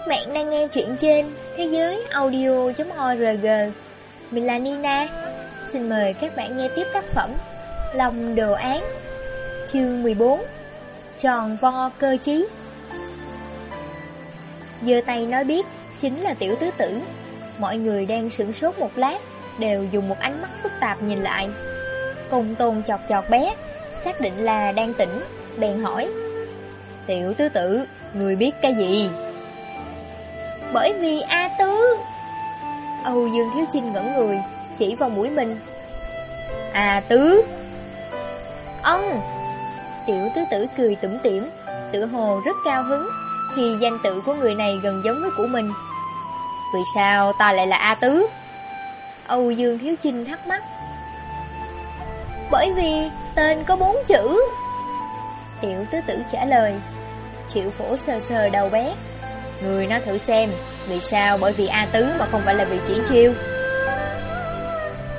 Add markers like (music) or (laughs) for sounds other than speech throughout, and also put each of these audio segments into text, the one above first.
Các bạn đang nghe chuyện trên thế giới audio.org Mình là Nina Xin mời các bạn nghe tiếp tác phẩm Lòng đồ án, Chương 14 Tròn vo cơ trí Giơ tay nói biết Chính là tiểu tứ tử. Mọi người đang sửng sốt một lát, Đều dùng một ánh mắt phức tạp nhìn lại. Cùng tôn chọc chọc bé, Xác định là đang tỉnh, Bèn hỏi, Tiểu tứ tử, Người biết cái gì? Bởi vì A Tứ. Âu Dương Thiếu Chinh ngẩn người, Chỉ vào mũi mình. A Tứ. Ông. Tiểu tứ tử cười tủm tỉm Tự hồ rất cao hứng Khi danh tự của người này gần giống với của mình. Vì sao ta lại là A Tứ? Âu Dương Thiếu Chinh thắc mắc. Bởi vì tên có bốn chữ. Tiểu tứ tử trả lời Triệu phổ sờ sờ đầu bé. Người nói thử xem. Vì sao? Bởi vì A Tứ mà không phải là vị triển chiêu.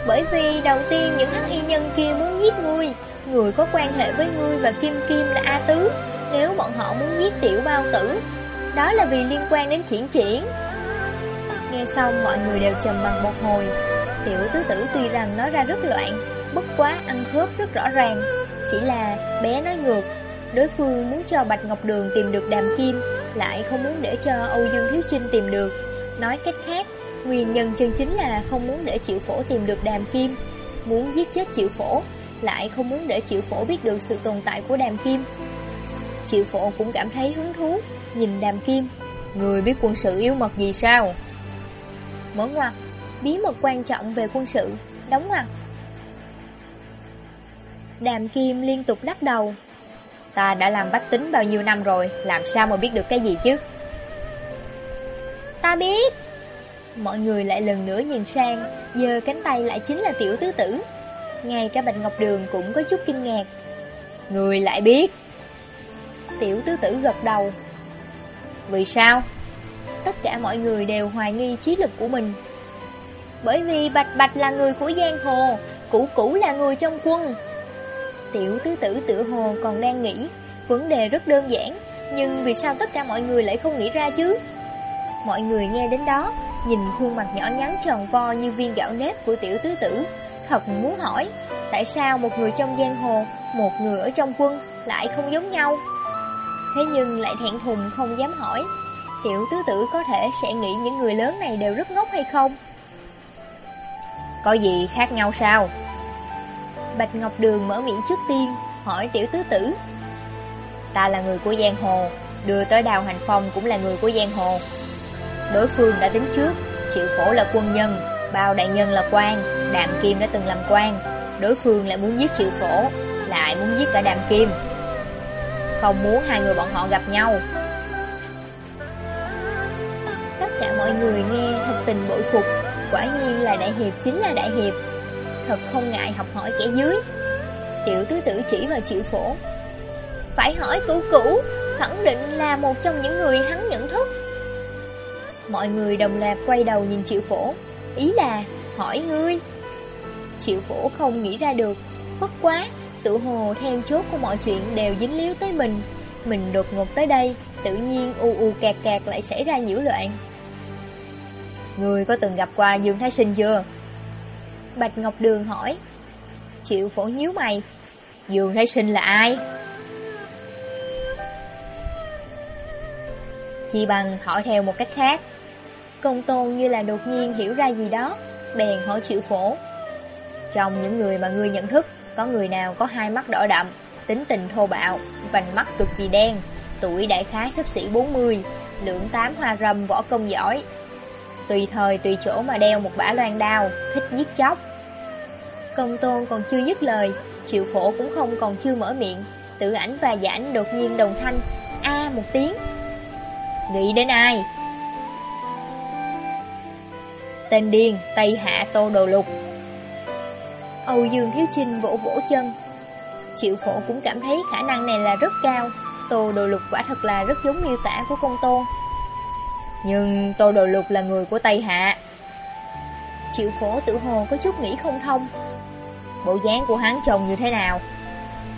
Bởi vì đầu tiên những hắc y nhân kia muốn giết ngươi, Người có quan hệ với ngươi và Kim Kim là A Tứ. Nếu bọn họ muốn giết tiểu bao tử, Đó là vì liên quan đến triển triển. Nghe xong, mọi người đều trầm bằng một hồi. Tiểu tứ tử tuy rằng nói ra rất loạn, Bất quá ăn khớp rất rõ ràng. Chỉ là bé nói ngược, Đối phương muốn cho Bạch Ngọc Đường tìm được đàm kim lại không muốn để cho Âu Dương Thiếu Trinh tìm được. Nói cách khác, nguyên nhân chân chính là không muốn để Triệu Phổ tìm được Đàm Kim, muốn giết chết Triệu Phổ, lại không muốn để Triệu Phổ biết được sự tồn tại của Đàm Kim. Triệu Phổ cũng cảm thấy hứng thú, nhìn Đàm Kim, người biết quân sự yếu mật gì sao? Mở ngoặt, bí mật quan trọng về quân sự, đóng ngoặt. Đàm Kim liên tục lắc đầu, Ta đã làm bách tính bao nhiêu năm rồi Làm sao mà biết được cái gì chứ? Ta biết. Mọi người lại lần nữa nhìn sang Giờ cánh tay lại chính là tiểu tứ tử. Ngay cả Bạch Ngọc Đường cũng có chút kinh ngạc. Người lại biết. Tiểu tứ tử gật đầu. Vì sao? Tất cả mọi người đều hoài nghi trí lực của mình. Bởi vì Bạch Bạch là người của giang hồ Cũ cũ là người trong quân Tiểu tứ tử tự hồ còn đang nghĩ. Vấn đề rất đơn giản, Nhưng vì sao tất cả mọi người lại không nghĩ ra chứ? Mọi người nghe đến đó, Nhìn khuôn mặt nhỏ nhắn tròn vo như viên gạo nếp của tiểu tứ tử, Thật muốn hỏi, Tại sao một người trong giang hồ, Một người ở trong quân Lại không giống nhau? Thế nhưng lại thẹn thùng không dám hỏi, Tiểu tứ tử có thể sẽ nghĩ những người lớn này đều rất ngốc hay không? Có gì khác nhau sao? Bạch Ngọc Đường mở miệng trước tiên, Hỏi tiểu tứ tử. Ta là người của giang hồ, Đưa tới đào hành phong cũng là người của giang hồ. Đối phương đã tính trước, Triệu phổ là quân nhân, Bao đại nhân là quan, Đàm Kim đã từng làm quan. Đối phương lại muốn giết triệu phổ, Lại muốn giết cả đàm Kim. Không muốn hai người bọn họ gặp nhau. Tất cả mọi người nghe thật tình bội phục, Quả nhiên là đại hiệp chính là đại hiệp. Thật không ngại học hỏi kẻ dưới. Tiểu tứ tử chỉ vào triệu phổ. Phải hỏi cửu cửu, Khẳng định là một trong những người hắn nhận thức. Mọi người đồng loạt quay đầu nhìn triệu phổ. Ý là hỏi ngươi. Triệu phổ không nghĩ ra được. Bất quá Tự hồ theo chốt của mọi chuyện đều dính líu tới mình. Mình đột ngột tới đây Tự nhiên u u kẹt kẹt lại xảy ra nhiễu loạn. Người có từng gặp qua Dương Thái Sinh chưa? Bạch Ngọc Đường hỏi. Triệu phổ nhíu mày. Dương Thái Sinh là ai? Chi bằng hỏi theo một cách khác. Công tôn như là đột nhiên hiểu ra gì đó, Bèn hỏi triệu phổ. Trong những người mà ngươi nhận thức, Có người nào có hai mắt đỏ đậm, Tính tình thô bạo, Vành mắt cực kỳ đen, Tuổi đại khái sắp xỉ 40 Lượng tám hoa râm võ công giỏi Tùy thời, tùy chỗ mà đeo một bả loan đao, Thích giết chóc. Công tôn còn chưa dứt lời, Triệu phổ cũng không còn chưa mở miệng. Tự ảnh và giả ảnh đột nhiên đồng thanh, A một tiếng. Nghĩ đến ai? Tên điên Tây Hạ Tô Đồ Lục. Âu Dương Thiếu Trinh vỗ vỗ chân. Triệu phổ cũng cảm thấy khả năng này là rất cao. Tô Đồ Lục quả thật là rất giống miêu tả của công tôn. Nhưng Tô Đồ Lục là người của Tây Hạ. Triệu phổ tự hồ có chút nghĩ không thông. Bộ dáng của hắn trông như thế nào?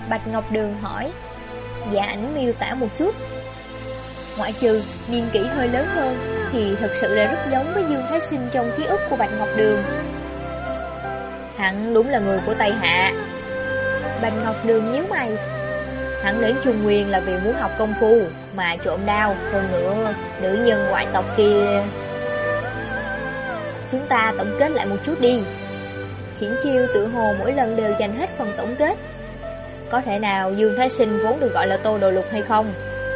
Bạch Ngọc Đường hỏi. Dạ ảnh miêu tả một chút. Ngoại trừ niên kỷ hơi lớn hơn, Thì thật sự là rất giống với Dương Thái Sinh trong ký ức của Bạch Ngọc Đường. Hắn đúng là người của Tây Hạ. Bạch Ngọc Đường nhíu mày. Hắn đến Trung Nguyên là vì muốn học công phu. Mà trộm đao Hơn nữa nữ nhân ngoại tộc kia. Chúng ta tổng kết lại một chút đi. Triển chiêu tự hồ mỗi lần đều dành hết phần tổng kết. Có thể nào Dương Thái Sinh vốn được gọi là tô đồ lục hay không?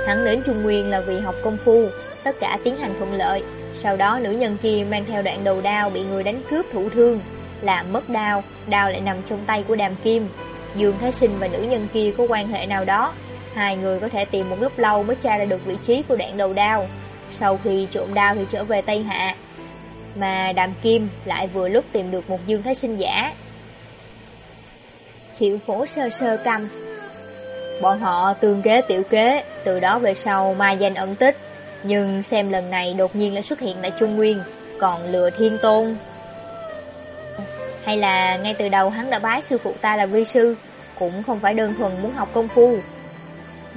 Hắn đến Trung Nguyên là vì học công phu, Tất cả tiến hành thuận lợi. Sau đó nữ nhân kia mang theo đoạn đầu đao Bị người đánh cướp thủ thương Làm mất đao Đao lại nằm trong tay của đàm kim. Dương Thái Sinh và nữ nhân kia có quan hệ nào đó? Hai người có thể tìm một lúc lâu Mới tra ra được vị trí của đoạn đầu đao Sau khi trộm đao thì trở về Tây Hạ Mà đàm kim lại vừa lúc tìm được một Dương Thái Sinh giả Triệu phổ sơ sơ căm Bọn họ tương kế tiểu kế, từ đó về sau mai danh ẩn tích. Nhưng xem lần này đột nhiên lại xuất hiện tại Trung Nguyên, còn lừa thiên tôn. Hay là ngay từ đầu hắn đã bái sư phụ ta là vi sư, cũng không phải đơn thuần muốn học công phu.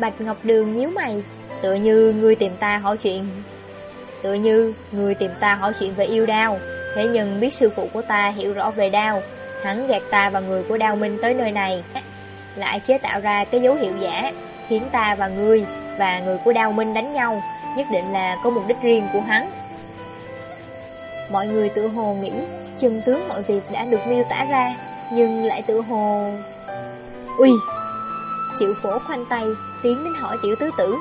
Bạch Ngọc Đường nhíu mày, tựa như người tìm ta hỏi chuyện. Tựa như người tìm ta hỏi chuyện về yêu đao, thế nhưng biết sư phụ của ta hiểu rõ về đao, hắn gạt ta và người của đao minh tới nơi này lại chế tạo ra cái dấu hiệu giả, khiến ta và ngươi và người của Đao Minh đánh nhau, nhất định là có mục đích riêng của hắn. Mọi người tự hồ nghĩ chân tướng mọi việc đã được miêu tả ra, nhưng lại tự hồ... Ui! Triệu phổ khoanh tay, tiến đến hỏi tiểu tứ tử.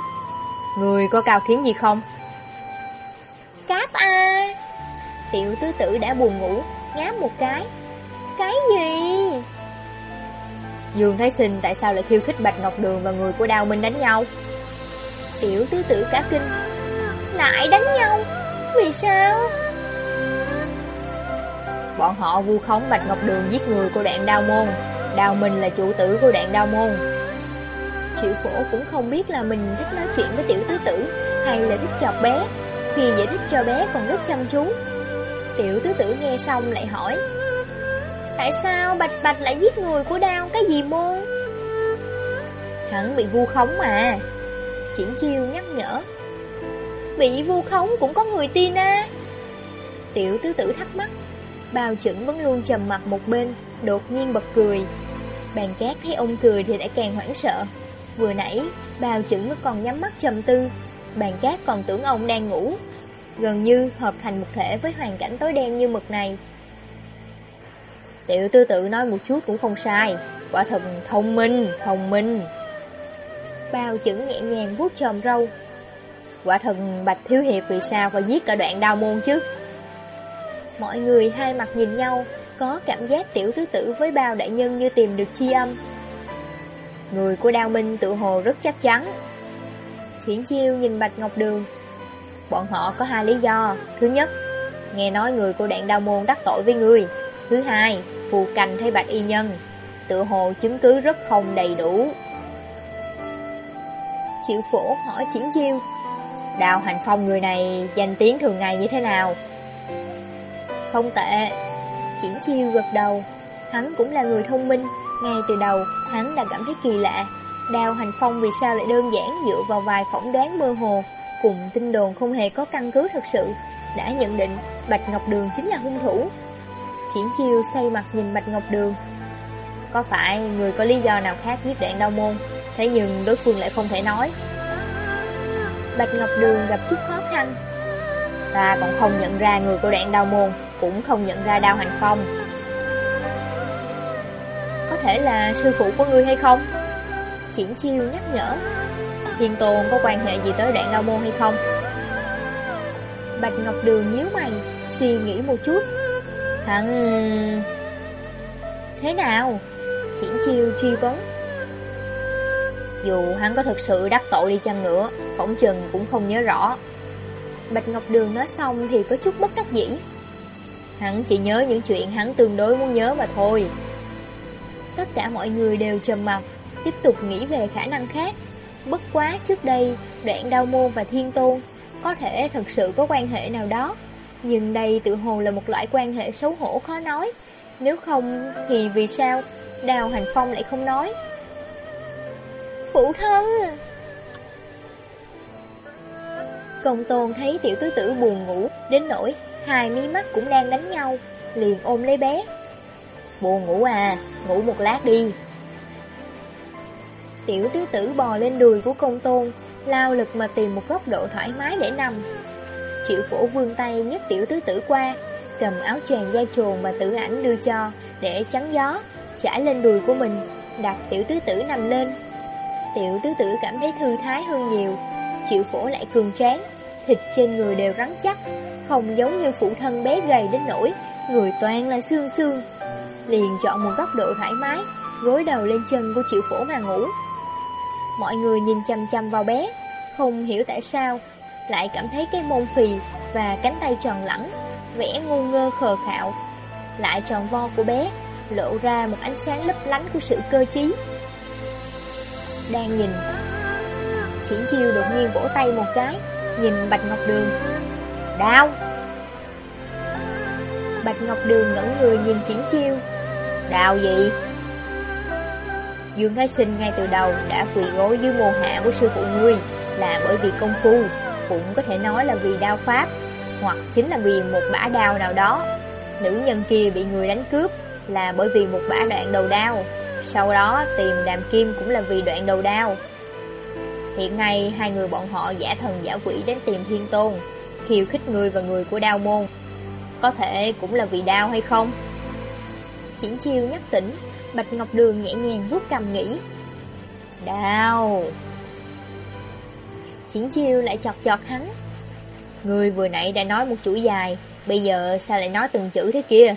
Người có cao khiến gì không? Cáp à! Tiểu tứ tử đã buồn ngủ, ngáp một cái. Cái gì? Dương Thái Sinh tại sao lại khiêu khích Bạch Ngọc Đường và người của Đao Minh đánh nhau? Tiểu tứ tử cả kinh Lại đánh nhau? Vì sao? Bọn họ vu khống Bạch Ngọc Đường giết người của đạn Đao Môn Đao Minh là chủ tử của đạn Đao Môn Triệu phổ cũng không biết là mình thích nói chuyện với tiểu tứ tử Hay là thích chọc bé. Khi giải thích cho bé còn rất chăm chú. Tiểu tứ tử nghe xong lại hỏi, Tại sao Bạch Bạch lại giết người của đao? Cái gì môn? Hắn bị vu khống mà. Triển chiêu nhắc nhở, Bị vu khống cũng có người tin á. Tiểu tứ tử thắc mắc, Bao chuẩn vẫn luôn trầm mặt một bên, Đột nhiên bật cười. Bàn cát thấy ông cười thì lại càng hoảng sợ. Vừa nãy Bao chữ còn nhắm mắt trầm tư. Bàn cát còn tưởng ông đang ngủ. Gần như hợp thành một thể với hoàn cảnh tối đen như mực này. Tiểu tư tự nói một chút cũng không sai. Quả thật thông minh, thông minh. Bao chữ nhẹ nhàng vuốt chòm râu. Quả thật Bạch Thiếu Hiệp vì sao phải giết cả đoạn đao môn chứ? Mọi người hai mặt nhìn nhau Có cảm giác tiểu tứ tử với bao đại nhân như tìm được chi âm. Người của đao minh tự hồ rất chắc chắn. Triển chiêu nhìn Bạch Ngọc Đường. Bọn họ có hai lý do. Thứ nhất, Nghe nói người của đạn đao môn đắc tội với người. Thứ hai, phù cành thấy bạch y nhân. Tự hồ chứng cứ rất không đầy đủ. Triệu phổ hỏi triển chiêu, Đào hành phong người này danh tiếng thường ngày như thế nào? Không tệ. Triển chiêu gật đầu. Hắn cũng là người thông minh. Ngay từ đầu, hắn đã cảm thấy kỳ lạ. Đào hành phong vì sao lại đơn giản dựa vào vài phỏng đoán mơ hồ, Cùng tin đồn không hề có căn cứ thật sự, Đã nhận định Bạch Ngọc Đường chính là hung thủ. Triển chiêu xoay mặt nhìn Bạch Ngọc Đường. Có phải người có lý do nào khác giết đoạn đau môn? Thế nhưng đối phương lại không thể nói. Bạch Ngọc Đường gặp chút khó khăn. Ta còn không nhận ra người của đoạn đau môn, Cũng không nhận ra đao hành phong thể là sư phụ của ngươi hay không? Triển chiêu nhắc nhở. Thiên Tôn có quan hệ gì tới đoạn đau môn hay không? Bạch Ngọc Đường nhíu mày, Suy nghĩ một chút. Hắn... Ừ, thế nào? Triển chiêu truy vấn. Dù hắn có thực sự đắc tội đi chăng nữa, Phỏng chừng cũng không nhớ rõ. Bạch Ngọc Đường nói xong thì có chút bất đắc dĩ. Hắn chỉ nhớ những chuyện hắn tương đối muốn nhớ mà thôi. Tất cả mọi người đều trầm mặt Tiếp tục nghĩ về khả năng khác. Bất quá trước đây, Đoạn Đao Môn và Thiên Tôn Có thể thật sự có quan hệ nào đó, nhưng đây tự hồ là một loại quan hệ xấu hổ khó nói. Nếu không thì vì sao Đào Hành Phong lại không nói? Phụ thân! Công tôn thấy tiểu tứ tử buồn ngủ Đến nỗi hai mí mắt cũng đang đánh nhau, Liền ôm lấy bé. Buồn ngủ à Ngủ một lát đi. Tiểu tứ tử bò lên đùi của công tôn, Lao lực mà tìm một góc độ thoải mái để nằm. Triệu phổ vươn tay nhấc tiểu tứ tử qua, Cầm áo choàng da trồn mà tử ảnh đưa cho, Để chắn gió Trải lên đùi của mình, Đặt tiểu tứ tử nằm lên. Tiểu tứ tử cảm thấy thư thái hơn nhiều, Triệu phổ lại cường tráng, Thịt trên người đều rắn chắc, Không giống như phụ thân bé gầy đến nỗi Người toàn là xương xương. Liền chọn một góc độ thoải mái, Gối đầu lên chân của triệu phổ mà ngủ. Mọi người nhìn chăm chăm vào bé, Không hiểu tại sao, Lại cảm thấy cái mông phì Và cánh tay tròn lẳng Vẽ ngu ngơ khờ khạo. Lại tròn vo của bé Lộ ra một ánh sáng lấp lánh của sự cơ trí. Đang nhìn Triển chiêu đột nhiên vỗ tay một cái, Nhìn Bạch Ngọc Đường. Đau! Bạch Ngọc Đường ngẩn người nhìn Triển chiêu Đau gì Dương Thái Sinh ngay từ đầu đã quỳ gối dưới mồ hạ của sư phụ ngươi là bởi vì công phu, cũng có thể nói là vì đao pháp, hoặc chính là vì một bả đao nào đó. Nữ nhân kia bị người đánh cướp là bởi vì một bả đoạn đầu đao, sau đó tìm đàm kim cũng là vì đoạn đầu đao. Hiện nay hai người bọn họ giả thần giả quỷ đến tìm thiên tôn, khiêu khích người và người của đao môn. Có thể cũng là vì đao hay không? Chỉn chiêu nhắc tỉnh, Bạch Ngọc Đường nhẹ nhàng vuốt cầm nghĩ. Đau Chiến chiêu lại chọt chọt hắn. Người vừa nãy đã nói một chuỗi dài, Bây giờ sao lại nói từng chữ thế kia?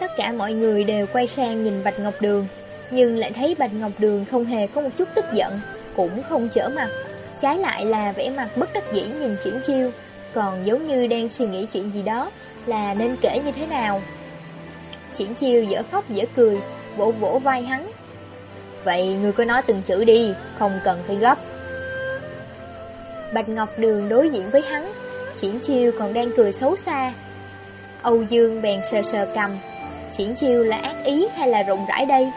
Tất cả mọi người đều quay sang nhìn Bạch Ngọc Đường, Nhưng lại thấy Bạch Ngọc Đường không hề có một chút tức giận, Cũng không trở mặt. Trái lại là vẻ mặt bất đắc dĩ nhìn Triển Chiêu, Còn giống như đang suy nghĩ chuyện gì đó. Là nên kể như thế nào? Triển chiêu dở khóc dở cười, Vỗ vỗ vai hắn. Vậy ngươi cứ nói từng chữ đi, Không cần phải gấp. Bạch Ngọc Đường đối diện với hắn, Triển chiêu còn đang cười xấu xa. Âu Dương bèn sờ sờ cầm, Triển chiêu là ác ý hay là rộng rãi đây?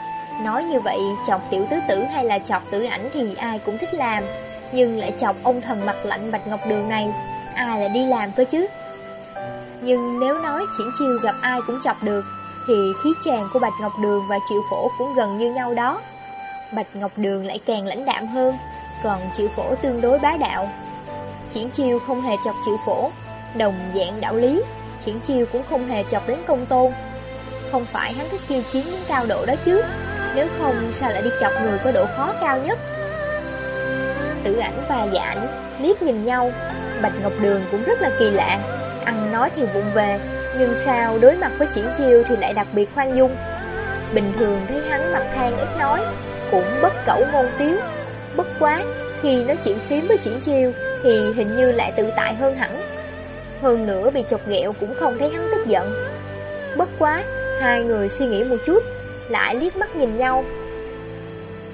Nói như vậy, chọc tiểu tứ tử hay là chọc tử ảnh thì ai cũng thích làm, Nhưng lại chọc ông thần mặt lạnh Bạch Ngọc Đường này, Ai lại đi làm cơ chứ? Nhưng nếu nói triển chiêu gặp ai cũng chọc được thì khí chàng của Bạch Ngọc Đường và Triệu Phổ cũng gần như nhau đó. Bạch Ngọc Đường lại càng lãnh đạm hơn, còn Triệu Phổ tương đối bá đạo. Triển chiêu không hề chọc Triệu Phổ, đồng dạng đạo lý, Triển chiêu cũng không hề chọc đến công tôn. Không phải hắn thích kiêu chiến đến cao độ đó chứ, nếu không sao lại đi chọc người có độ khó cao nhất. Tử ảnh và dạ ảnh liếc nhìn nhau, Bạch Ngọc Đường cũng rất là kỳ lạ, ăn nói thì vụng về, nhưng sao đối mặt với triển chiêu thì lại đặc biệt khoan dung. Bình thường thấy hắn mặt than ít nói Cũng bất cẩu ngôn tiếu. Bất quá Khi nói chuyện phím với triển chiêu Thì hình như lại tự tại hơn hẳn. Hơn nữa bị chọc ghẹo cũng không thấy hắn tức giận. Bất quá Hai người suy nghĩ một chút Lại liếc mắt nhìn nhau.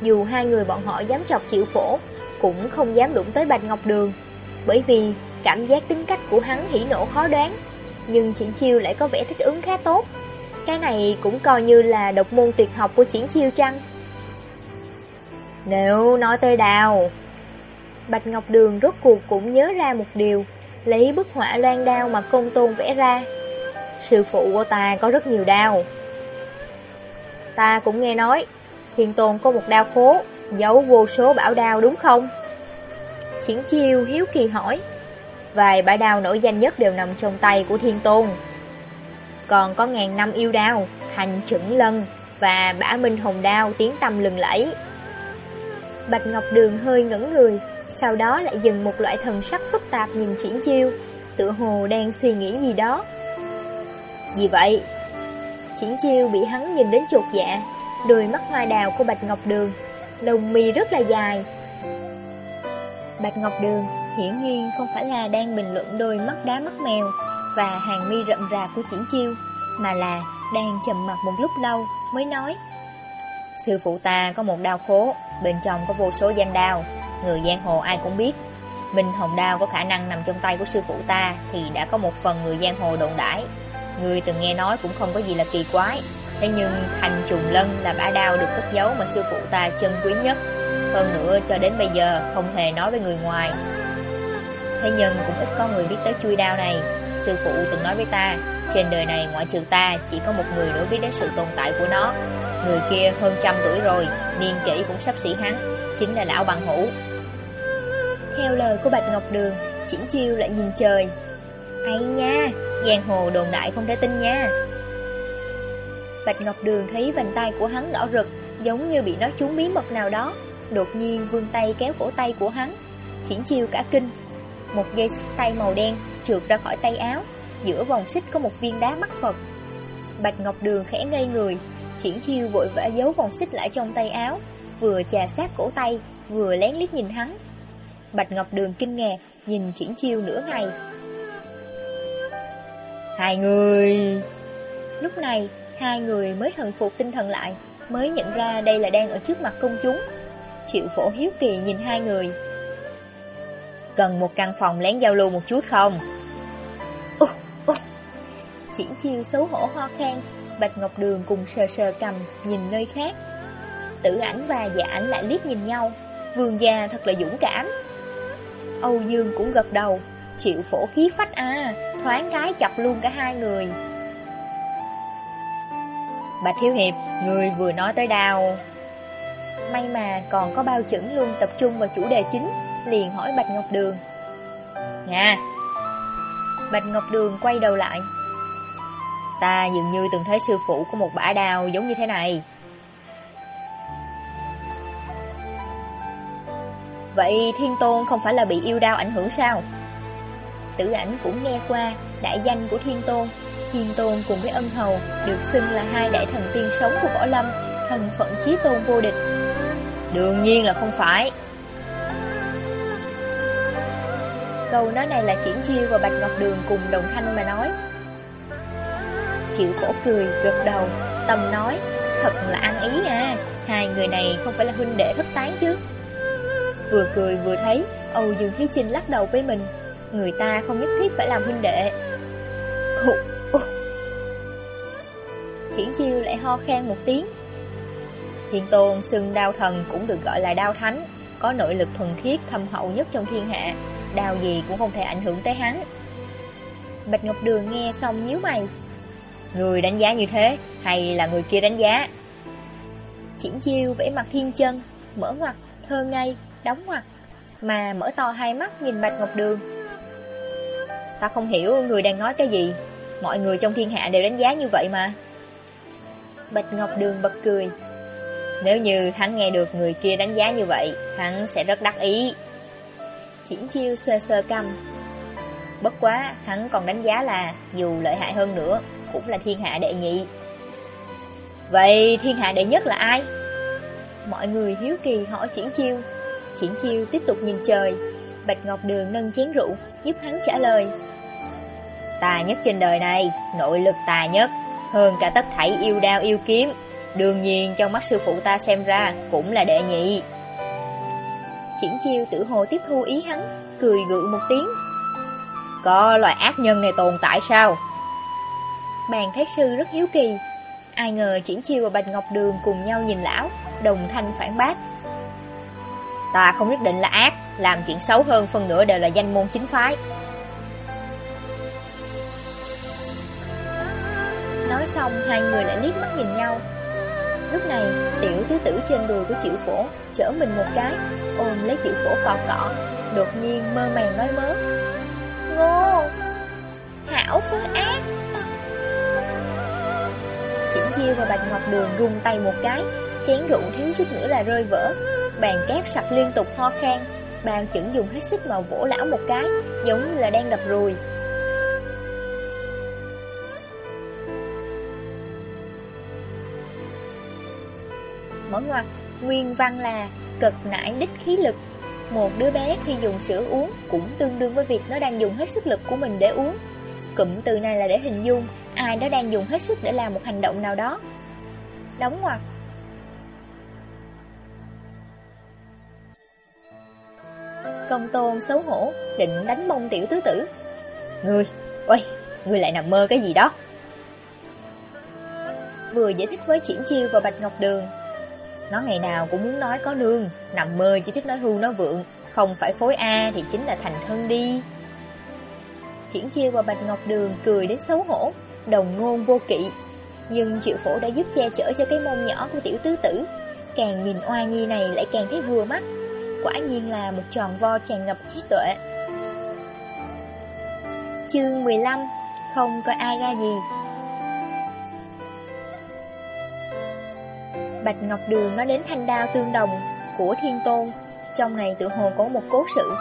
Dù hai người bọn họ dám chọc chịu phổ Cũng không dám đụng tới Bạch Ngọc Đường Bởi vì cảm giác tính cách của hắn hỉ nộ khó đoán nhưng Triển Chiêu lại có vẻ thích ứng khá tốt. Cái này cũng coi như là độc môn tuyệt học của Triển Chiêu chăng? Nếu nói tới đào, Bạch Ngọc Đường rốt cuộc cũng nhớ ra một điều, lấy bức họa loan đao mà công tôn vẽ ra. Sư phụ của ta có rất nhiều đao. Ta cũng nghe nói, thiên tôn có một đao khố, giấu vô số bảo đao đúng không? Triển chiêu hiếu kỳ hỏi. Vài bãi đao nổi danh nhất đều nằm trong tay của thiên tôn. Còn có ngàn năm yêu đao, Hành chuẩn lân Và bả minh hồng đao tiếng tâm lừng lẫy. Bạch Ngọc Đường hơi ngẩn người, Sau đó lại dừng một loại thần sắc phức tạp nhìn triển chiêu, Tựa hồ đang suy nghĩ gì đó. Gì vậy? Triển chiêu bị hắn nhìn đến chuột dạ Đôi mắt hoa đào của Bạch Ngọc Đường lồng mi rất là dài Bạch Ngọc Đường hiển nhiên không phải là đang bình luận đôi mắt đá mắt mèo và hàng mi rậm rạp của triển chiêu, mà là đang trầm mặt một lúc lâu mới nói. Sư phụ ta có một đao khố, bên trong có vô số danh đao, người giang hồ ai cũng biết. Minh Hồng Đao có khả năng nằm trong tay của sư phụ ta thì đã có một phần người giang hồ đồn đãi. Người từng nghe nói cũng không có gì là kỳ quái. Thế nhưng thành trùng lân là bả đao được cất giấu mà sư phụ ta chân quý nhất. Hơn nữa cho đến bây giờ không hề nói với người ngoài. Thế nhưng cũng ít có người biết tới chui đao này. Sư phụ từng nói với ta, Trên đời này ngoại trừ ta Chỉ có một người nữa biết đến sự tồn tại của nó. Người kia hơn trăm tuổi rồi, Niên kỷ cũng sắp xỉ hắn, Chính là lão bằng hữu. Theo lời của Bạch Ngọc Đường, Chỉnh chiêu lại nhìn trời. Ấy nha, Giang hồ đồn đại không thể tin nha. Bạch Ngọc Đường thấy vành tay của hắn đỏ rực, Giống như bị nói trúng bí mật nào đó. Đột nhiên vươn tay kéo cổ tay của hắn Chỉnh chiêu cả kinh. Một dây xích tay màu đen trượt ra khỏi tay áo Giữa vòng xích có một viên đá mắt Phật. Bạch Ngọc Đường khẽ ngây người Triển chiêu vội vã giấu vòng xích lại trong tay áo Vừa chà sát cổ tay Vừa lén liếc nhìn hắn. Bạch Ngọc Đường kinh ngạc Nhìn triển chiêu nửa ngày. Hai người. Lúc này Hai người mới thần phục tinh thần lại Mới nhận ra đây là đang ở trước mặt công chúng Triệu phổ hiếu kỳ nhìn hai người. Cần một căn phòng lén giao lưu một chút không? Ồ, ồ. Triển chiêu xấu hổ ho khan Bạch Ngọc Đường cùng sờ sờ cầm Nhìn nơi khác. Tử ảnh và dạ ảnh lại liếc nhìn nhau Vương gia thật là dũng cảm. Âu Dương cũng gật đầu Triệu phổ khí phách à Thoáng cái chọc luôn cả hai người. Bà Thiếu Hiệp Người vừa nói tới đào May mà còn có bao chững luôn tập trung vào chủ đề chính. Liền hỏi Bạch Ngọc Đường. Nha. Bạch Ngọc Đường quay đầu lại. Ta dường như từng thấy sư phụ của một bả đào giống như thế này. Vậy Thiên Tôn không phải là bị yêu đau ảnh hưởng sao? Tử ảnh cũng nghe qua đại danh của Thiên Tôn. Thiên Tôn cùng với ân hầu được xưng là hai đại thần tiên sống của võ lâm, thần phận chí tôn vô địch. Đương nhiên là không phải. Câu nói này là Triển Chiêu và Bạch Ngọc Đường cùng đồng thanh mà nói. Triệu phổ cười, gật đầu, tâm nói, thật là ăn ý à, hai người này không phải là huynh đệ thất tán chứ. Vừa cười vừa thấy, Âu Dương Thiếu Trinh lắc đầu với mình, người ta không nhất thiết phải làm huynh đệ. Khục, Triển chiêu lại ho khen một tiếng Thiên tôn xưng đao thần cũng được gọi là đao thánh Có nội lực thuần khiết thâm hậu nhất trong thiên hạ. Đao gì cũng không thể ảnh hưởng tới hắn. Bạch Ngọc Đường nghe xong nhíu mày. Người đánh giá như thế Hay là người kia đánh giá? Triển chiêu vẽ mặt thiên chân Mở ngoặt, thơ ngay, đóng ngoặt Mà mở to hai mắt nhìn Bạch Ngọc Đường. Ta không hiểu người đang nói cái gì. Mọi người trong thiên hạ đều đánh giá như vậy mà. Bạch Ngọc Đường bật cười. Nếu như hắn nghe được người kia đánh giá như vậy, Hắn sẽ rất đắc ý Triển chiêu sơ sơ căm. Bất quá, hắn còn đánh giá là Dù lợi hại hơn nữa, Cũng là thiên hạ đệ nhị Vậy thiên hạ đệ nhất là ai? Mọi người hiếu kỳ hỏi Triển chiêu Triển chiêu tiếp tục nhìn trời Bạch Ngọc Đường nâng chén rượu, Giúp hắn trả lời Tà nhất trên đời này, Nội lực tà nhất, hơn cả tất thảy yêu đao yêu kiếm. Đương nhiên trong mắt sư phụ ta xem ra cũng là đệ nhị. Triển chiêu tử hồ tiếp thu ý hắn, cười gượng một tiếng. Có loại ác nhân này tồn tại sao? Bàn thái sư rất hiếu kỳ. Ai ngờ triển chiêu và Bạch Ngọc Đường cùng nhau nhìn lão, đồng thanh phản bác. Ta không nhất định là ác, làm chuyện xấu hơn phần nửa đều là danh môn chính phái. Nói xong hai người lại liếc mắt nhìn nhau Lúc này, tiểu tứ tử trên đùi của triệu phổ Chở mình một cái, Ôm lấy triệu phổ cọ cọ, Đột nhiên mơ màng nói mớ. Ngô! Hảo phương ác Triển chiêu và Bạch Ngọc Đường rung tay một cái, Chén rượu thiếu chút nữa là rơi vỡ. Bàn cát sập liên tục ho khan, Bàn chững dùng hết sức mà vỗ lão một cái, Giống như là đang đập rùi. Mở ngoặt, nguyên văn là cực nải đích khí lực. Một đứa bé khi dùng sữa uống cũng tương đương với việc nó đang dùng hết sức lực của mình để uống. Cụm từ này là để hình dung ai đó đang dùng hết sức để làm một hành động nào đó. Đóng ngoặt. Công tôn xấu hổ, định đánh bông tiểu tứ tử. Ngươi, ôi, ngươi lại nằm mơ cái gì đó? Vừa giải thích với Triển Chiêu và Bạch Ngọc Đường nó ngày nào cũng muốn nói có nương Nằm mơ chỉ thích nói hưu nói vượng. Không phải phối A thì chính là thành thân đi. Triển chiêu và Bạch Ngọc Đường cười đến xấu hổ, Đồng ngôn vô kỵ. Nhưng triệu phổ đã giúp che chở cho cái mông nhỏ của tiểu tứ tử. Càng nhìn oa nhi này lại càng thấy vừa mắt. Quả nhiên là một tròn vo tràn ngập trí tuệ. Chương 15 Không có ai ra gì. Bạch Ngọc Đường nói đến thanh đao tương đồng của Thiên Tôn. Trong này tự hồ có một cố sự.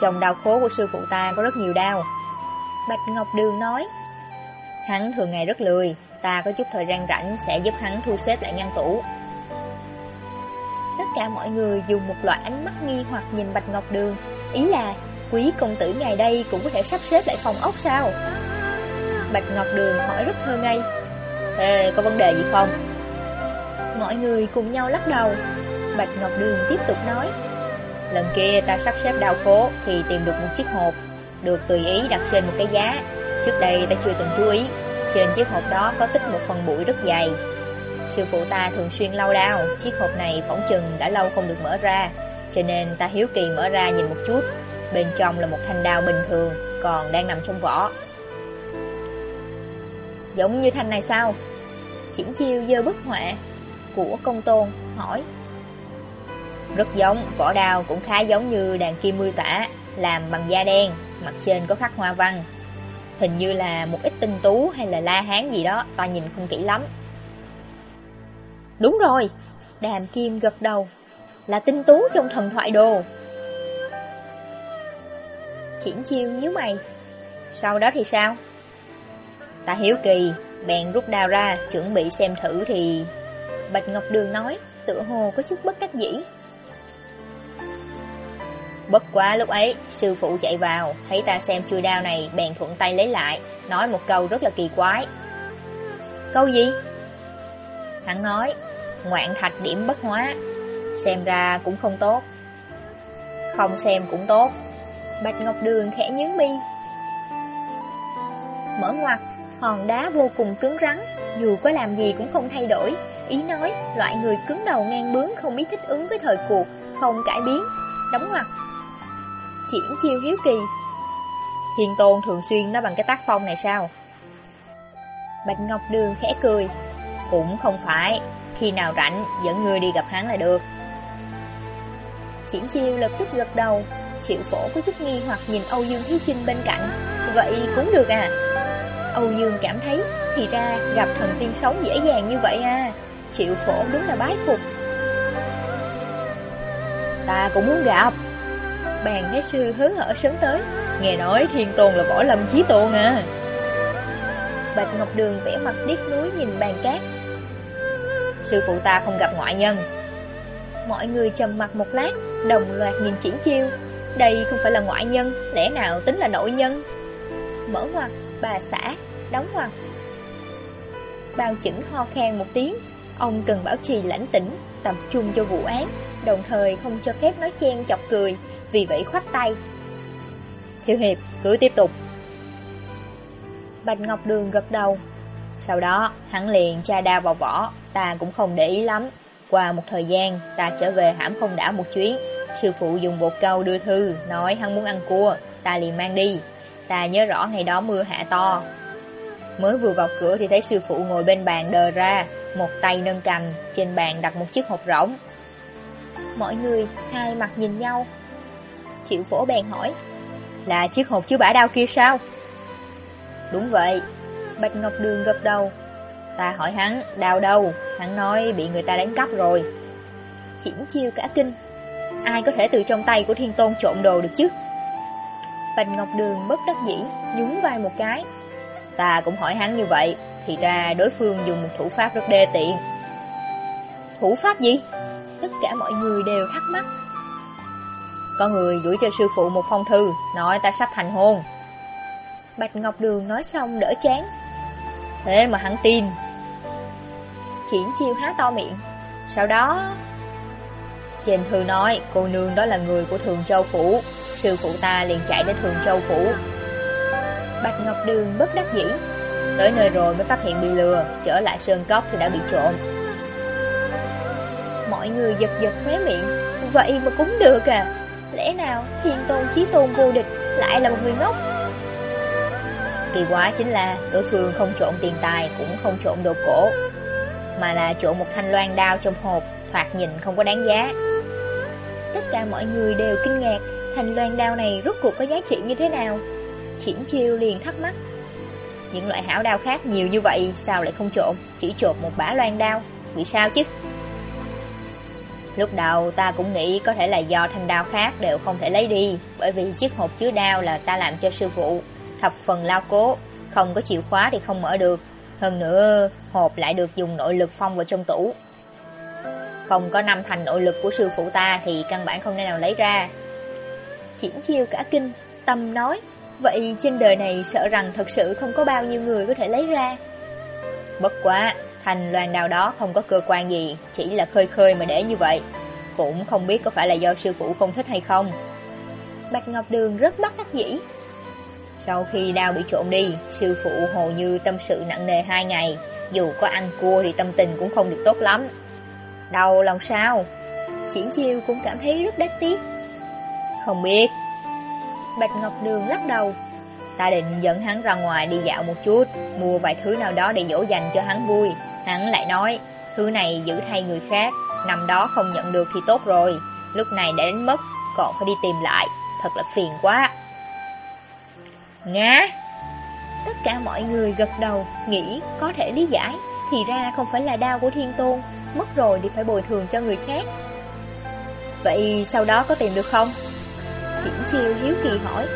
Trong đao khố của sư phụ ta có rất nhiều đao. Bạch Ngọc Đường nói Hắn thường ngày rất lười Ta có chút thời gian rảnh sẽ giúp hắn thu xếp lại ngăn tủ. Tất cả mọi người dùng một loại ánh mắt nghi hoặc nhìn Bạch Ngọc Đường. Ý là quý công tử ngày đây cũng có thể sắp xếp lại phòng ốc sao? Bạch Ngọc Đường hỏi rất thơ ngây Ê, có vấn đề gì không? Mọi người cùng nhau lắc đầu. Bạch Ngọc Đường tiếp tục nói, Lần kia ta sắp xếp đào phố Thì tìm được một chiếc hộp, Được tùy ý đặt trên một cái giá. Trước đây ta chưa từng chú ý, Trên chiếc hộp đó có tích một phần bụi rất dày. Sư phụ ta thường xuyên lau đao Chiếc hộp này phỏng chừng đã lâu không được mở ra, Cho nên ta hiếu kỳ mở ra nhìn một chút. Bên trong là một thanh đao bình thường, Còn đang nằm trong vỏ. Giống như thanh này sao? Triển chiêu dơ bức họa. Của công tôn, hỏi. Rất giống Vỏ đao cũng khá giống như đàn kim mưu tả, Làm bằng da đen, Mặt trên có khắc hoa văn. Hình như là một ít tinh tú hay là la hán gì đó, Ta nhìn không kỹ lắm. Đúng rồi, Đàm kim gật đầu. Là tinh tú trong thần thoại đồ. Triển chiêu nhíu mày. Sau đó thì sao? Ta hiếu kỳ, Bèn rút đao ra, Chuẩn bị xem thử thì Bạch Ngọc Đường nói, Tựa hồ có chút bất đắc dĩ. Bất quá lúc ấy, Sư phụ chạy vào, Thấy ta xem chui đao này, Bèn thuận tay lấy lại, Nói một câu rất là kỳ quái. Câu gì? Hắn nói, Ngoạn thạch điểm bất hóa, Xem ra cũng không tốt. Không xem cũng tốt. Bạch Ngọc Đường khẽ nhướng mi. Mở ngoặt, Hòn đá vô cùng cứng rắn, Dù có làm gì cũng không thay đổi. Ý nói, loại người cứng đầu ngang bướng Không biết thích ứng với thời cuộc, Không cải biến, Đóng ngoặt Triển chiêu hiếu kỳ. Hiền tôn thường xuyên nói bằng cái tác phong này sao? Bạch Ngọc Đường khẽ cười. Cũng không phải, Khi nào rảnh, dẫn người đi gặp hắn là được. Triển chiêu lập tức gật đầu. Triệu phổ có chút nghi hoặc nhìn Âu Dương Thí Trinh bên cạnh. Vậy cũng được à? Âu Dương cảm thấy, Thì ra gặp thần tiên sống dễ dàng như vậy à? Triệu phổ đúng là bái phục. Ta cũng muốn gặp. Bàn cái sư hứa hở sớm tới. Nghe nói thiên tôn là võ lâm chí tôn à. Bạch Ngọc Đường vẽ mặt điếc núi nhìn bàn cát. Sư phụ ta không gặp ngoại nhân. Mọi người trầm mặt một lát Đồng loạt nhìn triển chiêu. Đây không phải là ngoại nhân Lẽ nào tính là nội nhân? Mở ngoặt, bà xã, đóng ngoặt Bao chỉnh ho khen một tiếng. Ông cần bảo trì lãnh tĩnh Tập trung cho vụ án Đồng thời không cho phép nói chen chọc cười Vì vậy khoát tay. Thiếu hiệp, cứ tiếp tục. Bạch Ngọc Đường gật đầu. Sau đó, hắn liền tra đao vào vỏ Ta cũng không để ý lắm. Qua một thời gian, ta trở về hãm không đã một chuyến. Sư phụ dùng bột câu đưa thư Nói hắn muốn ăn cua Ta liền mang đi. Ta nhớ rõ ngày đó mưa hạ to. Mới vừa vào cửa thì thấy sư phụ ngồi bên bàn đờ ra, Một tay nâng cầm, Trên bàn đặt một chiếc hộp rỗng. Mọi người hai mặt nhìn nhau. Triệu phổ bèn hỏi, Là chiếc hộp chứa bả đao kia sao? Đúng vậy. Bạch Ngọc Đường gật đầu. Ta hỏi hắn, đau đâu? Hắn nói bị người ta đánh cắp rồi. Triển chiêu cả kinh. Ai có thể từ trong tay của thiên tôn trộn đồ được chứ? Bạch Ngọc Đường bất đắc dĩ, Nhún vai một cái. Ta cũng hỏi hắn như vậy, Thì ra đối phương dùng một thủ pháp rất đê tiện. Thủ pháp gì? Tất cả mọi người đều thắc mắc. Có người gửi cho sư phụ một phong thư, Nói ta sắp thành hôn. Bạch Ngọc Đường nói xong đỡ chán. Thế mà hắn tin. Triển chiêu há to miệng. Sau đó, Trên thư nói, cô nương đó là người của Thường Châu Phủ. Sư phụ ta liền chạy đến Thường Châu Phủ. Bạch Ngọc Đường bất đắc dĩ. Tới nơi rồi mới phát hiện bị lừa, Trở lại sơn cốc thì đã bị trộm. Mọi người giật giật khóe miệng. Vậy mà cũng được à. Lẽ nào thiên tôn chí tôn vô địch Lại là một người ngốc? Kỳ quá chính là đối phương không trộn tiền tài Cũng không trộn đồ cổ, Mà là trộn một thanh loan đao trong hộp, Thoạt nhìn không có đáng giá. Tất cả mọi người đều kinh ngạc, Thanh loan đao này rốt cuộc có giá trị như thế nào? Triển chiêu liền thắc mắc. Những loại hảo đao khác nhiều như vậy, Sao lại không trộn? Chỉ trộn một bả loan đao. Vì sao chứ? Lúc đầu ta cũng nghĩ có thể là do thanh đao khác đều không thể lấy đi, Bởi vì chiếc hộp chứa đao là ta làm cho sư phụ Thập phần lao cố, Không có chìa khóa thì không mở được. Hơn nữa, hộp lại được dùng nội lực phong vào trong tủ. Không có năm thành nội lực của sư phụ ta Thì căn bản không thể nào lấy ra. Chỉn chiêu cả kinh, Tâm nói. Vậy trên đời này sợ rằng thật sự không có bao nhiêu người có thể lấy ra. Bất quá, Thành loàn nào đó không có cơ quan gì, Chỉ là khơi khơi mà để như vậy. Cũng không biết có phải là do sư phụ không thích hay không. Bạch Ngọc Đường rất bắt đắc dĩ. Sau khi đao bị trộn đi, Sư phụ hầu như tâm sự nặng nề hai ngày. Dù có ăn cua thì tâm tình cũng không được tốt lắm. Đau lòng sao? Triển chiêu cũng cảm thấy rất đáng tiếc. Không biết Bạch Ngọc Đường lắc đầu. Ta định dẫn hắn ra ngoài đi dạo một chút, Mua vài thứ nào đó để dỗ dành cho hắn vui. Hắn lại nói, Thứ này giữ thay người khác, Năm đó không nhận được thì tốt rồi. Lúc này đã đánh mất, Còn phải đi tìm lại. Thật là phiền quá. Ngá! Tất cả mọi người gật đầu, Nghĩ có thể lý giải. Thì ra không phải là đau của thiên tôn, Mất rồi thì phải bồi thường cho người khác. Vậy sau đó có tìm được không? Triển chiêu hiếu kỳ hỏi.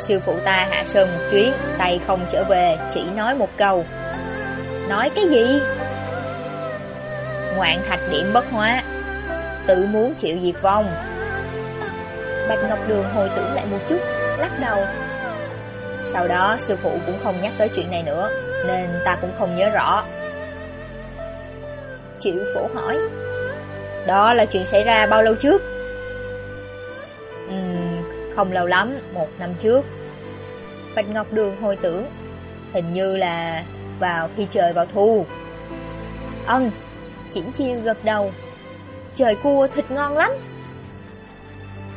Sư phụ ta hạ sơn một chuyến, Tay không trở về, Chỉ nói một câu. Nói cái gì? Ngoạn thạch điểm bất hóa. Tự muốn chịu diệt vong. Bạch Ngọc Đường hồi tưởng lại một chút, Lắc đầu. Sau đó, sư phụ cũng không nhắc tới chuyện này nữa, Nên ta cũng không nhớ rõ. Triệu phổ hỏi, Đó là chuyện xảy ra bao lâu trước? Ừ, không lâu lắm, một năm trước. Bạch Ngọc Đường hồi tưởng Hình như là vào khi trời vào thu. Ân, Chỉnh chiêu gật đầu. Trời cua thịt ngon lắm.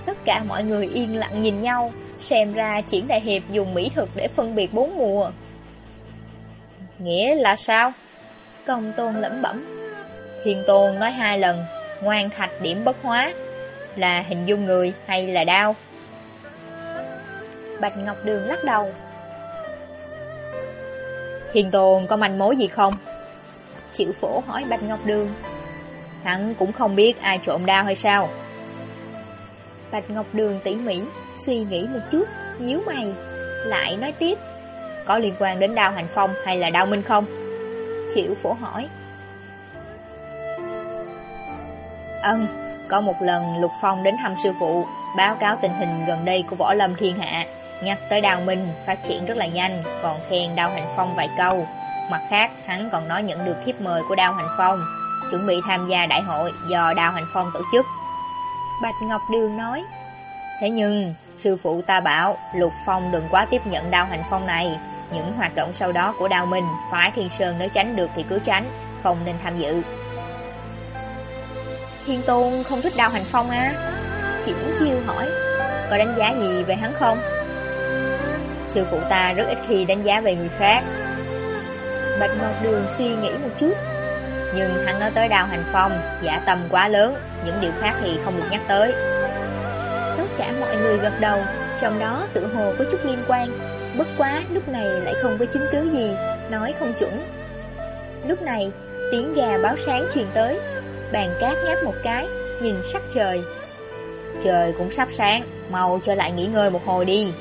Tất cả mọi người yên lặng nhìn nhau Xem ra triển đại hiệp dùng mỹ thực để phân biệt bốn mùa. Nghĩa là sao? Công tôn lẩm bẩm. Thiên tôn nói hai lần Ngoan thạch điểm bất hóa. Là hình dung người hay là đau? Bạch Ngọc Đường lắc đầu Thiên tôn có manh mối gì không? Triệu phổ hỏi Bạch Ngọc Đường Hắn cũng không biết ai trộm đao hay sao Bạch Ngọc Đường tỉ mỉ Suy nghĩ một chút nhíu mày Lại nói tiếp Có liên quan đến đao hành phong hay là đao minh không? Triệu phổ hỏi Ân, có một lần Lục Phong đến thăm sư phụ Báo cáo tình hình gần đây của võ lâm thiên hạ. Nhắc tới đao minh phát triển rất là nhanh Còn khen đao hành phong vài câu. Mặt khác hắn còn nói nhận được thiếp mời của đao hành phong. Chuẩn bị tham gia đại hội do đao hành phong tổ chức. Bạch Ngọc Đường nói Thế nhưng sư phụ ta bảo Lục Phong đừng quá tiếp nhận đao hành phong này. Những hoạt động sau đó của đao minh Phái Thiên Sơn nếu tránh được thì cứ tránh Không nên tham dự Thiên Tôn không thích Đào hành phong á. Chị muốn chiêu hỏi, Có đánh giá gì về hắn không? Sư phụ ta rất ít khi đánh giá về người khác. Bạch Ngọc Đường suy nghĩ một chút, Nhưng hắn nói tới đào hành phong, Giả tầm quá lớn, Những điều khác thì không được nhắc tới. Tất cả mọi người gật đầu, Trong đó tự hồ có chút liên quan. Bất quá lúc này lại không có chứng cứ gì, Nói không chuẩn. Lúc này, tiếng gà báo sáng truyền tới. Bàn cát ngáp một cái, Nhìn sắc trời. Trời cũng sắp sáng, Mau trở lại nghỉ ngơi một hồi đi.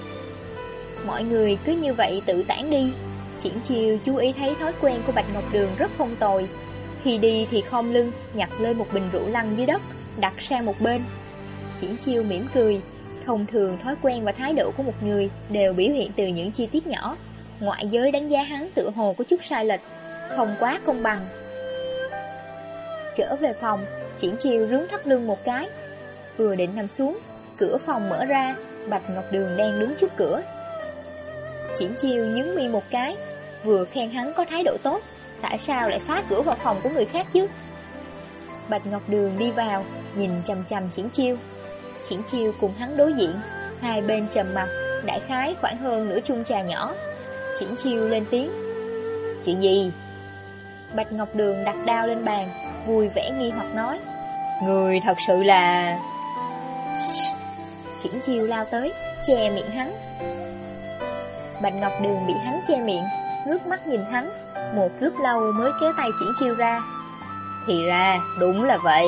Mọi người cứ như vậy tự tản đi. Triển chiều chú ý thấy thói quen của Bạch Ngọc Đường rất không tồi. Khi đi thì khom lưng, Nhặt lên một bình rượu lăn dưới đất, Đặt sang một bên. Triển chiêu mỉm cười. Thông thường thói quen và thái độ của một người Đều biểu hiện từ những chi tiết nhỏ. Ngoại giới đánh giá hắn tự hồ có chút sai lệch, Không quá công bằng. Trở về phòng Triển chiêu rướng thắt lưng một cái Vừa định nằm xuống Cửa phòng mở ra Bạch Ngọc Đường đang đứng trước cửa Triển chiêu nhướng mi một cái Vừa khen hắn có thái độ tốt Tại sao lại phá cửa vào phòng của người khác chứ Bạch Ngọc Đường đi vào, nhìn chầm chầm Triển Chiêu. Triển Chiêu cùng hắn đối diện, hai bên trầm mặt, đại khái khoảng hơn nửa chung trà nhỏ. Triển Chiêu lên tiếng. Chuyện gì? Bạch Ngọc Đường đặt đao lên bàn, vui vẻ nghi hoặc nói. Người thật sự là... Triển Chiêu lao tới, che miệng hắn. Bạch Ngọc Đường bị hắn che miệng, ngước mắt nhìn hắn, một lúc lâu mới kéo tay Triển Chiêu ra. Thì ra, đúng là vậy.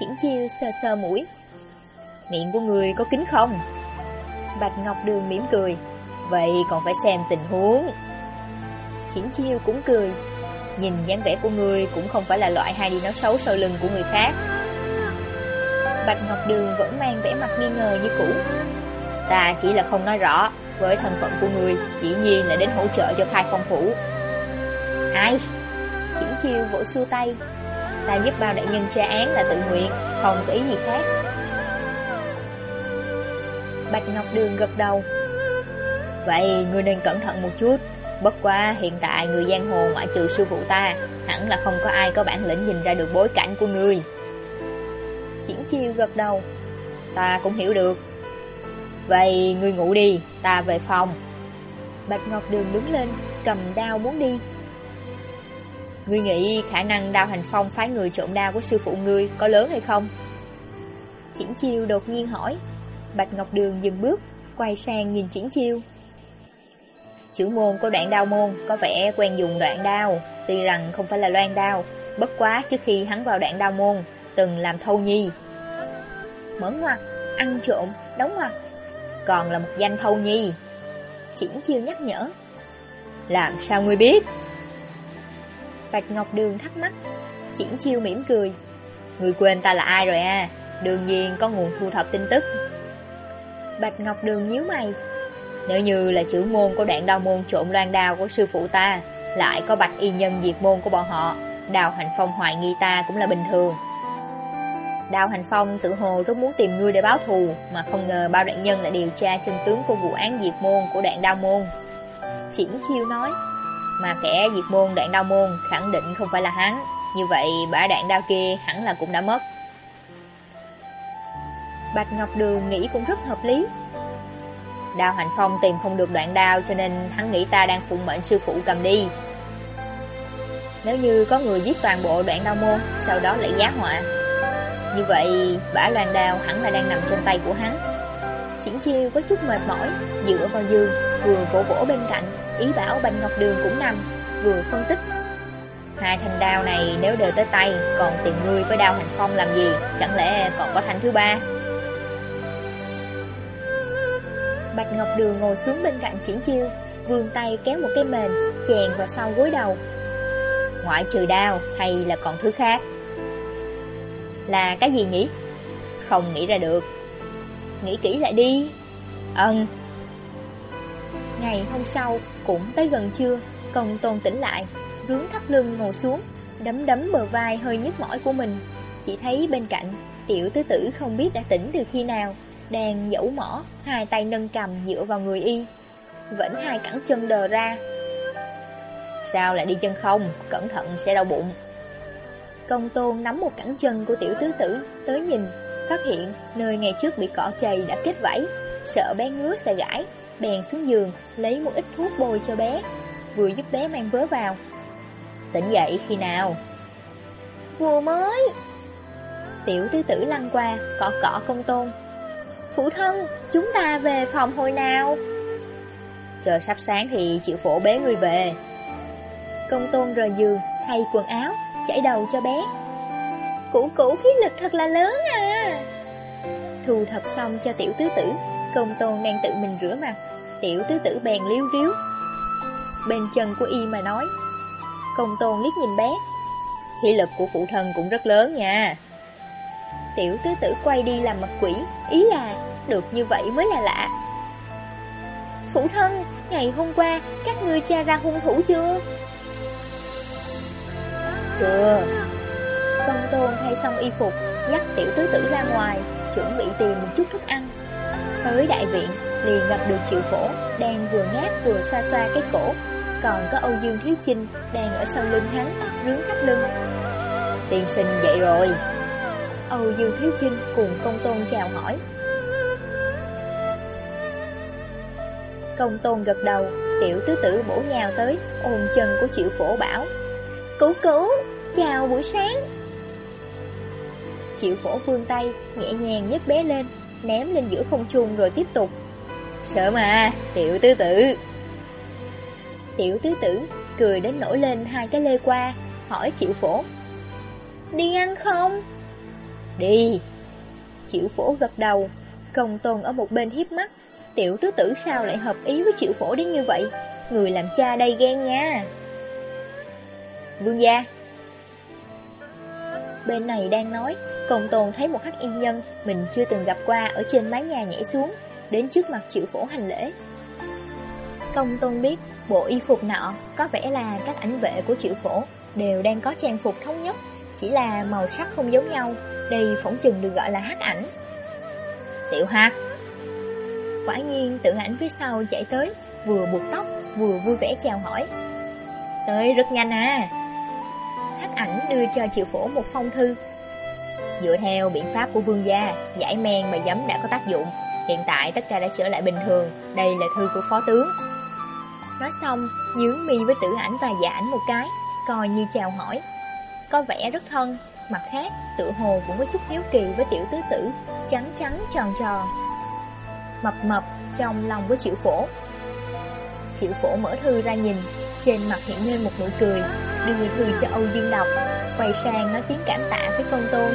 Triển Chiêu sờ sờ mũi. Miệng của người có kính không? Bạch Ngọc Đường mỉm cười. Vậy còn phải xem tình huống. Triển Chiêu cũng cười. Nhìn dáng vẻ của người cũng không phải là loại hay đi nói xấu sau lưng của người khác. Bạch Ngọc Đường vẫn mang vẻ mặt nghi ngờ như cũ. Ta chỉ là không nói rõ, với thân phận của người, dĩ nhiên là đến hỗ trợ cho khai phong phủ. Ai? Triển chiêu vỗ xua tay. Ta giúp bao đại nhân tra án là tự nguyện, không có ý gì khác. Bạch Ngọc Đường gật đầu. Vậy ngươi nên cẩn thận một chút. Bất quá hiện tại người giang hồ ngoại trừ sư phụ ta, hẳn là không có ai có bản lĩnh nhìn ra được bối cảnh của ngươi. Triển chiêu gật đầu. Ta cũng hiểu được. Vậy ngươi ngủ đi, ta về phòng. Bạch Ngọc Đường đứng lên, cầm đao muốn đi. Ngươi nghĩ khả năng đao hành phong phái người trộm đao của sư phụ ngươi có lớn hay không? Triển chiêu đột nhiên hỏi. Bạch Ngọc Đường dừng bước, quay sang nhìn Triển chiêu. Chữ môn có đoạn đao môn, có vẻ quen dùng đoạn đao, tuy rằng không phải là loan đao, bất quá trước khi hắn vào đoạn đao môn, từng làm thâu nhi. Mở ngoặt, ăn trộm, đóng ngoặt, còn là một danh thâu nhi. Triển chiêu nhắc nhở. Làm sao ngươi biết? Bạch Ngọc Đường thắc mắc. Triển chiêu mỉm cười. Người quên ta là ai rồi à? Đương nhiên có nguồn thu thập tin tức. Bạch Ngọc Đường nhíu mày. Nếu như là chữ môn của đoạn đao môn trộn loan đao của sư phụ ta, lại có bạch y nhân diệt môn của bọn họ, đào hành phong hoài nghi ta cũng là bình thường. Đào Hành Phong tự hồ rất muốn tìm ngươi để báo thù, mà không ngờ bao đại nhân lại điều tra chân tướng của vụ án diệt môn của đoạn đao môn. Triển chiêu nói, mà kẻ diệt môn đoạn đao môn khẳng định không phải là hắn, như vậy bả đoạn đao kia hẳn là cũng đã mất. Bạch Ngọc Đường nghĩ cũng rất hợp lý đao Hành Phong tìm không được đoạn đao cho nên hắn nghĩ ta đang phụng mệnh sư phụ cầm đi. Nếu như có người giết toàn bộ đoạn đao môn, sau đó lại giá họa, như vậy, bả loan đao hẳn là đang nằm trong tay của hắn. Triển chiêu có chút mệt mỏi, dựa vào giường, vừa vỗ vỗ bên cạnh, ý bảo bành Ngọc Đường cũng nằm, vừa phân tích. Hai thanh đao này nếu đều tới tay, còn tìm ngươi với đao hành phong làm gì, chẳng lẽ còn có thanh thứ ba? Bạch Ngọc Đường ngồi xuống bên cạnh triển chiêu, vươn tay kéo một cái mền, chèn vào sau gối đầu. Ngoại trừ đao hay là còn thứ khác? Là cái gì nhỉ? Không nghĩ ra được Nghĩ kỹ lại đi Ân Ngày hôm sau cũng tới gần trưa Công tôn tỉnh lại Rướng thắt lưng ngồi xuống Đấm đấm bờ vai hơi nhức mỏi của mình Chỉ thấy bên cạnh Tiểu tứ tử không biết đã tỉnh từ khi nào đang dẫu mỏ, Hai tay nâng cầm dựa vào người y Vẫn hai cẳng chân đờ ra. Sao lại đi chân không? Cẩn thận sẽ đau bụng. Công tôn nắm một cẳng chân của tiểu tứ tử, Tới nhìn, Phát hiện nơi ngày trước bị cỏ chày đã kết vảy. Sợ bé ngứa sẽ gãi, Bèn xuống giường, Lấy một ít thuốc bôi cho bé, Vừa giúp bé mang vớ vào. Tỉnh dậy khi nào? Vừa mới. Tiểu tứ tử lăn qua Cỏ cỏ công tôn. Phụ thân chúng ta về phòng hồi nào Trời sắp sáng thì chịu phổ bế người về Công tôn rời giường Thay quần áo chảy đầu cho bé. Củ củ khí lực thật là lớn à. Thu thập xong cho tiểu tứ tử, công tôn đang tự mình rửa mặt, tiểu tứ tử bèn liêu riếu. Bên chân của y mà nói, công tôn liếc nhìn bé, khí lực của phụ thân cũng rất lớn nha. Tiểu tứ tử quay đi làm mặt quỷ, ý là được như vậy mới là lạ. Phụ thân, ngày hôm qua các ngươi tra ra hung thủ chưa? Chưa. Công tôn thay xong y phục Dắt tiểu tứ tử ra ngoài Chuẩn bị tìm một chút thức ăn. Tới đại viện liền gặp được triệu phổ Đang vừa ngáp vừa xoa xoa cái cổ. Còn có Âu Dương Thiếu Chinh Đang ở sau lưng hắn Rướng thắt lưng. Tiên sinh dậy rồi. Âu Dương Thiếu Chinh cùng công tôn chào hỏi. Công tôn gật đầu Tiểu tứ tử bổ nhào tới Ôm chân của triệu phổ bảo. Cứu cứu, chào buổi sáng. Triệu phổ vươn tay Nhẹ nhàng nhấc bé lên Ném lên giữa không trung rồi tiếp tục. Sợ mà, tiểu tứ tử. Tiểu tứ tử cười đến nổi lên hai cái lê qua Hỏi triệu phổ Đi ăn không? Đi. Triệu phổ gật đầu. Công tôn ở một bên hiếp mắt. Tiểu tứ tử sao lại hợp ý với triệu phổ đến như vậy? Người làm cha đây ghen nha. Vương gia. Bên này đang nói, Công tôn thấy một hắc y nhân Mình chưa từng gặp qua ở trên mái nhà nhảy xuống, Đến trước mặt triệu phổ hành lễ. Công tôn biết Bộ y phục nọ có vẻ là các ảnh vệ của triệu phổ Đều đang có trang phục thống nhất. Chỉ là màu sắc không giống nhau Đây phỏng chừng được gọi là hắc ảnh. Tiểu hắc Quả nhiên tự ảnh phía sau chạy tới Vừa buộc tóc vừa vui vẻ chào hỏi. Tới rất nhanh à. Hắc ảnh đưa cho triệu phổ một phong thư. Dựa theo biện pháp của vương gia Giải men và giấm đã có tác dụng Hiện tại tất cả đã trở lại bình thường Đây là thư của phó tướng. Nói xong, nhướng mi với tử ảnh và dạ ảnh một cái Coi như chào hỏi. Có vẻ rất thân. Mặt khác, tự hồ cũng có chút hiếu kỳ với tiểu tứ tử Trắng trắng tròn tròn Mập mập trong lòng với triệu phổ. Triệu phổ mở thư ra nhìn Trên mặt hiện lên một nụ cười Đưa thư cho Âu Dương đọc Quay sang nói tiếng cảm tạ với công tôn.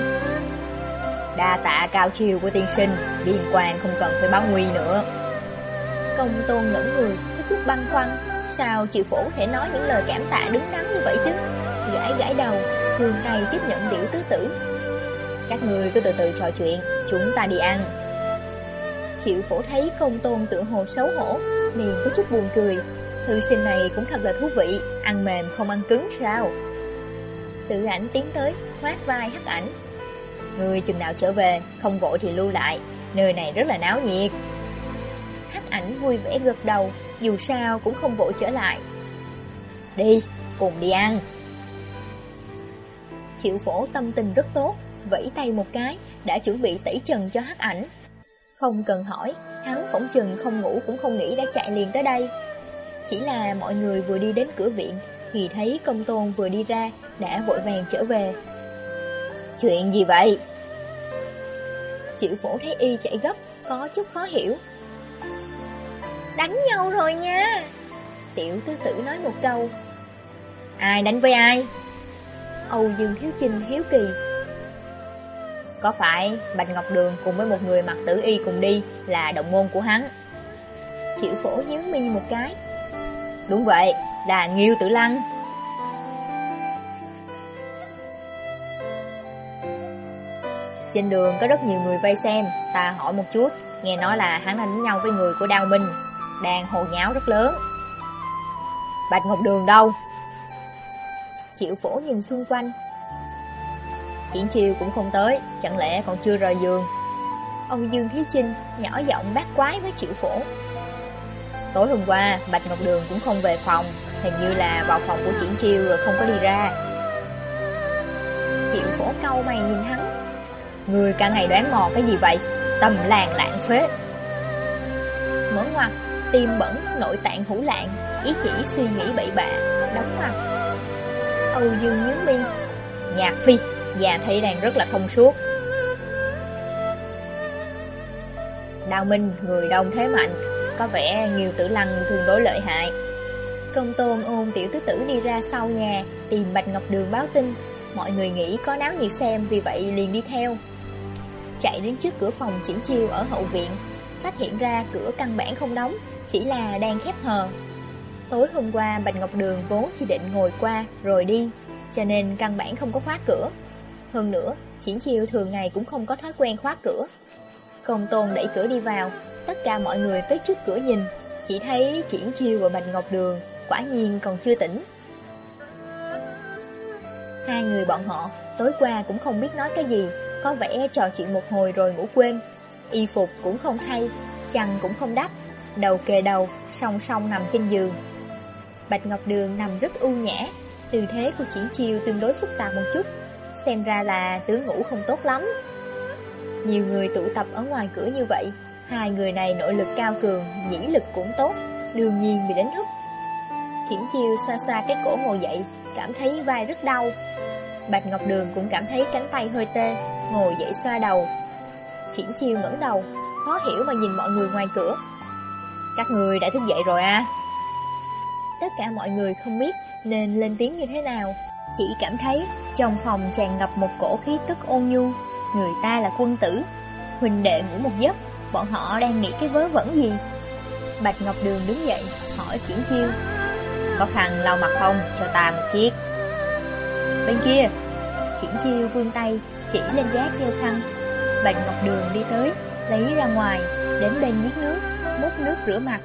Đa tạ cao chiều của tiên sinh Liên quan không cần phải báo nguy nữa. Công tôn ngẩn người Có chút băn khoăn Sao triệu phổ thể nói những lời cảm tạ đứng đắn như vậy chứ? Gãi gãi đầu Cường tay tiếp nhận tiểu tứ tử. Các người cứ từ từ trò chuyện Chúng ta đi ăn. Triệu phổ thấy công tôn tự hồ xấu hổ Liền có chút buồn cười. Thư sinh này cũng thật là thú vị Ăn mềm không ăn cứng sao? Tự ảnh tiến tới Khoát vai hắc ảnh. Người chừng nào trở về Không vội thì lưu lại Nơi này rất là náo nhiệt. Hắc ảnh vui vẻ gật đầu Dù sao cũng không vội trở lại. Đi, cùng đi ăn. Triệu phổ tâm tình rất tốt Vẫy tay một cái Đã chuẩn bị tẩy trần cho hắc ảnh. Không cần hỏi Hắn phỏng chừng không ngủ cũng không nghĩ đã chạy liền tới đây. Chỉ là mọi người vừa đi đến cửa viện Thì thấy công tôn vừa đi ra Đã vội vàng trở về. Chuyện gì vậy? Triệu phổ thấy y chạy gấp Có chút khó hiểu. Đánh nhau rồi nha. Tiểu tứ tử nói một câu. Ai đánh với ai? Âu Dương Thiếu Trinh hiếu kỳ. Có phải Bạch Ngọc Đường cùng với một người mặc tử y cùng đi Là đồng môn của hắn? Triệu phổ nhớ mi một cái. Đúng vậy, là Nghiêu Tử Lăng. Trên đường có rất nhiều người vây xem Ta hỏi một chút Nghe nói là hắn đánh nhau với người của Đao Minh Đang hồ nháo rất lớn. Bạch Ngọc Đường đâu Triệu phổ nhìn xung quanh. Triển chiêu cũng không tới, Chẳng lẽ còn chưa rời giường? Âu Dương Thiếu Trinh nhỏ giọng bát quái với triệu phổ Tối hôm qua, Bạch Ngọc Đường cũng không về phòng, Hình như là vào phòng của Triển chiêu rồi không có đi ra. Triệu phổ câu mày nhìn hắn. Người cả ngày đoán mò cái gì vậy? Tầm làng lạng phế. Mở ngoặt, Tim bẩn, nội tạng hữu lạng Ý chỉ suy nghĩ bậy bạ, Đóng ngoặt. Âu Dương nhớ mi, Nhạc phi Già thấy đang rất là thông suốt. Đào Minh, người đông thế mạnh, Có vẻ nhiều tử lăng tương đối lợi hại. Công tôn ôm tiểu tứ tử đi ra sau nhà, Tìm Bạch Ngọc Đường báo tin. Mọi người nghĩ có náo nhiệt xem, Vì vậy liền đi theo. Chạy đến trước cửa phòng triển chiêu ở hậu viện, Phát hiện ra cửa căn bản không đóng, Chỉ là đang khép hờ. Tối hôm qua Bạch Ngọc Đường vốn chỉ định ngồi qua rồi đi Cho nên căn bản không có khóa cửa. Hơn nữa Triển chiêu thường ngày cũng không có thói quen khóa cửa. Công tôn đẩy cửa đi vào Tất cả mọi người tới trước cửa nhìn Chỉ thấy Triển chiêu và Bạch Ngọc Đường Quả nhiên còn chưa tỉnh. Hai người bọn họ tối qua cũng không biết nói cái gì Có vẻ trò chuyện một hồi rồi ngủ quên. Y phục cũng không thay Chăn cũng không đắp Đầu kề đầu, song song nằm trên giường. Bạch Ngọc Đường nằm rất u nhã Tư thế của chỉ chiêu tương đối phức tạp một chút xem ra là tướng ngủ không tốt lắm. Nhiều người tụ tập ở ngoài cửa như vậy, hai người này nội lực cao cường, nhĩ lực cũng tốt, đương nhiên bị đánh thức. Triển chiêu xoa xoa cái cổ ngồi dậy, cảm thấy vai rất đau. Bạch Ngọc Đường cũng cảm thấy cánh tay hơi tê, ngồi dậy xoa đầu. Triển chiêu ngẩng đầu, khó hiểu mà nhìn mọi người ngoài cửa. Các người đã thức dậy rồi à? Tất cả mọi người không biết nên lên tiếng như thế nào, chỉ cảm thấy trong phòng tràn ngập một cổ khí tức ôn nhu, người ta là quân tử. Huỳnh đệ ngủ một giấc, bọn họ đang nghĩ cái vớ vẩn gì? Bạch Ngọc Đường đứng dậy, hỏi Triển Chiêu. Có khăn lau mặt không, cho ta một chiếc. Bên kia, Triển Chiêu vươn tay, chỉ lên giá treo khăn. Bạch Ngọc Đường đi tới, lấy ra ngoài, đến bên giếng nước, múc nước rửa mặt.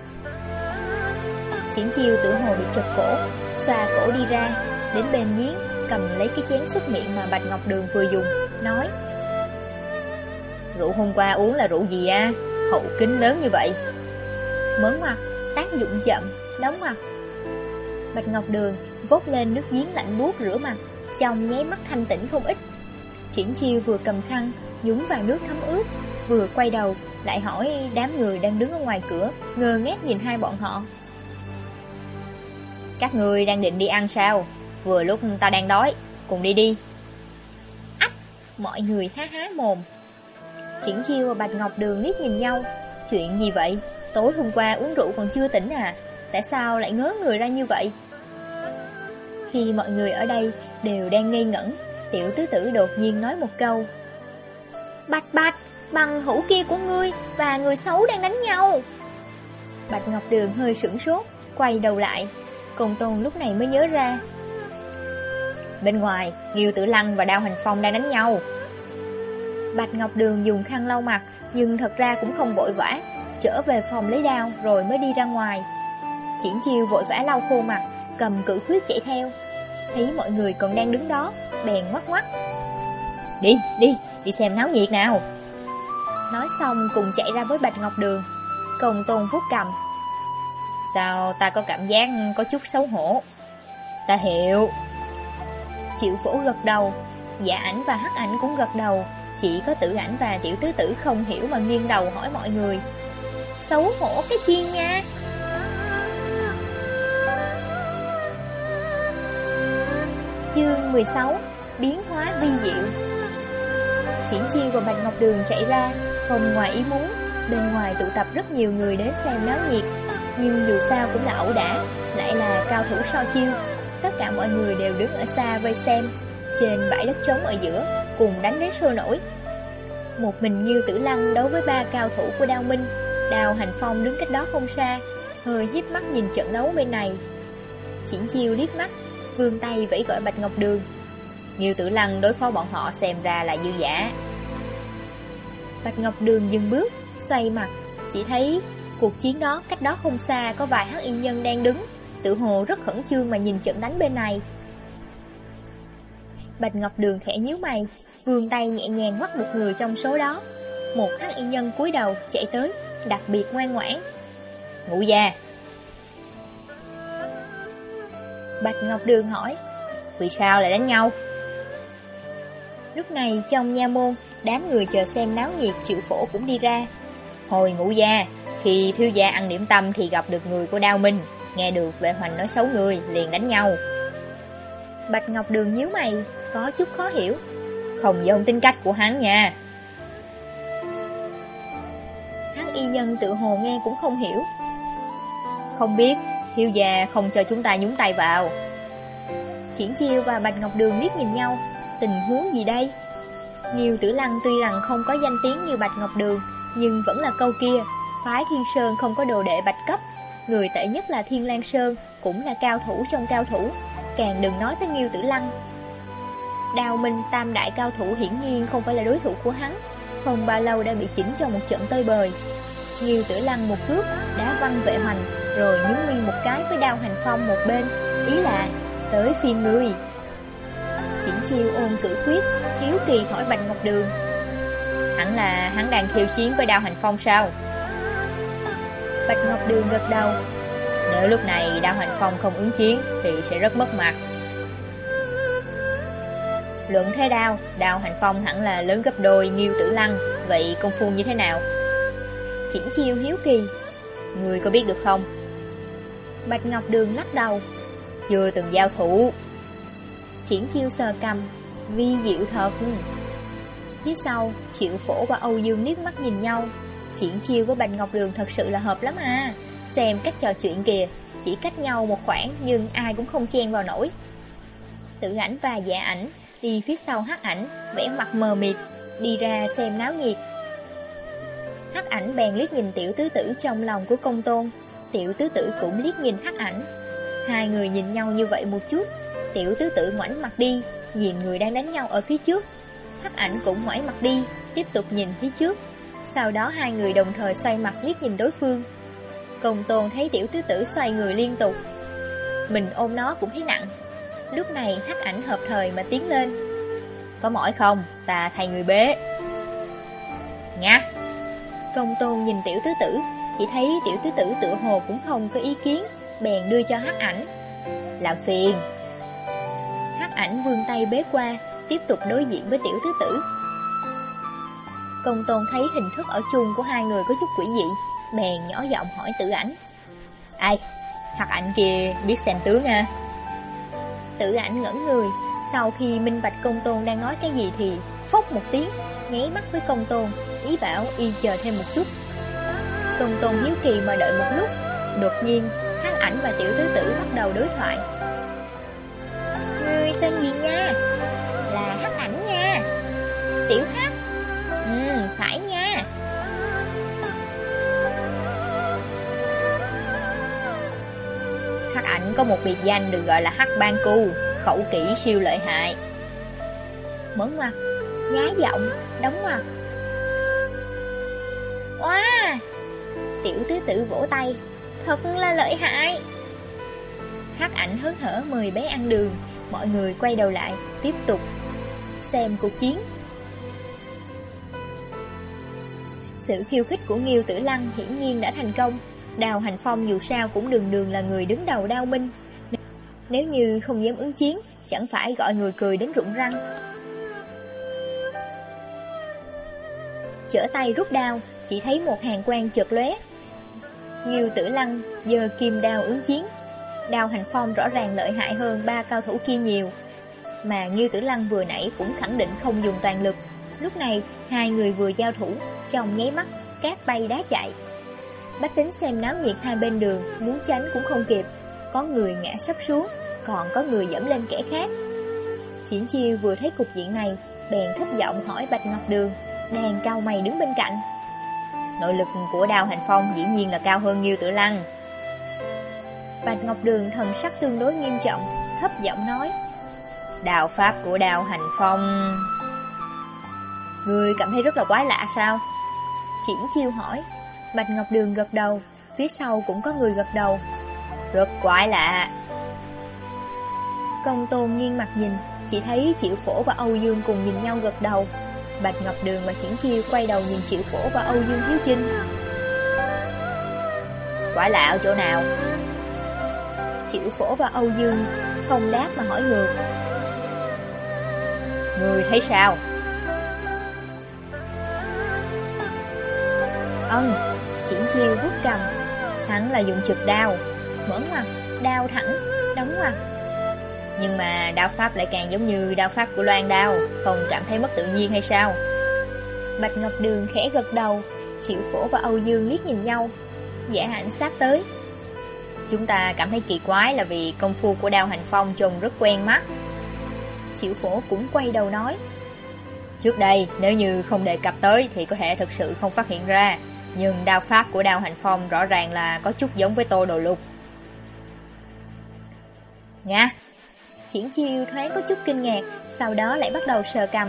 Triển Chiêu tự hồ bị chật cổ, xoa cổ đi ra, đến bên giếng, cầm lấy cái chén xúc miệng mà Bạch Ngọc Đường vừa dùng, nói Rượu hôm qua uống là rượu gì à? Hậu kính lớn như vậy. Mớn mặt, tác dụng chậm, đóng mặt Bạch Ngọc Đường vốt lên nước giếng lạnh buốt rửa mặt Trong nháy mắt thanh tĩnh không ít. Triển chiêu vừa cầm khăn Nhúng vào nước thấm ướt Vừa quay đầu lại hỏi đám người đang đứng ở ngoài cửa ngờ ngác nhìn hai bọn họ. Các người đang định đi ăn sao? Vừa lúc ta đang đói, Cùng đi đi. Ách, Mọi người há há mồm. Triển chiêu và Bạch Ngọc Đường liếc nhìn nhau. Chuyện gì vậy? Tối hôm qua uống rượu còn chưa tỉnh à? Tại sao lại ngớ người ra như vậy? Khi mọi người ở đây Đều đang ngây ngẩn, Tiểu tứ tử đột nhiên nói một câu. Bạch bạch, Bằng hữu kia của ngươi Và người xấu đang đánh nhau. Bạch Ngọc Đường hơi sửng sốt, Quay đầu lại. Công tôn lúc này mới nhớ ra. Bên ngoài Nghiêu Tử Lăng và Đao Hành Phong đang đánh nhau. Bạch Ngọc Đường dùng khăn lau mặt Nhưng thật ra cũng không vội vã. Trở về phòng lấy đao rồi mới đi ra ngoài. Triển chiêu vội vã lau khô mặt Cầm cử khuyết chạy theo. Thấy mọi người còn đang đứng đó Bèn ngoắt ngoắt Đi, đi, đi xem náo nhiệt nào. Nói xong cùng chạy ra với Bạch Ngọc Đường. Công tôn vuốt cầm Sao ta có cảm giác có chút xấu hổ? Ta hiểu. Triệu phổ gật đầu. Dạ ảnh và hắc ảnh cũng gật đầu. Chỉ có tử ảnh và tiểu tứ tử không hiểu mà nghiêng đầu hỏi mọi người. Xấu hổ cái chi nha? Chương 16 Biến hóa vi diệu. Triển chi và Bạch Ngọc Đường chạy ra. Không ngoài ý muốn, Bên ngoài tụ tập rất nhiều người đến xem náo nhiệt. Nhưng dù sao cũng là ẩu đả, Lại là cao thủ so chiêu. Tất cả mọi người đều đứng ở xa vây xem, Trên bãi đất trống ở giữa, Cùng đánh đến sôi nổi. Một mình như tử lăng đối với ba cao thủ của Đao Minh Đào Hành Phong đứng cách đó không xa, Hơi hiếp mắt nhìn trận đấu bên này. Chỉn chiêu liếc mắt Vương tay vẫy gọi Bạch Ngọc Đường. Nghiêu tử lăng đối phó bọn họ xem ra là dư giả Bạch Ngọc Đường dừng bước, Xoay mặt, Chỉ thấy cuộc chiến đó cách đó không xa Có vài hắc y nhân đang đứng. Tự hồ rất khẩn trương mà nhìn trận đánh bên này. Bạch Ngọc Đường khẽ nhíu mày, Vươn tay nhẹ nhàng bắt một người trong số đó. Một hắc y nhân cúi đầu, chạy tới, Đặc biệt ngoan ngoãn. Ngũ gia. Bạch Ngọc Đường hỏi, Vì sao lại đánh nhau? Lúc này trong nha môn, Đám người chờ xem náo nhiệt, triệu phổ cũng đi ra. Hồi ngũ gia Khi thiếu gia ăn điểm tâm thì gặp được người của Đao Minh. Nghe được vệ hoành nói xấu người, Liền đánh nhau. Bạch Ngọc Đường nhíu mày, Có chút khó hiểu. Không giống tính cách của hắn nha. Hắn y nhân tự hồ nghe cũng không hiểu. Không biết, Thiếu gia không cho chúng ta nhúng tay vào. Triển chiêu và Bạch Ngọc Đường liếc nhìn nhau. Tình huống gì đây? Nghiêu Tử Lăng tuy rằng không có danh tiếng như Bạch Ngọc Đường nhưng vẫn là câu kia. Phái Thiên Sơn không có đồ đệ bạch cấp. Người tệ nhất là Thiên Lan Sơn, Cũng là cao thủ trong cao thủ. Càng đừng nói tới Nghiêu Tử Lăng. Đào Minh, tam đại cao thủ hiển nhiên không phải là đối thủ của hắn. Không bao lâu đã bị chỉnh cho một trận tơi bời. Nghiêu Tử Lăng một cước Đã văng vệ hoành, Rồi nhúng nguyên một cái với đao hành phong một bên. Ý là, tới phiên người. Triển chiêu ôm cử quyết, Hiếu kỳ hỏi Bạch Ngọc Đường. Hẳn là hắn đang khiêu chiến với đao hành phong sao Bạch Ngọc Đường gật đầu Nếu lúc này đao hành phong không ứng chiến Thì sẽ rất mất mặt Luận thế đao, đao hành phong hẳn là lớn gấp đôi nghiêu tử lăng, vậy công phu như thế nào? Chỉnh chiêu hiếu kỳ. Người có biết được không? Bạch Ngọc Đường lắc đầu. Chưa từng giao thủ. Triển chiêu sờ cầm, vi diệu thật. Phía sau, Triệu Phổ và Âu Dương liếc mắt nhìn nhau. Triển chiêu với Bạch Ngọc Đường thật sự là hợp lắm à. Xem cách trò chuyện kìa, chỉ cách nhau một khoảng nhưng ai cũng không chen vào nổi. tự ảnh và dạ ảnh đi phía sau hắc ảnh, vẽ mặt mờ mịt, đi ra xem náo nhiệt. Hắc ảnh bèn liếc nhìn tiểu tứ tử trong lòng của công tôn, tiểu tứ tử cũng liếc nhìn hắc ảnh. Hai người nhìn nhau như vậy một chút, tiểu tứ tử ngoảnh mặt đi, nhìn người đang đánh nhau ở phía trước. Hắc ảnh cũng ngoảnh mặt đi, tiếp tục nhìn phía trước. Sau đó hai người đồng thời xoay mặt liếc nhìn đối phương. Công tôn thấy tiểu tứ tử xoay người liên tục. Mình ôm nó cũng thấy nặng, Lúc này hắc ảnh hợp thời mà tiến lên Có mỏi không? Ta thay người bế Nga Công tôn nhìn tiểu tứ tử Chỉ thấy tiểu tứ tử tự hồ cũng không có ý kiến Bèn đưa cho hắc ảnh Làm phiền Hắc ảnh vươn tay bế qua Tiếp tục đối diện với tiểu tứ tử. Công tôn thấy hình thức ở chung của hai người có chút quỷ dị, Bèn nhỏ giọng hỏi tử ảnh. Ai? thật ảnh kia biết xem tướng à? Tử ảnh ngẩn người, Sau khi minh bạch công tôn đang nói cái gì thì Phốc một tiếng, Nháy mắt với công tôn, Ý bảo y chờ thêm một chút. Công tôn hiếu kỳ mà đợi một lúc, Đột nhiên hắn ảnh và tiểu tứ tử bắt đầu đối thoại. Người tên gì nha? Tiểu hắc Ừ phải nha Hắc ảnh có một biệt danh được gọi là Hắc Ban Cu, khẩu kỹ siêu lợi hại. Mở ngoặc, nhá giọng, đóng ngoặt. Wow! Tiểu tứ tử vỗ tay, thật là lợi hại. Hắc ảnh hớn hở mời bé ăn đường, mọi người quay đầu lại, tiếp tục xem cuộc chiến. Sự khiêu khích của Nghiêu Tử Lăng hiển nhiên đã thành công, Đào Hành Phong dù sao cũng đường đường là người đứng đầu đao minh. Nếu như không dám ứng chiến Chẳng phải gọi người cười đến rụng răng. Chở tay rút đao Chỉ thấy một hàng quan chợt lóe. Nghiêu tử lăng Giờ kim đao ứng chiến. Đào hành phong rõ ràng lợi hại hơn ba cao thủ kia nhiều. Mà Nghiêu tử lăng vừa nãy cũng khẳng định không dùng toàn lực. Lúc này, hai người vừa giao thủ, chồng nháy mắt, Cát bay đá chạy. Bách tính xem náo nhiệt hai bên đường, Muốn tránh cũng không kịp. Có người ngã sắp xuống, Còn có người dẫm lên kẻ khác. Triển chiêu vừa thấy cục diện này, Bèn thấp giọng hỏi Bạch Ngọc Đường, Đang cao mày đứng bên cạnh. Nội lực của đào hành phong dĩ nhiên là cao hơn nhiều Tử Lăng. Bạch Ngọc Đường thần sắc tương đối nghiêm trọng, Thấp giọng nói, Đào pháp của đào hành phong Người cảm thấy rất là quái lạ sao Triển chiêu hỏi Bạch Ngọc Đường gật đầu, phía sau cũng có người gật đầu. Rất quái lạ. Công tôn nghiêng mặt nhìn, chỉ thấy Triệu Phổ và Âu Dương cùng nhìn nhau gật đầu. Bạch Ngọc Đường và Triển Chiêu quay đầu nhìn Triệu Phổ và Âu Dương Hiếu chinh. Quái lạ ở chỗ nào? Triệu Phổ và Âu Dương không đáp mà hỏi ngược. Người thấy sao? Ân, Triển chiêu vuốt cầm. Hắn là dùng trực đao. Mở ngoặt, đao thẳng, đóng ngoặt Nhưng mà đao pháp lại càng giống như đao pháp của loan đao. Không cảm thấy mất tự nhiên hay sao? Bạch Ngọc Đường khẽ gật đầu. Triệu Phổ và Âu Dương liếc nhìn nhau. Dạ hạnh sát tới. Chúng ta cảm thấy kỳ quái là vì công phu của đao hành phong trông rất quen mắt. Triệu Phổ cũng quay đầu nói. Trước đây nếu như không đề cập tới Thì có thể thực sự không phát hiện ra nhưng đao pháp của đao hành phong rõ ràng là có chút giống với tô đồ lục. Nga! Triển chiêu thoáng có chút kinh ngạc, sau đó lại bắt đầu sờ cầm.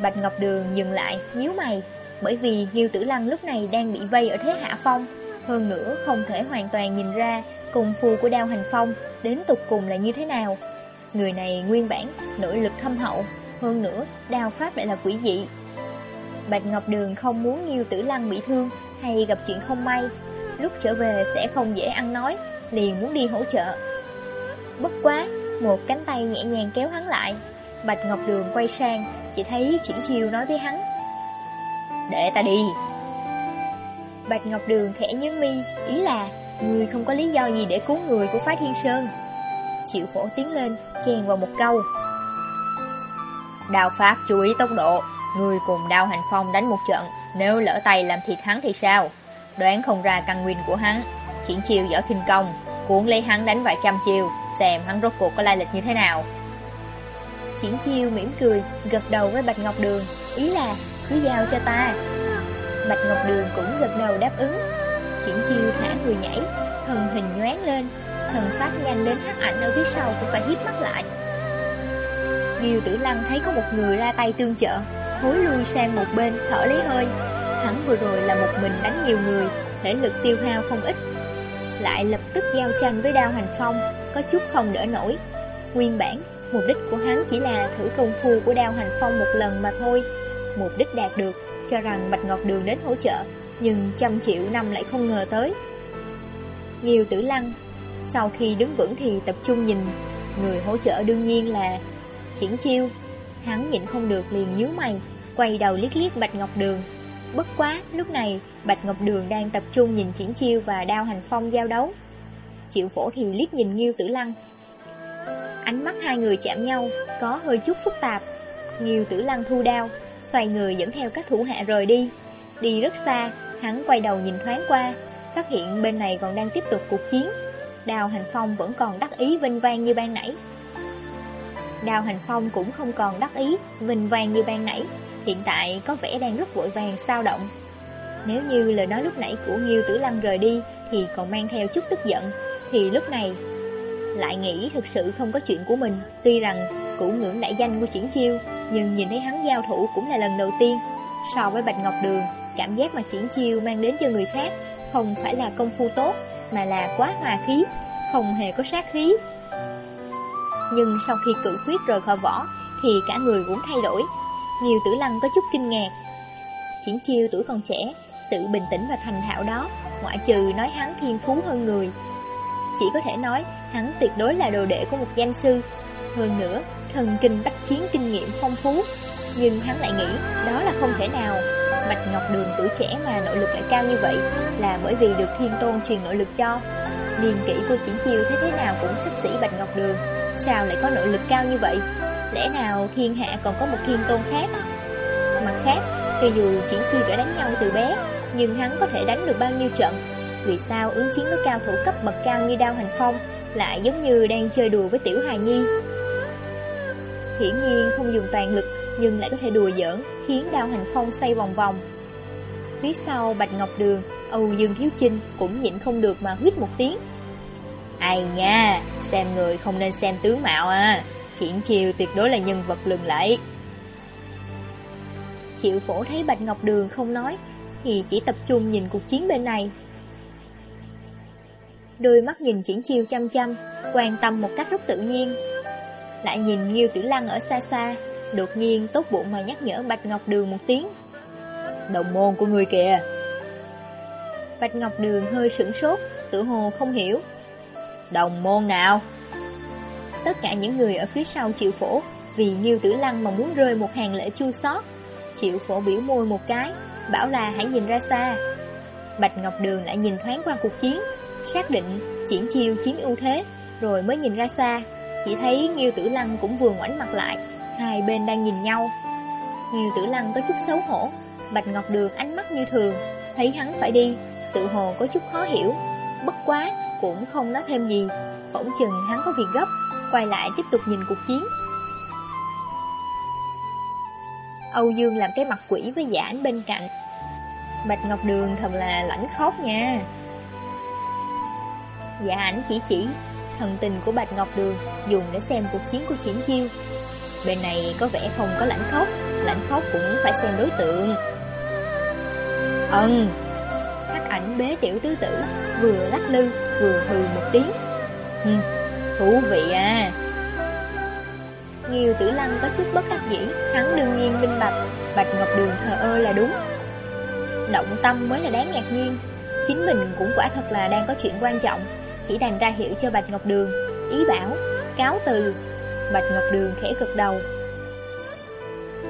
Bạch Ngọc Đường dừng lại, nhíu mày, bởi vì Nghiêu Tử Lăng lúc này đang bị vây ở thế hạ phong. Hơn nữa không thể hoàn toàn nhìn ra cùng phù của đao hành phong đến tục cùng là như thế nào. Người này nguyên bản, nội lực thâm hậu, hơn nữa đao pháp lại là quỷ dị, Bạch Ngọc Đường không muốn Nghiêu Tử Lăng bị thương hay gặp chuyện không may, lúc trở về sẽ không dễ ăn nói, liền muốn đi hỗ trợ. Bất quá, một cánh tay nhẹ nhàng kéo hắn lại. Bạch Ngọc Đường quay sang, chỉ thấy Triển Chiêu nói với hắn. Để ta đi. Bạch Ngọc Đường khẽ nhướng mi, ý là người không có lý do gì để cứu người của phái Thiên Sơn. Triệu phổ tiến lên, chèn vào một câu đao Pháp chú ý tốc độ, người cùng đao hành phong đánh một trận, nếu lỡ tay làm thiệt hắn thì sao? Đoán không ra căn nguyên của hắn, triển chiêu dở kinh công, cuốn lấy hắn đánh vài trăm chiêu, xem hắn rốt cuộc có lai lịch như thế nào. Triển chiêu mỉm cười, gật đầu với Bạch Ngọc Đường, ý là cứ giao cho ta. Bạch Ngọc Đường cũng gật đầu đáp ứng. Triển chiêu thả người nhảy, thần hình nhoáng lên, thần phát nhanh đến hắc ảnh ở phía sau cũng phải hiếp mắt lại. Diêu Tử Lăng thấy có một người ra tay tương trợ, hối lui sang một bên thở lấy hơi. Hắn vừa rồi là một mình đánh nhiều người, thể lực tiêu hao không ít. Lại lập tức giao tranh với đao hành phong, có chút không đỡ nổi. Nguyên bản, mục đích của hắn chỉ là thử công phu của đao hành phong một lần mà thôi. Mục đích đạt được, cho rằng Bạch Ngọc Đường đến hỗ trợ, nhưng trăm triệu năm lại không ngờ tới. Nghiêu Tử Lăng, sau khi đứng vững thì tập trung nhìn, người hỗ trợ đương nhiên là Triển chiêu. Hắn nhịn không được liền nhíu mày, Quay đầu liếc liếc Bạch Ngọc Đường. Bất quá, lúc này, Bạch Ngọc Đường đang tập trung nhìn Triển chiêu và đao hành phong giao đấu. Triệu phổ thì liếc nhìn Nghiêu Tử Lăng. Ánh mắt hai người chạm nhau, Có hơi chút phức tạp. Nghiêu Tử Lăng thu đao, Xoay người dẫn theo các thủ hạ rời đi. Đi rất xa, Hắn quay đầu nhìn thoáng qua, Phát hiện bên này còn đang tiếp tục cuộc chiến. Đào hành phong vẫn còn đắc ý vinh vang như ban nãy. Đào Hành Phong cũng không còn đắc ý, vinh vang như ban nãy, hiện tại có vẻ đang rất vội vàng sao động. Nếu như lời nói lúc nãy của Nghiêu Tử Lăng rời đi thì còn mang theo chút tức giận, thì lúc này lại nghĩ thực sự không có chuyện của mình. Tuy rằng cũ ngưỡng đại danh của Triển Chiêu, nhưng nhìn thấy hắn giao thủ cũng là lần đầu tiên. So với Bạch Ngọc Đường, cảm giác mà Triển Chiêu mang đến cho người khác không phải là công phu tốt, mà là quá hòa khí, không hề có sát khí, nhưng sau khi cử quyết rời khỏi võ Thì cả người cũng thay đổi. Nhiều tử lăng có chút kinh ngạc. Triển chiêu tuổi còn trẻ, Sự bình tĩnh và thành thạo đó, Ngoại trừ nói hắn thiên phú hơn người. Chỉ có thể nói, Hắn tuyệt đối là đồ đệ của một danh sư. Hơn nữa, Thần kinh bách chiến kinh nghiệm phong phú. Nhưng hắn lại nghĩ, Đó là không thể nào. Bạch Ngọc Đường tuổi trẻ mà nội lực lại cao như vậy Là bởi vì được thiên tôn truyền nội lực cho. Niên kỷ của Triển Chiêu thế thế nào cũng sắp xỉ Bạch Ngọc Đường. Sao lại có nội lực cao như vậy? Lẽ nào thiên hạ còn có một thiên tôn khác? Mặt khác, Cho dù Triển Chiêu đã đánh nhau từ bé, Nhưng hắn có thể đánh được bao nhiêu trận? Vì sao ứng chiến với cao thủ cấp bậc cao như Đao Hành Phong Lại giống như đang chơi đùa với Tiểu Hài Nhi? Hiển nhiên không dùng toàn lực, Nhưng lại có thể đùa giỡn. Khiến Đao Hành Phong xoay vòng vòng. Phía sau Bạch Ngọc Đường Âu Dương Thiếu Chinh cũng nhịn không được mà huyết một tiếng. Ai nha, xem người không nên xem tướng mạo à Triển chiêu tuyệt đối là nhân vật lừng lẫy. Triệu phổ thấy Bạch Ngọc Đường không nói Thì chỉ tập trung nhìn cuộc chiến bên này. Đôi mắt nhìn triển chiêu chăm chăm Quan tâm một cách rất tự nhiên. Lại nhìn Nghiêu Tử Lăng ở xa xa. Đột nhiên tốt bụng mà nhắc nhở Bạch Ngọc Đường một tiếng. Đồng môn của người kìa. Bạch Ngọc Đường hơi sửng sốt, Tự hồ không hiểu. Đồng môn nào? Tất cả những người ở phía sau triệu phổ, Vì Nhiêu Tử Lăng mà muốn rơi một hàng lễ chua xót. Triệu phổ biểu môi một cái, Bảo là hãy nhìn ra xa. Bạch Ngọc Đường lại nhìn thoáng qua cuộc chiến, Xác định triển chiêu chiếm ưu thế, Rồi mới nhìn ra xa. Chỉ thấy Nghiêu Tử Lăng cũng vừa ngoảnh mặt lại. Hai bên đang nhìn nhau. Nghiêu Tử Lăng có chút xấu hổ. Bạch Ngọc Đường ánh mắt như thường. Thấy hắn phải đi, Tự hồ có chút khó hiểu. Bất quá, cũng không nói thêm gì. Phỏng chừng hắn có việc gấp, Quay lại tiếp tục nhìn cuộc chiến. Âu Dương làm cái mặt quỷ với giả ảnh bên cạnh. Bạch Ngọc Đường thật là lãnh khóc nha. Giả ảnh chỉ chỉ, Thần tình của Bạch Ngọc Đường Dùng để xem cuộc chiến của Triển Chiêu. Bên này có vẻ không có lãnh khóc Lãnh khóc cũng phải xem đối tượng. Ân ảnh bế tiểu tứ tử Vừa lắc lư vừa hừ một tiếng. Hừ, thú vị à. Nhiều tử lăng có chút bất đắc dĩ Hắn đương nhiên minh bạch Bạch Ngọc Đường thờ ơ là đúng. Động tâm mới là đáng ngạc nhiên Chính mình cũng quả thật là đang có chuyện quan trọng Chỉ đành ra hiểu cho Bạch Ngọc Đường Ý bảo, cáo từ. Bạch Ngọc Đường khẽ cực đầu.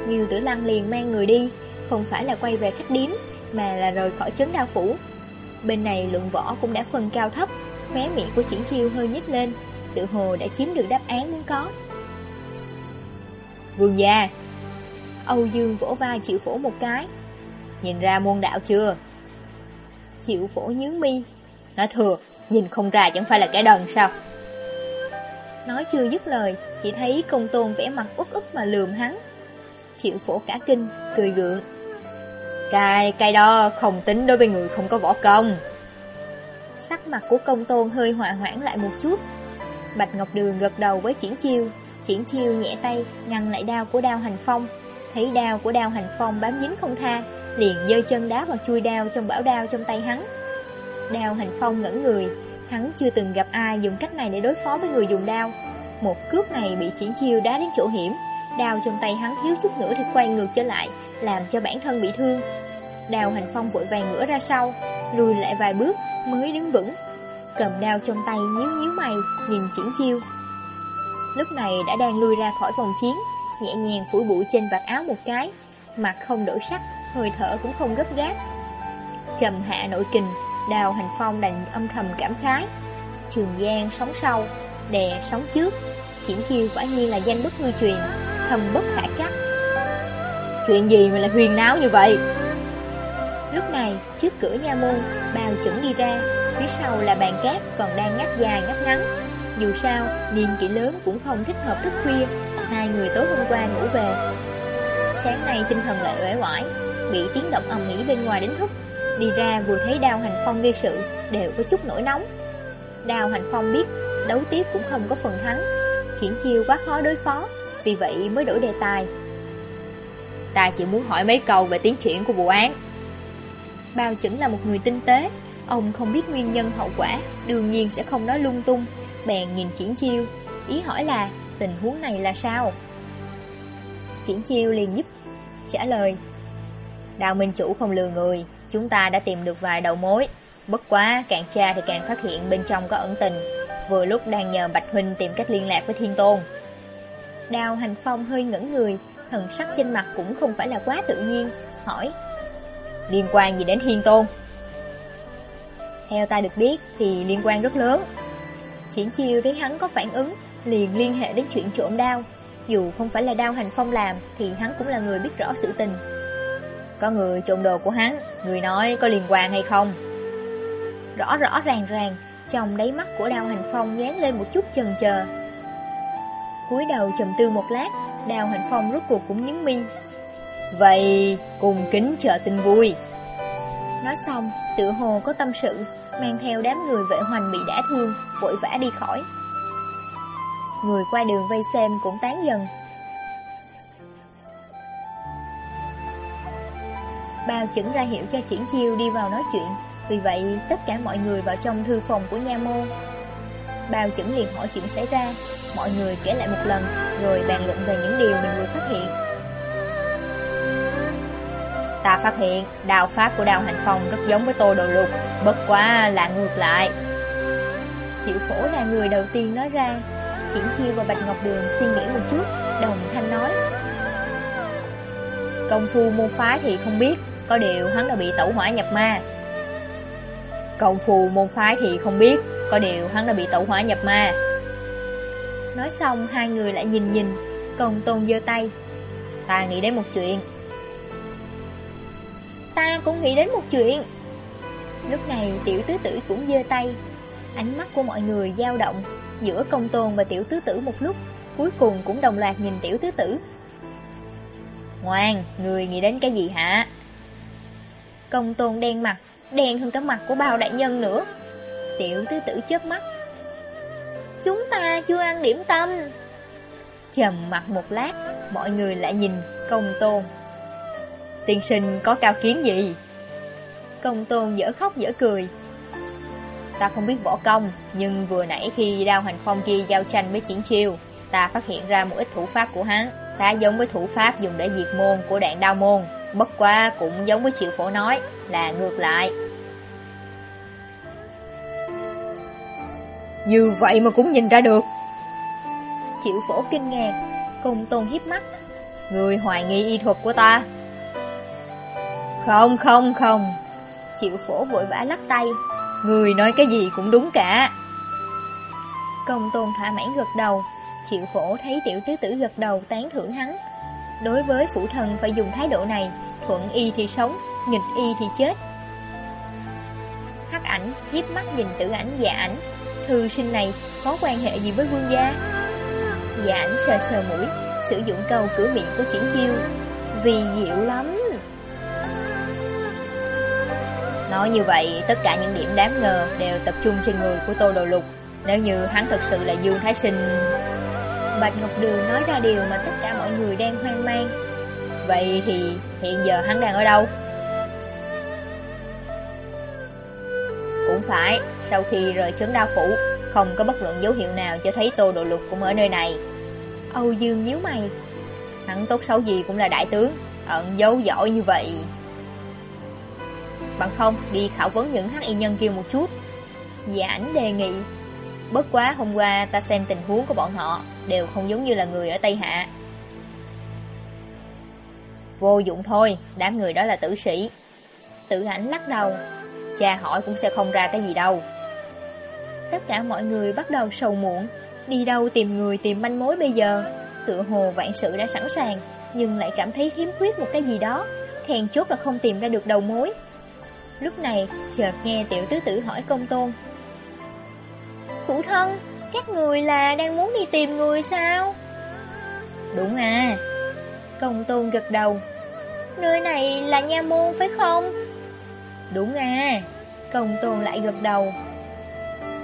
Nghiêu tử lăng liền mang người đi, Không phải là quay về khách điếm, Mà là rời khỏi chấn đao phủ. Bên này luận võ cũng đã phân cao thấp Mé miệng của triển chiêu hơi nhích lên, Tự hồ đã chiếm được đáp án muốn có. Vương gia! Âu Dương vỗ vai chịu phổ một cái. Nhìn ra môn đạo chưa? Chịu phổ nhướng mi. Nói thừa, Nhìn không ra chẳng phải là kẻ đần sao? Nói chưa dứt lời Chỉ thấy công tôn vẽ mặt út ức mà lườm hắn. Triệu phổ cả kinh Cười gượng. Cái, cái đó không tính đối với người không có võ công. Sắc mặt của công tôn hơi hòa hoãn lại một chút. Bạch Ngọc Đường gật đầu với triển chiêu. Triển chiêu nhẹ tay Ngăn lại đao của đao hành phong. Thấy đao của đao hành phong bám dính không tha Liền dơ chân đá vào chui đao trong bảo đao trong tay hắn. Đao hành phong ngẩn người Hắn chưa từng gặp ai dùng cách này để đối phó với người dùng đao. Một cước này bị triển chiêu đá đến chỗ hiểm. Đao trong tay hắn thiếu chút nữa thì quay ngược trở lại, Làm cho bản thân bị thương. Đao hành phong vội vàng ngửa ra sau, Lùi lại vài bước, mới đứng vững. Cầm đao trong tay nhíu nhíu mày Nhìn triển chiêu. Lúc này đã đang lui ra khỏi vòng chiến, Nhẹ nhàng phủi bụi trên vạt áo một cái. Mặt không đổi sắc, Hơi thở cũng không gấp gáp. Trầm hạ nội kình Đào hành phong đành âm thầm cảm khái. Trường Giang sống sau, Đè sống trước Triển chiêu quả nhiên là danh bất hư truyền, Thầm bất khả chắc. Chuyện gì mà lại huyền náo như vậy? Lúc này, trước cửa nha môn Bào chuẩn đi ra, Phía sau là bàn cát còn đang ngắt dài ngắt ngắn. Dù sao, niên kỷ lớn cũng không thích hợp thức khuya, Hai người tối hôm qua ngủ về. Sáng nay tinh thần lại uể oải, Bị tiếng động ầm ĩ bên ngoài đánh thức. Đi ra vừa thấy đào hành phong gây sự, Đều có chút nổi nóng. Đào hành phong biết Đấu tiếp cũng không có phần thắng Triển chiêu quá khó đối phó, Vì vậy mới đổi đề tài. Ta chỉ muốn hỏi mấy câu về tiến triển của vụ án. Bao chẩn là một người tinh tế, Ông không biết nguyên nhân hậu quả, Đương nhiên sẽ không nói lung tung, Bèn nhìn triển chiêu, Ý hỏi là tình huống này là sao? Triển chiêu liền giúp, Trả lời, Đào Minh Chủ không lừa người Chúng ta đã tìm được vài đầu mối. Bất quá, càng tra thì càng phát hiện bên trong có ẩn tình. Vừa lúc đang nhờ Bạch Huynh tìm cách liên lạc với Thiên Tôn. Đào Hành Phong hơi ngẩn người, Thần sắc trên mặt cũng không phải là quá tự nhiên, Hỏi. Liên quan gì đến Thiên Tôn? Theo ta được biết thì liên quan rất lớn. Triển chiêu thấy hắn có phản ứng, Liền liên hệ đến chuyện trộm đao. Dù không phải là đao hành phong làm, Thì hắn cũng là người biết rõ sự tình. Có người trộm đồ của hắn. Người nói có liên quan hay không? Rõ rõ, ràng ràng. Trong đáy mắt của Đào hành phong nhán lên một chút chần chờ cúi đầu trầm tư một lát, Đào hành phong rốt cuộc cũng nhấn mi. Vậy cùng kính chờ tin vui. Nói xong, tự hồ có tâm sự, Mang theo đám người vệ hoành bị đả thương, Vội vã đi khỏi. Người qua đường vây xem cũng tán dần. Bao chẩn ra hiệu cho triển chiêu đi vào nói chuyện. Vì vậy, tất cả mọi người vào trong thư phòng của nha môn. Bao chẩn liền hỏi chuyện xảy ra. Mọi người kể lại một lần, Rồi bàn luận về những điều mình vừa phát hiện. Ta phát hiện đào pháp của đào hành Phòng rất giống với tô đồ lục, Bất quá là ngược lại. Triệu phổ là người đầu tiên nói ra. Triển chiêu và Bạch Ngọc Đường suy nghĩ một chút, Đồng thanh nói. Công phu môn phái thì không biết có điều hắn đã bị tẩu hỏa nhập ma. Công phu môn phái thì không biết Có điều hắn đã bị tẩu hỏa nhập ma. Nói xong hai người lại nhìn nhìn Công tôn giơ tay. Ta nghĩ đến một chuyện. Ta cũng nghĩ đến một chuyện. Lúc này tiểu tứ tử cũng giơ tay. Ánh mắt của mọi người dao động Giữa công tôn và tiểu tứ tử một lúc Cuối cùng cũng đồng loạt nhìn tiểu tứ tử. Ngoan, người nghĩ đến cái gì hả? Công tôn đen mặt, Đen hơn cả mặt của bao đại nhân nữa. Tiểu tứ tử chớp mắt. Chúng ta chưa ăn điểm tâm. Trầm mặt một lát, Mọi người lại nhìn công tôn. Tiên sinh có cao kiến gì? Công tôn dở khóc dở cười. Ta không biết võ công, Nhưng vừa nãy khi đao hành phong kia giao tranh với triển chiêu, Ta phát hiện ra một ít thủ pháp của hắn, Khá giống với thủ pháp dùng để diệt môn của đạn đao môn. Bất quá cũng giống với triệu phổ nói Là ngược lại. Như vậy mà cũng nhìn ra được. Triệu phổ kinh ngạc Công tôn hiếp mắt. Người hoài nghi y thuật của ta. Không không không. Triệu phổ vội vã lắc tay. Người nói cái gì cũng đúng cả. Công tôn thỏa mãn gật đầu. Triệu phổ thấy tiểu tứ tử gật đầu tán thưởng hắn Đối với phụ thần phải dùng thái độ này Thuận y thì sống, nghịch y thì chết. Hắc ảnh hiếp mắt nhìn tử ảnh dạ ảnh. Thư sinh này có quan hệ gì với vương gia? Dạ ảnh sờ sờ mũi Sử dụng câu cửa miệng của triển chiêu. Vì diệu lắm. Nói như vậy, tất cả những điểm đáng ngờ đều tập trung trên người của Tô Đồ Lục. Nếu như hắn thật sự là Dương Thái Sinh... Bạch Ngọc Đường nói ra điều mà tất cả mọi người đang hoang mang. Vậy thì hiện giờ hắn đang ở đâu? Cũng phải, sau khi rời trấn đao phủ, không có bất luận dấu hiệu nào cho thấy Tô Độ Lục cũng ở nơi này. Âu Dương nhíu mày. Hắn tốt xấu gì cũng là đại tướng, ẩn dấu giỏi như vậy Bằng không đi khảo vấn những hắc y nhân kia một chút Dạ ảnh đề nghị Bất quá hôm qua ta xem tình huống của bọn họ Đều không giống như là người ở Tây Hạ. Vô dụng thôi Đám người đó là tử sĩ. Tự ảnh lắc đầu Cha hỏi cũng sẽ không ra cái gì đâu. Tất cả mọi người bắt đầu sầu muộn Đi đâu tìm người tìm manh mối bây giờ? Tựa hồ vạn sự đã sẵn sàng Nhưng lại cảm thấy hiếm khuyết một cái gì đó Thèn chốt là không tìm ra được đầu mối. Lúc này, chợt nghe tiểu tứ tử hỏi công tôn. Phụ thân, các người là đang muốn đi tìm người sao? Đúng à. Công tôn gật đầu. Nơi này là nha môn phải không? Đúng à. Công tôn lại gật đầu.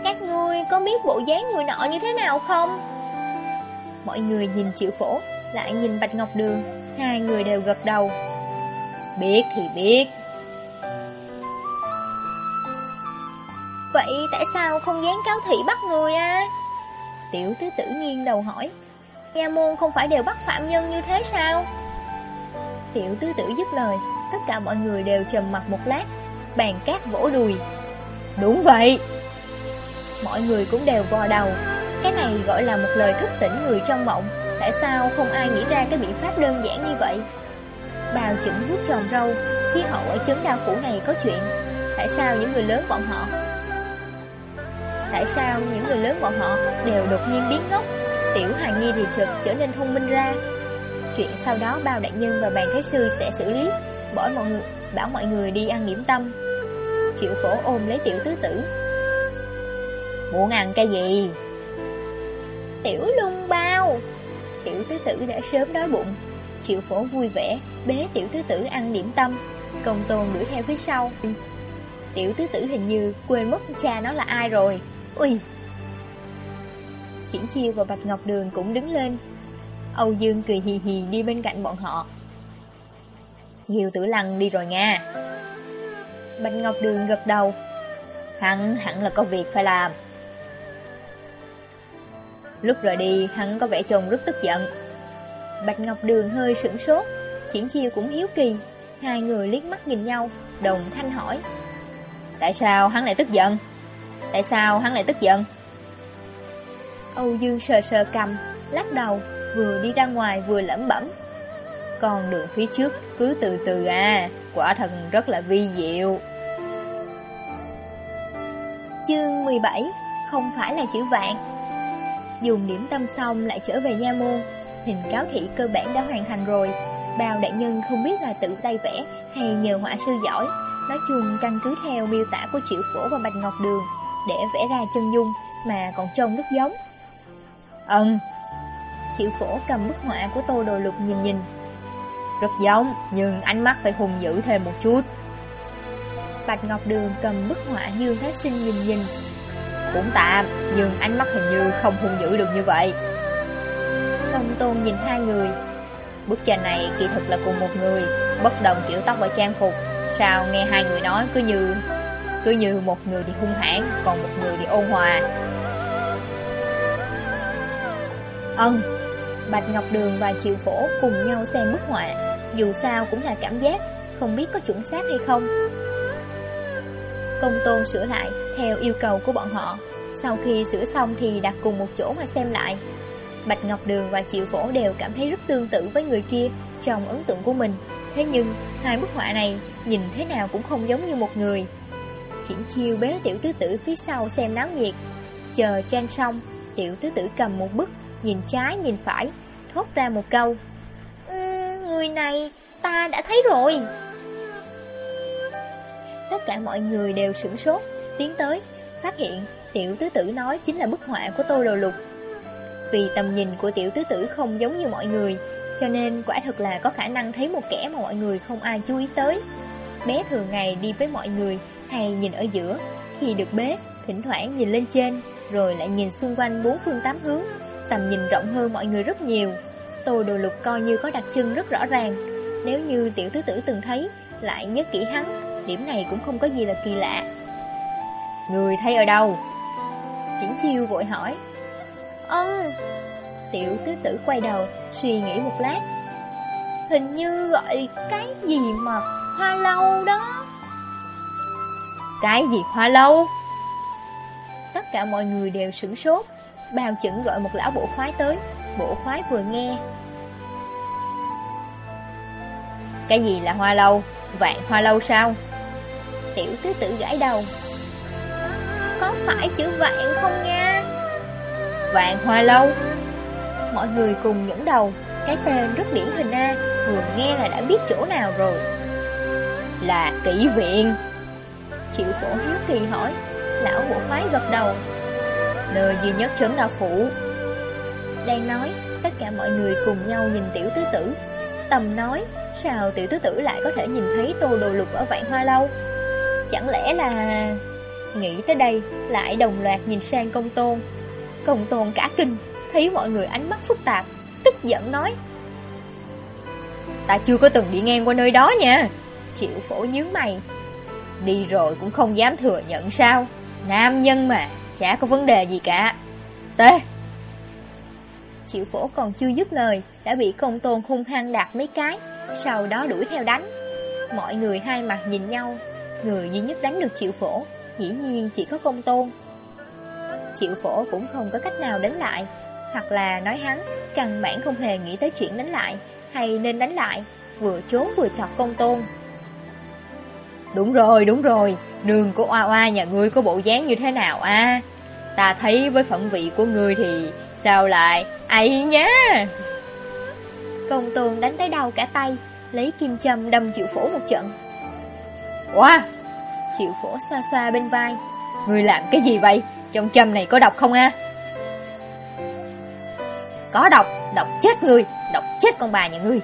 Các ngươi có biết bộ dáng người nọ như thế nào không? Mọi người nhìn triệu phổ, lại nhìn Bạch Ngọc Đường, hai người đều gật đầu. Biết thì biết. Vậy tại sao không dán cáo thị bắt người à? Tiểu tứ tử nghiêng đầu hỏi. Nha môn không phải đều bắt phạm nhân như thế sao? Tiểu tứ tử dứt lời. Tất cả mọi người đều trầm mặt một lát. Bàn cát vỗ đùi. Đúng vậy. Mọi người cũng đều vò đầu. Cái này gọi là một lời thức tỉnh người trong mộng. Tại sao không ai nghĩ ra cái biện pháp đơn giản như vậy? Bào chỉnh vuốt tròn râu. Khí hậu ở chấn đao phủ này có chuyện. Tại sao những người lớn bọn họ Tại sao những người lớn bọn họ đều đột nhiên biến ngốc? Tiểu Hà Nhi thì chợt trở nên thông minh ra. Chuyện sau đó bao đại nhân và bàn thái sư sẽ xử lý. Bỏ mọi người, bảo mọi người đi ăn điểm tâm. Triệu phổ ôm lấy tiểu tứ tử. Muốn ăn cái gì? Tiểu lung bao. Tiểu tứ tử đã sớm đói bụng. Triệu phổ vui vẻ Bế tiểu tứ tử ăn điểm tâm. Công tôn đuổi theo phía sau. Tiểu tứ tử hình như quên mất cha nó là ai rồi Ui. Triển chiêu và Bạch Ngọc Đường cũng đứng lên. Âu Dương cười hì hì đi bên cạnh bọn họ. Nhiều tử lăng đi rồi nha. Bạch Ngọc Đường gật đầu. Hắn hẳn là có việc phải làm. Lúc rời đi, hắn có vẻ trông rất tức giận. Bạch Ngọc Đường hơi sửng sốt. Triển chiêu cũng hiếu kỳ. Hai người liếc mắt nhìn nhau, Đồng thanh hỏi. Tại sao hắn lại tức giận? Tại sao hắn lại tức giận? Âu Dương sờ sờ cầm, Lắc đầu, Vừa đi ra ngoài vừa lẩm bẩm. Con đường phía trước cứ từ từ à Quả thần rất là vi diệu. Chương 17 Không phải là chữ vạn. Dùng điểm tâm xong lại trở về nha môn, Hình cáo thị cơ bản đã hoàn thành rồi. Bao đại nhân không biết là tự tay vẽ Hay nhờ họa sư giỏi, Nói chung căn cứ theo miêu tả của Triệu Phổ và Bạch Ngọc Đường để vẽ ra chân dung mà còn trông rất giống. Ừm. Triệu phổ cầm bức họa của Tô Đồ Lục nhìn nhìn. Rất giống, nhưng ánh mắt phải hùng dữ thêm một chút. Bạch Ngọc Đường cầm bức họa Dương Thái Sinh nhìn nhìn. Cũng tạm, nhưng ánh mắt hình như không hung dữ được như vậy. Tông Tôn nhìn hai người. Bức tranh này kỳ thực là cùng một người, bất đồng kiểu tóc và trang phục. Sao nghe hai người nói cứ như cứ như một người thì hung hãn Còn một người thì ôn hòa. Ân Bạch Ngọc Đường và Triệu Phổ cùng nhau xem bức họa. Dù sao cũng là cảm giác Không biết có chuẩn xác hay không. Công tôn sửa lại Theo yêu cầu của bọn họ. Sau khi sửa xong thì đặt cùng một chỗ mà xem lại. Bạch Ngọc Đường và Triệu Phổ đều cảm thấy rất tương tự với người kia trong ấn tượng của mình. Thế nhưng, hai bức họa này nhìn thế nào cũng không giống như một người. Chỉnh chiêu bế tiểu tứ tử phía sau xem náo nhiệt. Chờ tranh xong, tiểu tứ tử cầm một bức, nhìn trái nhìn phải, thốt ra một câu. ừ, người này ta đã thấy rồi. Tất cả mọi người đều sửng sốt, tiến tới, phát hiện tiểu tứ tử nói chính là bức họa của tôi đồ lục. Vì tầm nhìn của tiểu tứ tử không giống như mọi người, cho nên quả thực là có khả năng thấy một kẻ mà mọi người không ai chú ý tới. Bé thường ngày đi với mọi người hay nhìn ở giữa, khi được bế, thỉnh thoảng nhìn lên trên, rồi lại nhìn xung quanh bốn phương tám hướng, tầm nhìn rộng hơn mọi người rất nhiều. Tô đồ lục coi như có đặc trưng rất rõ ràng, nếu như tiểu tứ tử từng thấy, lại nhớ kỹ hắn, điểm này cũng không có gì là kỳ lạ. Người thấy ở đâu? Chỉnh chiêu vội hỏi. Ân, Tiểu tứ tử quay đầu, suy nghĩ một lát. Hình như gọi cái gì mà hoa lâu đó. Cái gì hoa lâu? Tất cả mọi người đều sửng sốt. Bao chẩn gọi một lão bộ khoái tới. Bộ khoái vừa nghe. Cái gì là hoa lâu? Vạn hoa lâu sao? Tiểu tứ tử gãi đầu. Có phải chữ vạn không nha? Vạn hoa lâu? Mọi người cùng nhẫn đầu Cái tên rất điển hình A Vừa nghe là đã biết chỗ nào rồi Là kỹ viện Triệu phổ hiếu kỳ hỏi. Lão bộ khoái gật đầu. Nơi duy nhất trấn đạo phủ. Đang nói, Tất cả mọi người cùng nhau nhìn tiểu tứ tử. Tầm nói, Sao tiểu tứ tử lại có thể nhìn thấy tô đồ lục ở vạn hoa lâu? Chẳng lẽ là... Nghĩ tới đây, Lại đồng loạt nhìn sang công tôn. Công tôn cả kinh, Thấy mọi người ánh mắt phức tạp, Tức giận nói. Ta chưa có từng đi ngang qua nơi đó nha. Triệu phổ nhướng mày. Đi rồi cũng không dám thừa nhận sao? Nam nhân mà, Chả có vấn đề gì cả. Tê! Triệu phổ còn chưa dứt lời, Đã bị công tôn hung hăng đạp mấy cái, Sau đó đuổi theo đánh. Mọi người hai mặt nhìn nhau, Người duy nhất đánh được triệu phổ, Dĩ nhiên chỉ có công tôn. Triệu phổ cũng không có cách nào đánh lại, hoặc là nói hắn, căn bản không hề nghĩ tới chuyện đánh lại, Hay nên đánh lại, Vừa trốn vừa chọc công tôn. Đúng rồi, đúng rồi. Nương của Oa Oa nhà ngươi có bộ dáng như thế nào a? Ta thấy với phận vị của ngươi thì Sao lại ấy nhá? Công tôn đánh tới đau cả tay Lấy kim châm đâm chịu phổ một trận. Wow Chịu phổ xoa xoa bên vai. Ngươi làm cái gì vậy? Trong châm này có độc không a? Có độc, độc chết người, độc chết con bà nhà ngươi.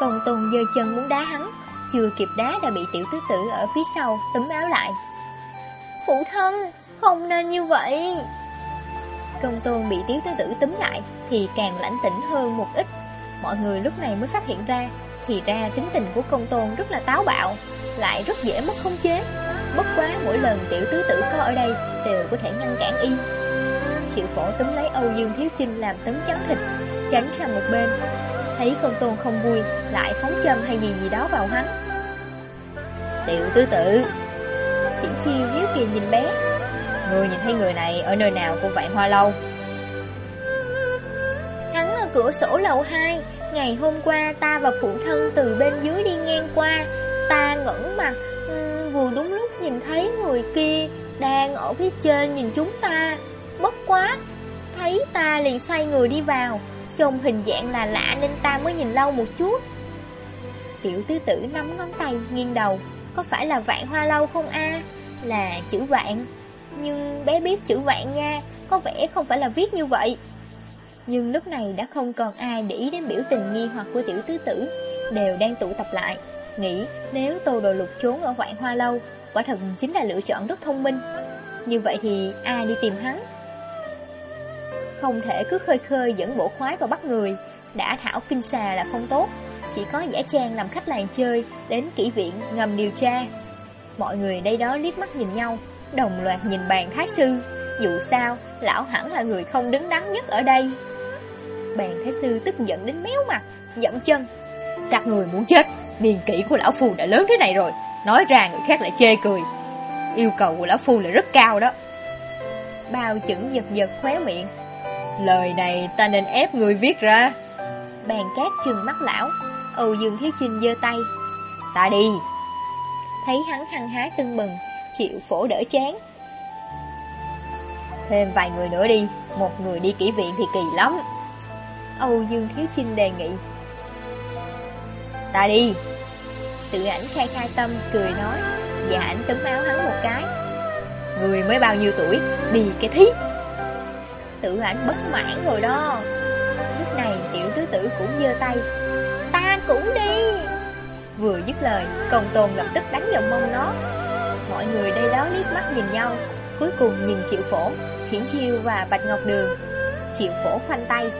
Công tôn giơ chân muốn đá hắn, chưa kịp đá đã bị tiểu tứ tử ở phía sau túm áo lại. Phụ thân, không nên như vậy. Công tôn bị tiểu tứ tử túm lại thì càng lãnh tĩnh hơn một ít. Mọi người lúc này mới phát hiện ra, thì ra tính tình của công tôn rất là táo bạo, lại rất dễ mất khống chế. Bất quá mỗi lần tiểu tứ tử có ở đây đều có thể ngăn cản y Triệu phổ túm lấy Âu Dương Thiếu Chinh làm tấm chắn thịt Tránh sang một bên Thấy công tôn không vui, Lại phóng châm hay gì gì đó vào hắn. Tiểu tư tử, chỉ chiêu hiếu kỳ nhìn bé. Người nhìn thấy người này ở nơi nào cũng vạn hoa lâu. Hắn ở cửa sổ lầu 2 Ngày hôm qua ta và phụ thân từ bên dưới đi ngang qua. Ta ngẩn mặt Vừa đúng lúc nhìn thấy người kia Đang ở phía trên nhìn chúng ta. Bất quá, Thấy ta liền xoay người đi vào. Trông hình dạng là lạ nên ta mới nhìn lâu một chút. Tiểu tứ tử nắm ngón tay, nghiêng đầu. Có phải là vạn hoa lâu không a? Là chữ vạn. Nhưng bé biết chữ vạn nha, Có vẻ không phải là viết như vậy. Nhưng lúc này đã không còn ai để ý đến biểu tình nghi hoặc của tiểu tứ tử. Đều đang tụ tập lại, Nghĩ nếu tô đồ lục trốn ở vạn hoa lâu, Quả thật chính là lựa chọn rất thông minh. Như vậy thì ai đi tìm hắn? Không thể cứ khơi khơi dẫn bộ khoái vào bắt người. Đã thảo kinh xà là không tốt. Chỉ có giả trang làm khách làng chơi, Đến kỹ viện ngầm điều tra. Mọi người đây đó liếc mắt nhìn nhau, Đồng loạt nhìn bàn thái sư. Dù sao, lão hẳn là người không đứng đắn nhất ở đây. Bàn thái sư tức giận đến méo mặt Dậm chân. Các người muốn chết, Niên kỷ của lão phù đã lớn thế này rồi, Nói ra người khác lại chê cười. Yêu cầu của lão phu là rất cao đó. Bao chững giật giật khóe miệng Lời này ta nên ép người viết ra. Bàn cát trừng mắt lão Âu Dương Thiếu Trinh giơ tay. Ta đi. Thấy hắn hăng hái tưng bừng Chịu phổ đỡ chán. Thêm vài người nữa đi Một người đi kỹ viện thì kỳ lắm. Âu Dương Thiếu Trinh đề nghị. Ta đi. Tự ảnh khai khai tâm cười nói Và ảnh tấm áo hắn một cái. Người mới bao nhiêu tuổi Đi cái thí Tự ảnh bất mãn rồi đó. Lúc này tiểu tứ tử cũng giơ tay. Ta cũng đi. Vừa dứt lời, Công tôn lập tức đánh vào mông nó. Mọi người đây đó liếc mắt nhìn nhau, Cuối cùng nhìn triệu phổ, Thiển chiêu và bạch ngọc đường. Triệu phổ khoanh tay.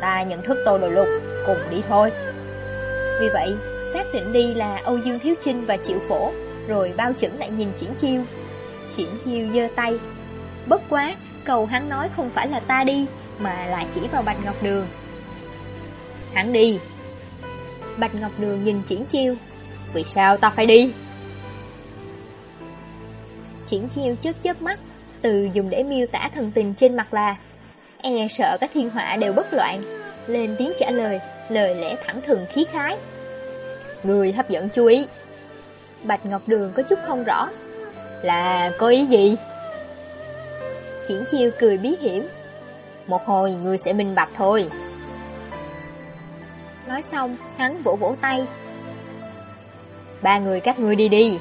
Ta nhận thức tô đồ lục, Cùng đi thôi. Vì vậy, xác định đi là Âu Dương Thiếu Trinh và Triệu Phổ, Rồi bao chẩn lại nhìn Triển Chiêu. Triển Chiêu giơ tay Bất quá, Cầu hắn nói không phải là ta đi, Mà là chỉ vào Bạch Ngọc Đường. Hắn đi. Bạch Ngọc Đường nhìn Triển Chiêu. Vì sao ta phải đi? Triển Chiêu chớp chớp mắt, Từ dùng để miêu tả thần tình trên mặt là E sợ các thiên họa đều bất loạn. Lên tiếng trả lời Lời lẽ thẳng thừng khí khái. Người hấp dẫn chú ý. Bạch Ngọc Đường có chút không rõ. Là có ý gì? Triển chiêu cười bí hiểm. Một hồi người sẽ minh bạch thôi. Nói xong, hắn vỗ vỗ tay. Ba người các ngươi đi đi.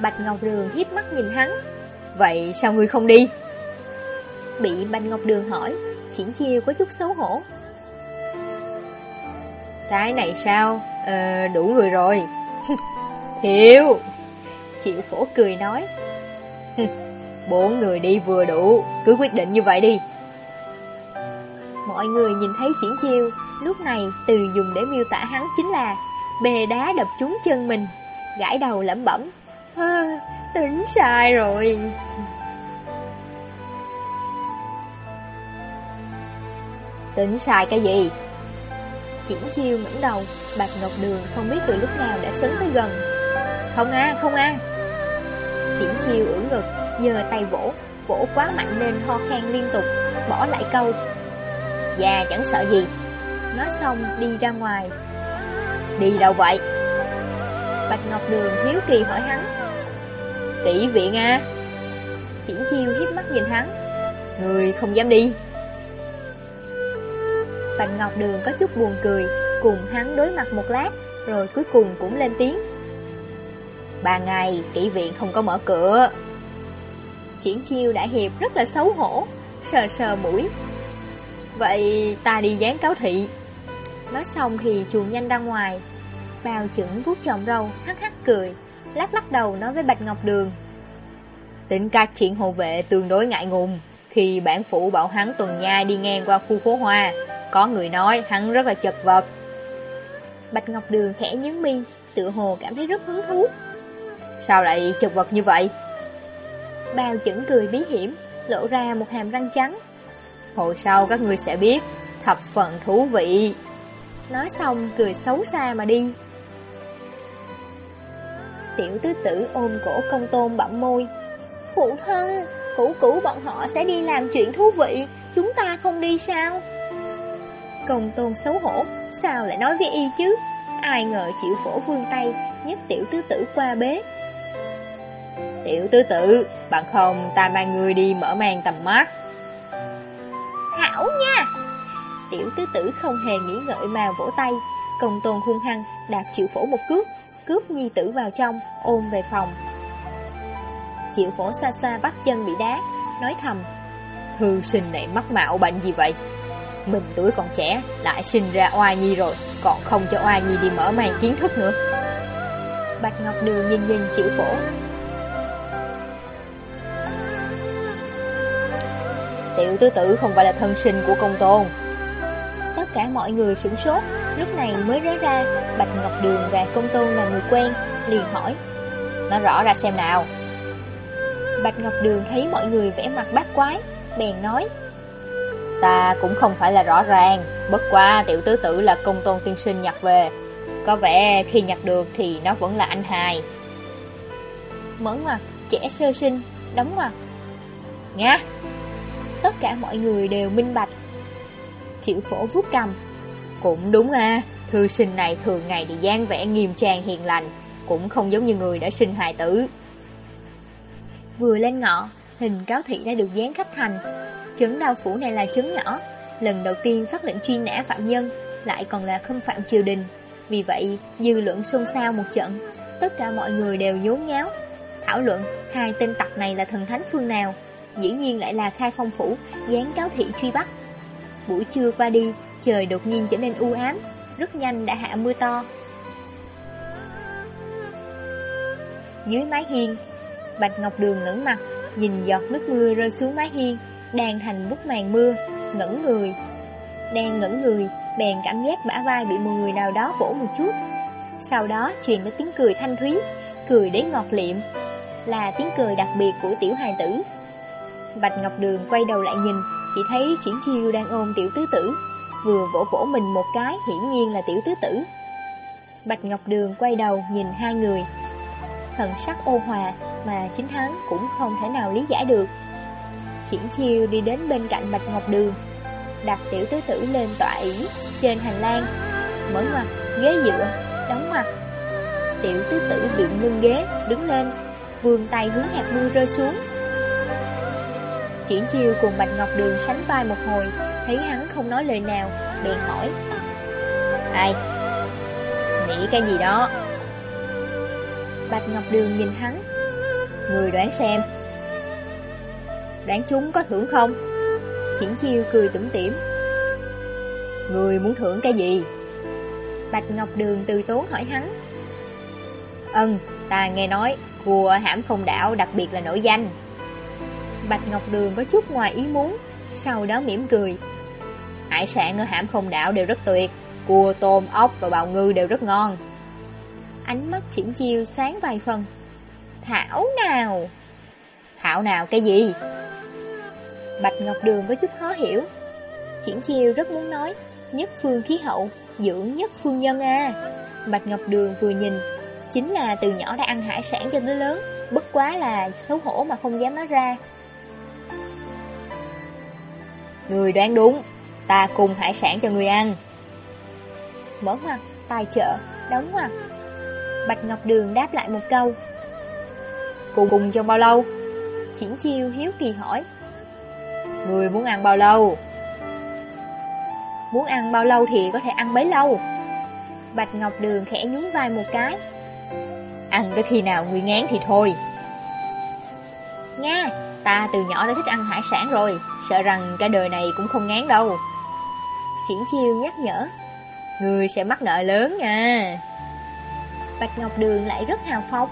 Bạch Ngọc Đường hiếp mắt nhìn hắn. Vậy sao ngươi không đi? Bị Bạch Ngọc Đường hỏi Triển chiêu có chút xấu hổ. Cái này sao? Ờ đủ người rồi. (laughs) Hiểu Triệu phổ cười nói. (laughs) Bốn người đi vừa đủ. Cứ quyết định như vậy đi. Mọi người nhìn thấy Triển Chiêu Lúc này từ dùng để miêu tả hắn chính là Bề đá đập trúng chân mình Gãi đầu lẩm bẩm à, Tính sai rồi. Tính sai cái gì? Triển Chiêu ngẩng đầu Bạch Ngọc Đường không biết từ lúc nào đã sấn tới gần. Không a, không a Triển Chiêu ưỡn ngực, giơ tay vỗ Vỗ quá mạnh nên ho khan liên tục, Bỏ lại câu, Già chẳng sợ gì. Nói xong, đi ra ngoài. Đi đâu vậy? Bạch Ngọc Đường hiếu kỳ hỏi hắn. Kỹ viện à? Triển chiêu hiếp mắt nhìn hắn. Người không dám đi. Bạch Ngọc Đường có chút buồn cười, Cùng hắn đối mặt một lát, Rồi cuối cùng cũng lên tiếng. Ba ngày, kỹ viện không có mở cửa. Triển chiêu đại hiệp rất là xấu hổ, Sờ sờ mũi. Vậy ta đi dán cáo thị. Nói xong thì chuồn nhanh ra ngoài. Bao trưởng vuốt chồng râu, Hắc hắc cười, Lắc lắc đầu nói với Bạch Ngọc Đường. Tính các triển hộ vệ tương đối ngại ngùng. Khi bản phủ bảo hắn tuần nhai đi ngang qua khu phố hoa, Có người nói hắn rất là chật vật. Bạch Ngọc Đường khẽ nhướng mi, Tự hồ cảm thấy rất hứng thú. Sao lại chật vật như vậy? Bao chẩn cười bí hiểm Lộ ra một hàm răng trắng. Hồi sau các ngươi sẽ biết Thập phần thú vị. Nói xong cười xấu xa mà đi. Tiểu tứ tử ôm cổ công tôn bậm môi. Phụ thân Cũ cũ bọn họ sẽ đi làm chuyện thú vị Chúng ta không đi sao? Công tôn xấu hổ Sao lại nói với y chứ? Ai ngờ chịu phổ vương tay Nhấc tiểu tứ tử qua bế Tiểu tứ tử. Bạn không ta mang người đi mở mang tầm mắt. Hảo nha! Tiểu tứ tử không hề nghĩ ngợi mà vỗ tay. Công tôn hung hăng đạp chịu phổ một cước Cướp nhi tử vào trong Ôm về phòng. Chịu phổ xa xa bắt chân bị đá Nói thầm Hư sinh này mắc mạo bệnh gì vậy? Mình tuổi còn trẻ Lại sinh ra oai nhi rồi Còn không cho oai nhi đi mở mang kiến thức nữa. Bạch Ngọc Đường nhìn nhìn chịu phổ Tiểu tứ tử không phải là thân sinh của công tôn. Tất cả mọi người sửng sốt Lúc này mới rớ ra Bạch Ngọc Đường và công tôn là người quen Liền hỏi Nói rõ ra xem nào. Bạch Ngọc Đường thấy mọi người vẽ mặt bát quái Bèn nói Ta cũng không phải là rõ ràng Bất qua tiểu tứ tử là công tôn tiên sinh nhặt về. Có vẻ khi nhặt được thì nó vẫn là anh hài. Mở ngoặt, trẻ sơ sinh, đóng ngoặt Nha Tất cả mọi người đều minh bạch. Triệu phổ vuốt cầm. Cũng đúng à Thư sinh này thường ngày thì gian vẻ nghiêm trang hiền lành, Cũng không giống như người đã sinh hài tử. Vừa lên ngọ, Hình cáo thị đã được dán khắp thành. Trấn đao phủ này là trấn nhỏ, Lần đầu tiên phát lệnh truy nã phạm nhân, Lại còn là không phạm triều đình. Vì vậy, dư luận xôn xao một trận, Tất cả mọi người đều nhốn nháo. Thảo luận, hai tên tặc này là thần thánh phương nào? Dĩ nhiên lại là khai phong phủ, Dán cáo thị truy bắt. Buổi trưa qua đi, Trời đột nhiên trở nên u ám, Rất nhanh đã hạ mưa to. Dưới mái hiên, Bạch Ngọc Đường ngẩng mặt, Nhìn giọt nước mưa rơi xuống mái hiên Đang thành bút màn mưa, Ngẩn người. Đang ngẩn người, Bèn cảm giác bả vai bị một người nào đó vỗ một chút. Sau đó truyền đến tiếng cười thanh thúy, Cười đến ngọt liệm. Là tiếng cười đặc biệt của tiểu hài tử. Bạch Ngọc Đường quay đầu lại nhìn Chỉ thấy Triển Chiêu đang ôm tiểu tứ tử. Vừa vỗ vỗ mình một cái Hiển nhiên là tiểu tứ tử. Bạch Ngọc Đường quay đầu nhìn hai người. Thần sắc ô hòa Mà chính hắn cũng không thể nào lý giải được. Triển chiêu đi đến bên cạnh Bạch Ngọc Đường Đặt tiểu tứ tử lên tọa ỷ Trên hành lang. Mở mặt, ghế dựa, đóng mặt Tiểu tứ tử bị lưng ghế Đứng lên, vươn tay hướng hạt mưa rơi xuống. Triển chiêu cùng Bạch Ngọc Đường sánh vai một hồi Thấy hắn không nói lời nào Bèn hỏi Ai? Nghĩ cái gì đó? Bạch Ngọc Đường nhìn hắn Người đoán xem Đoán chúng có thưởng không? Triển chiêu cười tủm tỉm Người muốn thưởng cái gì? Bạch Ngọc Đường từ tốn hỏi hắn Ân, ta nghe nói Cua hãm không đảo đặc biệt là nổi danh Bạch Ngọc Đường có chút ngoài ý muốn Sau đó mỉm cười. Hải sản ở hãm không đảo đều rất tuyệt Cua, tôm, ốc và bào ngư đều rất ngon. Ánh mắt triển chiêu sáng vài phần. Thảo nào? Thảo nào cái gì? Bạch Ngọc Đường có chút khó hiểu. Triển chiêu rất muốn nói Nhất phương khí hậu Dưỡng nhất phương nhân a. Bạch Ngọc Đường vừa nhìn Chính là từ nhỏ đã ăn hải sản cho đứa lớn Bất quá là xấu hổ mà không dám nói ra. Người đoán đúng Ta cùng hải sản cho người ăn. Mở ngoặt, tài trợ, đóng ngoặt Bạch Ngọc Đường đáp lại một câu. Cùng cùng trong bao lâu? Chỉnh chiêu hiếu kỳ hỏi. Người muốn ăn bao lâu? Muốn ăn bao lâu thì có thể ăn bấy lâu. Bạch Ngọc Đường khẽ nhún vai một cái. Ăn tới khi nào người ngán thì thôi. Nga, ta từ nhỏ đã thích ăn hải sản rồi Sợ rằng cả đời này cũng không ngán đâu. Triển chiêu nhắc nhở Người sẽ mắc nợ lớn nha. Bạch Ngọc Đường lại rất hào phóng.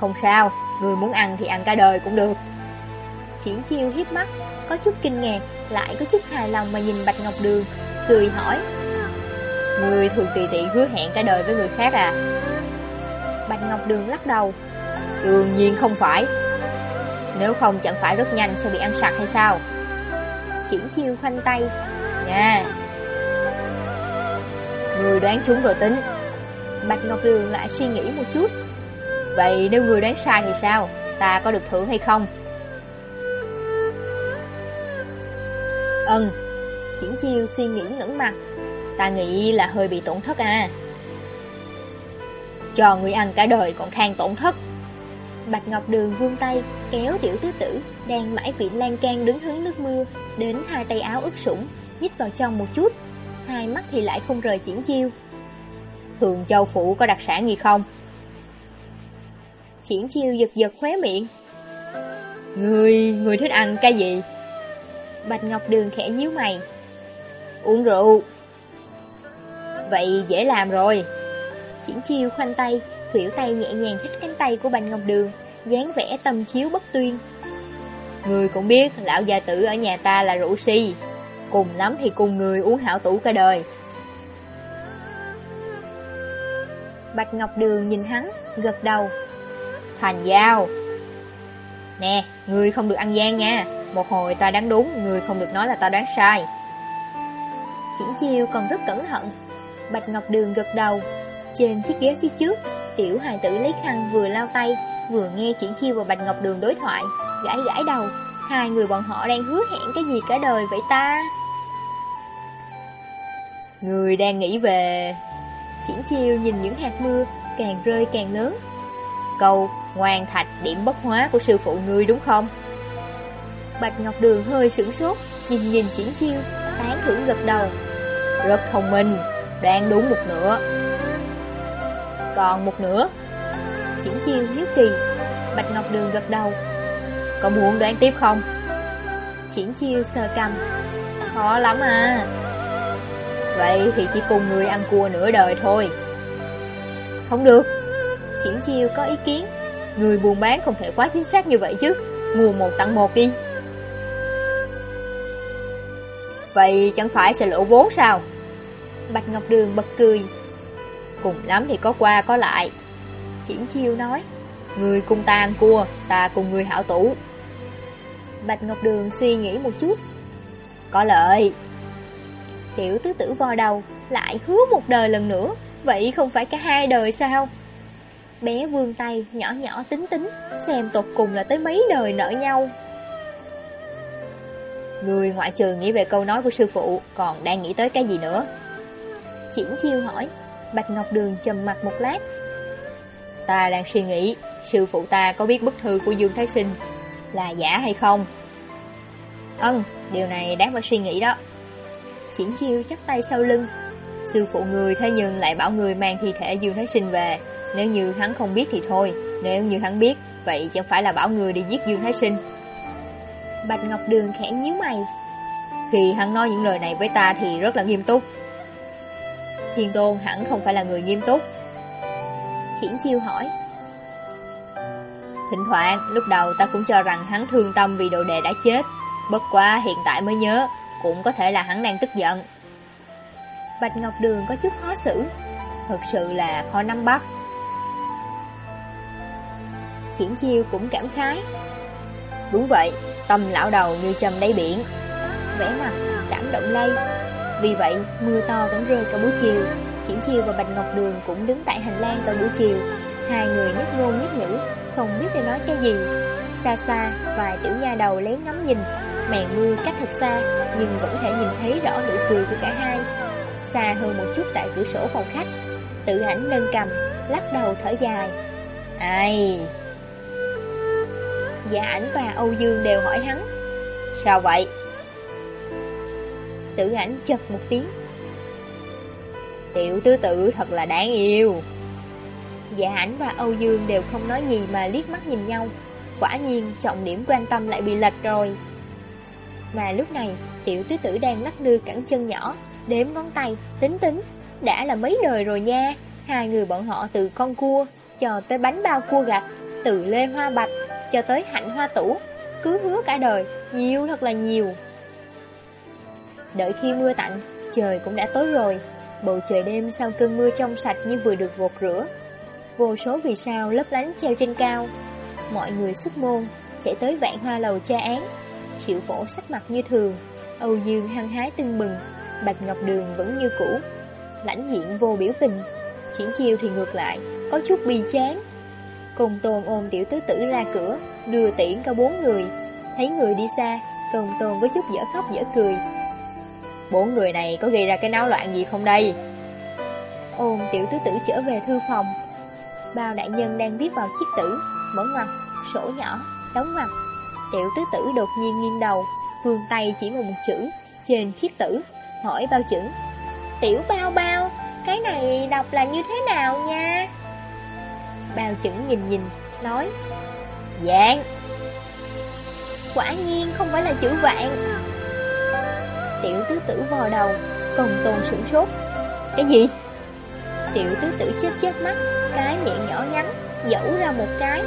Không sao, người muốn ăn thì ăn cả đời cũng được. Triển chiêu hiếp mắt Có chút kinh ngạc Lại có chút hài lòng mà nhìn Bạch Ngọc Đường Cười hỏi. Người thường tùy tiện hứa hẹn cả đời với người khác à? Bạch Ngọc Đường lắc đầu. Đương nhiên không phải. Nếu không chẳng phải rất nhanh sẽ bị ăn sạch hay sao? Triển chiêu khoanh tay. Nha. Người đoán chúng rồi tính. Bạch Ngọc Đường lại suy nghĩ một chút. Vậy nếu người đoán sai thì sao? Ta có được thưởng hay không? Ừm. Triển chiêu suy nghĩ ngẩn mặt. Ta nghĩ là hơi bị tổn thất à. Cho người ăn cả đời còn khang tổn thất. Bạch Ngọc Đường vươn tay Kéo tiểu tứ tử Đang mãi vị lan can đứng hướng nước mưa Đến hai tay áo ướt sũng Nhích vào trong một chút. Hai mắt thì lại không rời triển chiêu. Thường châu phủ có đặc sản gì không? Triển chiêu giật giật khóe miệng. Người, người thích ăn cái gì? Bạch Ngọc Đường khẽ nhíu mày. Uống rượu. Vậy dễ làm rồi. Triển chiêu khoanh tay. Khuỷu tay nhẹ nhàng thích cánh tay của Bạch Ngọc Đường dáng vẻ tâm chiếu bất tuyên. Người cũng biết Lão gia tử ở nhà ta là rượu si. Cùng lắm thì cùng người uống hảo tủ cả đời. Bạch Ngọc Đường nhìn hắn Gật đầu. Thành giao. Nè, người không được ăn gian nha. Một hồi ta đoán đúng Người không được nói là ta đoán sai. Triển chiêu còn rất cẩn thận. Bạch Ngọc Đường gật đầu. Trên chiếc ghế phía trước Tiểu hài tử lấy khăn vừa lao tay Vừa nghe Triển chiêu và Bạch Ngọc Đường đối thoại Gãi gãi đầu Hai người bọn họ đang hứa hẹn cái gì cả đời vậy ta? Người đang nghĩ về... Triển chiêu nhìn những hạt mưa càng rơi càng lớn. Câu ngoan thạch điểm bất hóa của sư phụ ngươi đúng không? Bạch Ngọc Đường hơi sửng sốt, nhìn nhìn triển chiêu, tán thưởng gật đầu. Rất thông minh, đoán đúng một nửa. Còn một nửa. Triển chiêu hiếu kỳ, Bạch Ngọc Đường gật đầu. Có muốn đoán tiếp không? Triển chiêu sờ cầm. Khó lắm à. Vậy thì chỉ cùng người ăn cua nửa đời thôi. Không được. Triển chiêu có ý kiến. Người buôn bán không thể quá chính xác như vậy chứ. Mua một tặng một đi. Vậy chẳng phải sẽ lỗ vốn sao? Bạch Ngọc Đường bật cười. Cùng lắm thì có qua có lại. Triển chiêu nói. Người cùng ta ăn cua, ta cùng người hảo tủ. Bạch Ngọc Đường suy nghĩ một chút. Có lợi. Tiểu tứ tử vò đầu, lại hứa một đời lần nữa, vậy không phải cả hai đời sao? Bé vươn tay, nhỏ nhỏ tính tính, xem tột cùng là tới mấy đời nợ nhau. Người ngoại trừ nghĩ về câu nói của sư phụ, còn đang nghĩ tới cái gì nữa? Triển chiêu hỏi, Bạch Ngọc Đường trầm mặt một lát. Ta đang suy nghĩ, sư phụ ta có biết bức thư của Dương Thái Sinh là giả hay không? Ân, điều này đáng phải suy nghĩ đó. Triển chiêu chắp tay sau lưng. Sư phụ người thế nhưng lại bảo người mang thi thể Dương Thái Sinh về. Nếu như hắn không biết thì thôi, nếu như hắn biết, vậy chẳng phải là bảo người đi giết Dương Thái Sinh. Bạch Ngọc Đường khẽ nhíu mày. Khi hắn nói những lời này với ta thì rất là nghiêm túc. Thiên Tôn hẳn không phải là người nghiêm túc. Triển chiêu hỏi. Thỉnh thoảng, lúc đầu ta cũng cho rằng hắn thương tâm vì đồ đệ đã chết. Bất quá hiện tại mới nhớ, cũng có thể là hắn đang tức giận. Bạch Ngọc Đường có chút khó xử. Thật sự là khó nắm bắt. Triển chiêu cũng cảm khái. Đúng vậy, tâm lão đầu như trầm đáy biển. Vẽ mặt, cảm động lây. Vì vậy, mưa to vẫn rơi cả buổi chiều. Triển chiêu và Bạch Ngọc Đường cũng đứng tại hành lang cả buổi chiều. Hai người nhất ngôn nhất ngữ, không biết để nói cái gì. Xa xa, vài tiểu nha đầu lén ngắm nhìn. Màn mưa cách thật xa, nhưng vẫn thể nhìn thấy rõ nụ cười của cả hai. Xa hơn một chút tại cửa sổ phòng khách. Tự ảnh nâng cầm, lắc đầu thở dài. Ai... Dạ ảnh và Âu Dương đều hỏi hắn Sao vậy? Tử ảnh chật một tiếng. Tiểu tứ tử thật là đáng yêu. Dạ ảnh và Âu Dương đều không nói gì mà liếc mắt nhìn nhau. Quả nhiên trọng điểm quan tâm lại bị lệch rồi. Mà lúc này tiểu tứ tử đang lắc lư cẳng chân nhỏ Đếm ngón tay, tính tính. Đã là mấy đời rồi nha Hai người bọn họ từ con cua Cho tới bánh bao cua gạch Từ lê hoa bạch cho tới hạnh hoa tủ, cứ hứa cả đời, nhiều thật là nhiều. Đợi khi mưa tạnh, trời cũng đã tối rồi, bầu trời đêm sau cơn mưa trong sạch như vừa được gột rửa. Vô số vì sao lấp lánh treo trên cao, mọi người xuất môn, sẽ tới vạn hoa lầu tra án. Triệu phổ sắc mặt như thường, Âu Dương hăng hái tưng bừng, Bạch Ngọc Đường vẫn như cũ, lãnh diện vô biểu tình. Triển chiêu thì ngược lại, có chút bi chán, Cùng Tôn ôm tiểu tứ tử ra cửa, đưa tiễn cả bốn người. Thấy người đi xa, Cùng Tôn có chút dở khóc dở cười. Bốn người này có gây ra cái náo loạn gì không đây? Ôm tiểu tứ tử trở về thư phòng. Bao đại nhân đang viết vào chiếc tử, mở ngoặt, sổ nhỏ, đóng ngoặt. Tiểu tứ tử đột nhiên nghiêng đầu, vươn tay chỉ một chữ trên chiếc tử, hỏi bao chữ. Tiểu bao bao, cái này đọc là như thế nào nha? Bao chững nhìn nhìn, nói Dạng Quả nhiên không phải là chữ vạn Tiểu tứ tử vò đầu Công tôn sửng sốt. Cái gì? Tiểu tứ tử chết chết mắt Cái miệng nhỏ nhắn Dẫu ra một cái.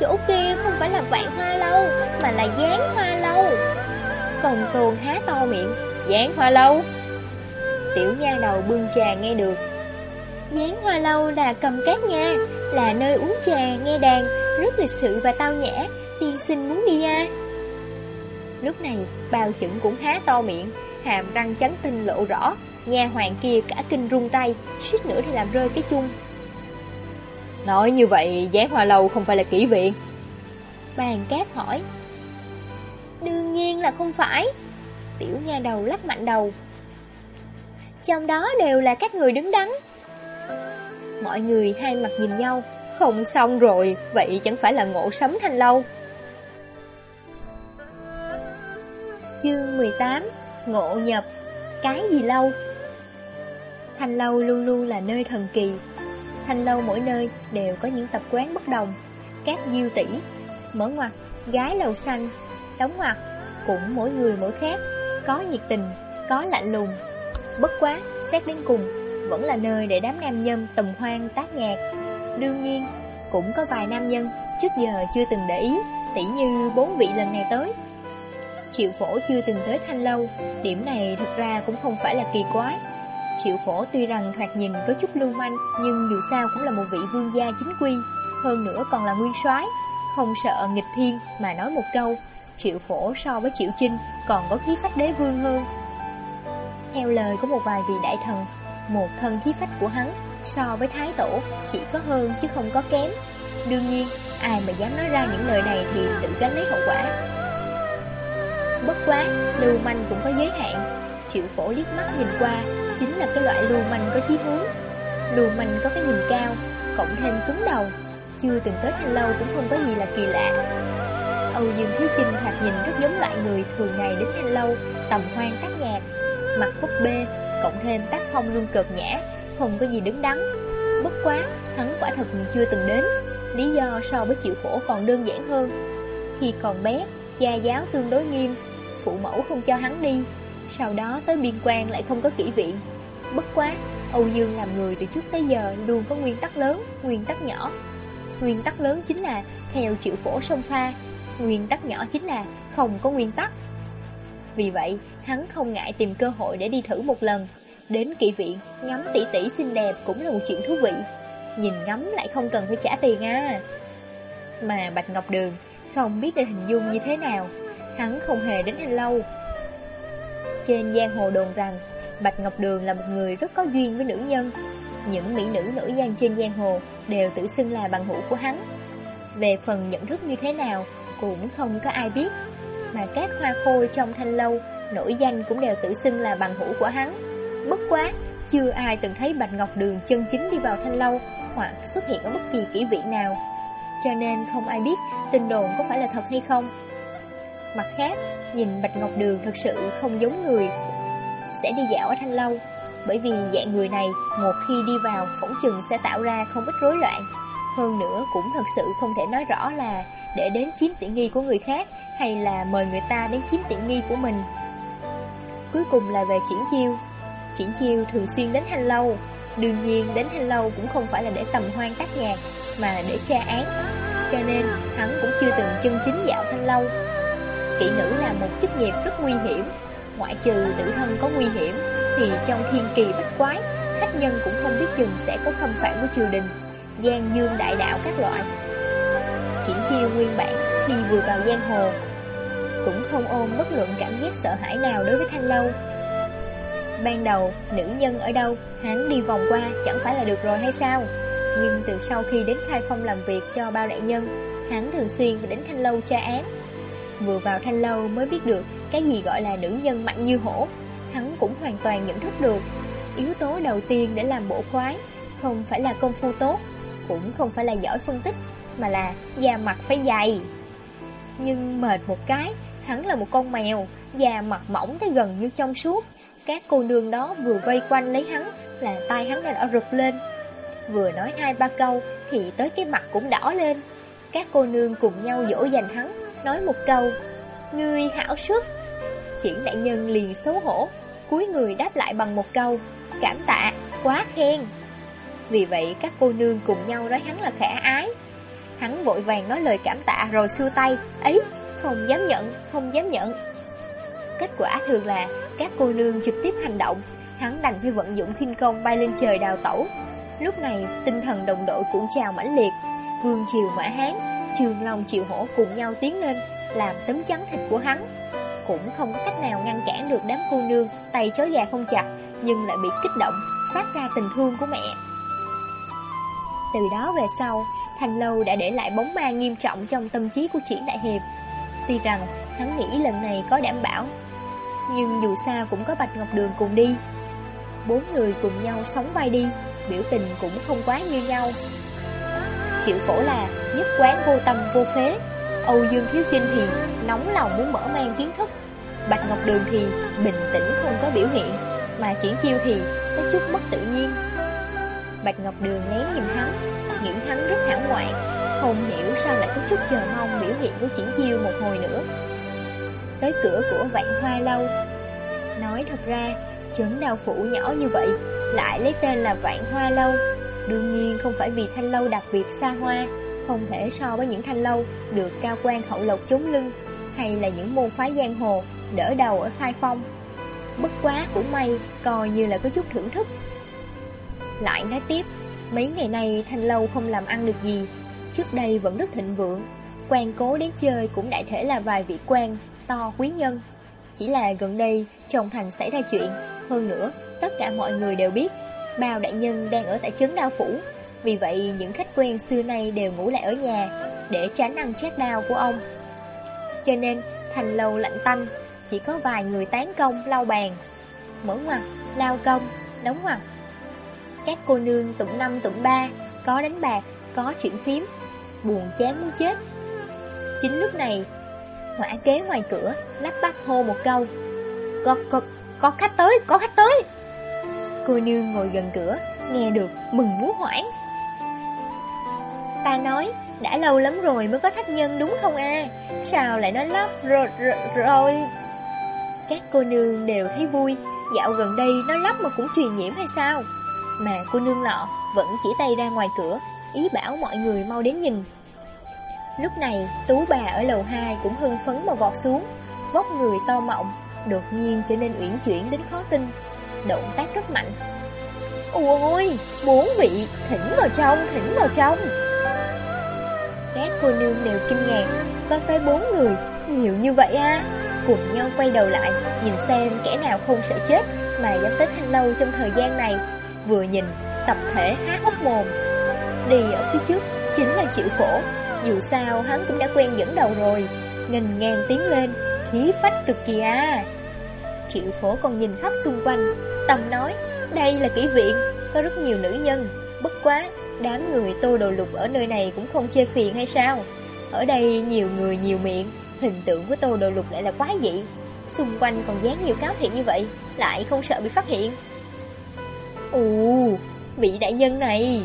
Chỗ kia không phải là vạn hoa lâu Mà là gián hoa lâu. Công tôn há to miệng Gián hoa lâu. Tiểu nha đầu bưng trà nghe được. Gián hoa lâu là cầm cát nha Là nơi uống trà, nghe đàn Rất lịch sự và tao nhã. Tiên sinh muốn đi à? Lúc này bao chững cũng há to miệng Hàm răng trắng tinh lộ rõ Nha hoàng kia cả kinh rung tay Suýt nữa thì làm rơi cái chung. Nói như vậy Gián hoa lâu không phải là kỹ viện. Bàn cát hỏi. Đương nhiên là không phải. Tiểu nha đầu lắc mạnh đầu. Trong đó đều là các người đứng đắn. Mọi người hai mặt nhìn nhau. Không xong rồi Vậy chẳng phải là ngộ sấm thanh lâu Chương 18 Ngộ nhập, Cái gì lâu? Thanh lâu luôn luôn là nơi thần kỳ. Thanh lâu mỗi nơi đều có những tập quán bất đồng. Các diêu tỷ, Mở ngoặt, Gái lầu xanh, Đóng ngoặt, Cũng mỗi người mỗi khác, Có nhiệt tình, Có lạnh lùng. Bất quá, Xét đến cùng, Vẫn là nơi để đám nam nhân tầm hoang tác nhạc. Đương nhiên, Cũng có vài nam nhân Trước giờ chưa từng để ý, Tỉ như bốn vị lần này tới. Triệu phổ chưa từng tới thanh lâu. Điểm này thực ra cũng không phải là kỳ quái. Triệu phổ tuy rằng thoạt nhìn có chút lưu manh, Nhưng dù sao cũng là một vị vương gia chính quy, Hơn nữa còn là nguyên soái. Không sợ nghịch thiên mà nói một câu, Triệu phổ so với triệu trinh Còn có khí phách đế vương hơn. Theo lời của một vài vị đại thần, Một thân khí phách của hắn So với thái tổ Chỉ có hơn chứ không có kém. Đương nhiên, ai mà dám nói ra những lời này Thì tự gánh lấy hậu quả. Bất quá, Lưu manh cũng có giới hạn. Triệu phổ liếc mắt nhìn qua, Chính là cái loại lưu manh có chí hướng. Lưu manh có cái nhìn cao, Cộng thêm cứng đầu. Chưa từng tới thanh lâu cũng không có gì là kỳ lạ. Âu Dương Thiếu Trinh thoạt nhìn rất giống loại người thường ngày đến thanh lâu, Tầm hoang tác nhạc, Mặt búp bê, Cộng thêm tác phong luôn cợt nhã, Không có gì đứng đắn. Bất quá, hắn quả thật chưa từng đến. Lý do so với triệu phổ còn đơn giản hơn. Khi còn bé, Gia giáo tương đối nghiêm Phụ mẫu không cho hắn đi. Sau đó tới biên quan lại không có kỹ viện Bất quá Âu Dương làm người từ trước tới giờ Luôn có nguyên tắc lớn, nguyên tắc nhỏ. Nguyên tắc lớn chính là Theo triệu phổ sông pha. Nguyên tắc nhỏ chính là không có nguyên tắc. Vì vậy Hắn không ngại tìm cơ hội để đi thử một lần. Đến kỹ viện Ngắm tỷ tỷ xinh đẹp cũng là một chuyện thú vị. Nhìn ngắm lại không cần phải trả tiền à. Mà Bạch Ngọc Đường Không biết để hình dung như thế nào. Hắn không hề đến thanh lâu. Trên giang hồ đồn rằng, Bạch Ngọc Đường là một người rất có duyên với nữ nhân. Những mỹ nữ nổi danh trên giang hồ Đều tự xưng là bằng hữu của hắn. Về phần nhận thức như thế nào Cũng không có ai biết, Mà các hoa khôi trong thanh lâu Nổi danh cũng đều tự xưng là bằng hữu của hắn. Bất quá, Chưa ai từng thấy Bạch Ngọc Đường chân chính đi vào thanh lâu Hoặc xuất hiện ở bất kỳ kỹ viện nào. Cho nên không ai biết Tin đồn có phải là thật hay không. Mặt khác, nhìn Bạch Ngọc Đường thật sự không giống người. Sẽ đi dạo ở Thanh Lâu Bởi vì dạng người này Một khi đi vào phỏng chừng sẽ tạo ra không ít rối loạn. Hơn nữa cũng thật sự không thể nói rõ là Để đến chiếm tiện nghi của người khác Hay là mời người ta đến chiếm tiện nghi của mình. Cuối cùng là về triển chiêu. Triển chiêu thường xuyên đến Thanh Lâu Đương nhiên đến Thanh Lâu cũng không phải là để tầm hoang tác nhạc Mà để tra án. Cho nên hắn cũng chưa từng chân chính dạo Thanh Lâu Kỹ nữ là một chức nghiệp rất nguy hiểm. Ngoại trừ tự thân có nguy hiểm Thì trong thiên kỳ bách quái Khách nhân cũng không biết chừng sẽ có khâm phản của triều đình Giang dương đại đạo các loại. Triển chiêu nguyên bản khi vừa vào giang hồ Cũng không ôm bất luận cảm giác sợ hãi nào đối với thanh lâu. Ban đầu, nữ nhân ở đâu, hắn đi vòng qua chẳng phải là được rồi hay sao? Nhưng từ sau khi đến khai phong làm việc cho bao đại nhân Hắn thường xuyên đến thanh lâu tra án. Vừa vào thanh lâu mới biết được cái gì gọi là nữ nhân mạnh như hổ. Hắn cũng hoàn toàn nhận thức được, Yếu tố đầu tiên để làm bộ khoái Không phải là công phu tốt, Cũng không phải là giỏi phân tích, Mà là da mặt phải dày. Nhưng mệt một cái, Hắn là một con mèo, Da mặt mỏng tới gần như trong suốt. Các cô nương đó vừa vây quanh lấy hắn Là tay hắn đã đỏ rực lên. Vừa nói hai ba câu Thì tới cái mặt cũng đỏ lên. Các cô nương cùng nhau dỗ dành hắn nói một câu. Ngươi hảo sức. Triển đại nhân liền xấu hổ. Cúi người đáp lại bằng một câu. Cảm tạ, quá khen. Vì vậy các cô nương cùng nhau nói hắn là khả ái. Hắn vội vàng nói lời cảm tạ rồi xua tay. Ấy, không dám nhận, không dám nhận. Kết quả thường là các cô nương trực tiếp hành động. Hắn đành phải vận dụng khinh công bay lên trời đào tẩu. Lúc này tinh thần đồng đội cũng trào mãnh liệt. Vương triều mã hán Trường Long chịu hổ cùng nhau tiến lên Làm tấm chắn thịt của hắn Cũng không có cách nào ngăn cản được đám cô nương Tay chó gà không chặt Nhưng lại bị kích động Phát ra tình thương của mẹ Từ đó về sau Thành Lâu đã để lại bóng ma nghiêm trọng trong tâm trí của Triển Đại Hiệp. Tuy rằng hắn nghĩ lần này có đảm bảo, nhưng dù sao cũng có Bạch Ngọc Đường cùng đi. Bốn người cùng nhau sống vai đi, biểu tình cũng không quá như nhau. Triệu phổ là nhất quán vô tâm vô phế, Âu Dương Thiếu Sinh thì nóng lòng muốn mở mang kiến thức, Bạch Ngọc Đường thì bình tĩnh không có biểu hiện, mà Triển Chiêu thì có chút mất tự nhiên. Bạch Ngọc Đường nén nhìn hắn, nghĩ hắn rất hảo ngoạn, không hiểu sao lại có chút chờ mong biểu hiện của Triển Chiêu một hồi nữa. Tới cửa của Vạn Hoa Lâu, nói thật ra, trấn đào phủ nhỏ như vậy lại lấy tên là Vạn Hoa Lâu, đương nhiên không phải vì thanh lâu đặc biệt xa hoa, không thể so với những thanh lâu được cao quan hậu lộc chống lưng, hay là những môn phái giang hồ đỡ đầu ở khai phong. Bất quá cũng may, coi như là có chút thưởng thức. Lại nói tiếp, mấy ngày nay thanh lâu không làm ăn được gì, trước đây vẫn rất thịnh vượng, quan cố đến chơi cũng đại thể là vài vị quan, to quý nhân. Chỉ là gần đây trong thành xảy ra chuyện, hơn nữa tất cả mọi người đều biết bao đại nhân đang ở tại trấn đao phủ. Vì vậy những khách quen xưa nay đều ngủ lại ở nhà để tránh ăn chết đao của ông. Cho nên thành lâu lạnh tanh, chỉ có vài người tán công lau bàn. Mở ngoặt, lao công, đóng ngoặt. Các cô nương tụng năm tụng ba, có đánh bạc, có chuyện phím, buồn chán muốn chết. Chính lúc này, hỏa kế ngoài cửa lắp bắp hô một câu. Có, có, có khách tới, có khách tới. Cô nương ngồi gần cửa, nghe được, mừng muốn hoảng. Ta nói, đã lâu lắm rồi mới có thách nhân đúng không a? Sao lại nói lắp rồi, rồi, rồi. Các cô nương đều thấy vui, dạo gần đây nó lắp mà cũng truyền nhiễm hay sao? Mà cô nương lọ vẫn chỉ tay ra ngoài cửa, ý bảo mọi người mau đến nhìn. Lúc này, tú bà ở lầu 2 cũng hưng phấn mà vọt xuống, vóc người to mọng, đột nhiên trở nên uyển chuyển đến khó tin động tác rất mạnh. Ôi, bốn vị, thỉnh vào trong, thỉnh vào trong. Các cô nương đều kinh ngạc, có tới bốn người, nhiều như vậy à. Cùng nhau quay đầu lại, nhìn xem kẻ nào không sợ chết mà dám tới thanh lâu trong thời gian này. Vừa nhìn, tập thể há hốc mồm. Đi ở phía trước, chính là triệu phổ. Dù sao, hắn cũng đã quen dẫn đầu rồi. Ngành ngang tiến lên, khí phách cực kỳ à. Triệu phổ còn nhìn khắp xung quanh. Tầm nói, Đây là kỹ viện, Có rất nhiều nữ nhân. Bất quá, Đám người tô đồ lục ở nơi này cũng không chê phiền hay sao? Ở đây nhiều người nhiều miệng, Hình tượng của tô đồ lục lại là quá dị. Xung quanh còn dán nhiều cáo thị như vậy, Lại không sợ bị phát hiện. Ồ, Vị đại nhân này.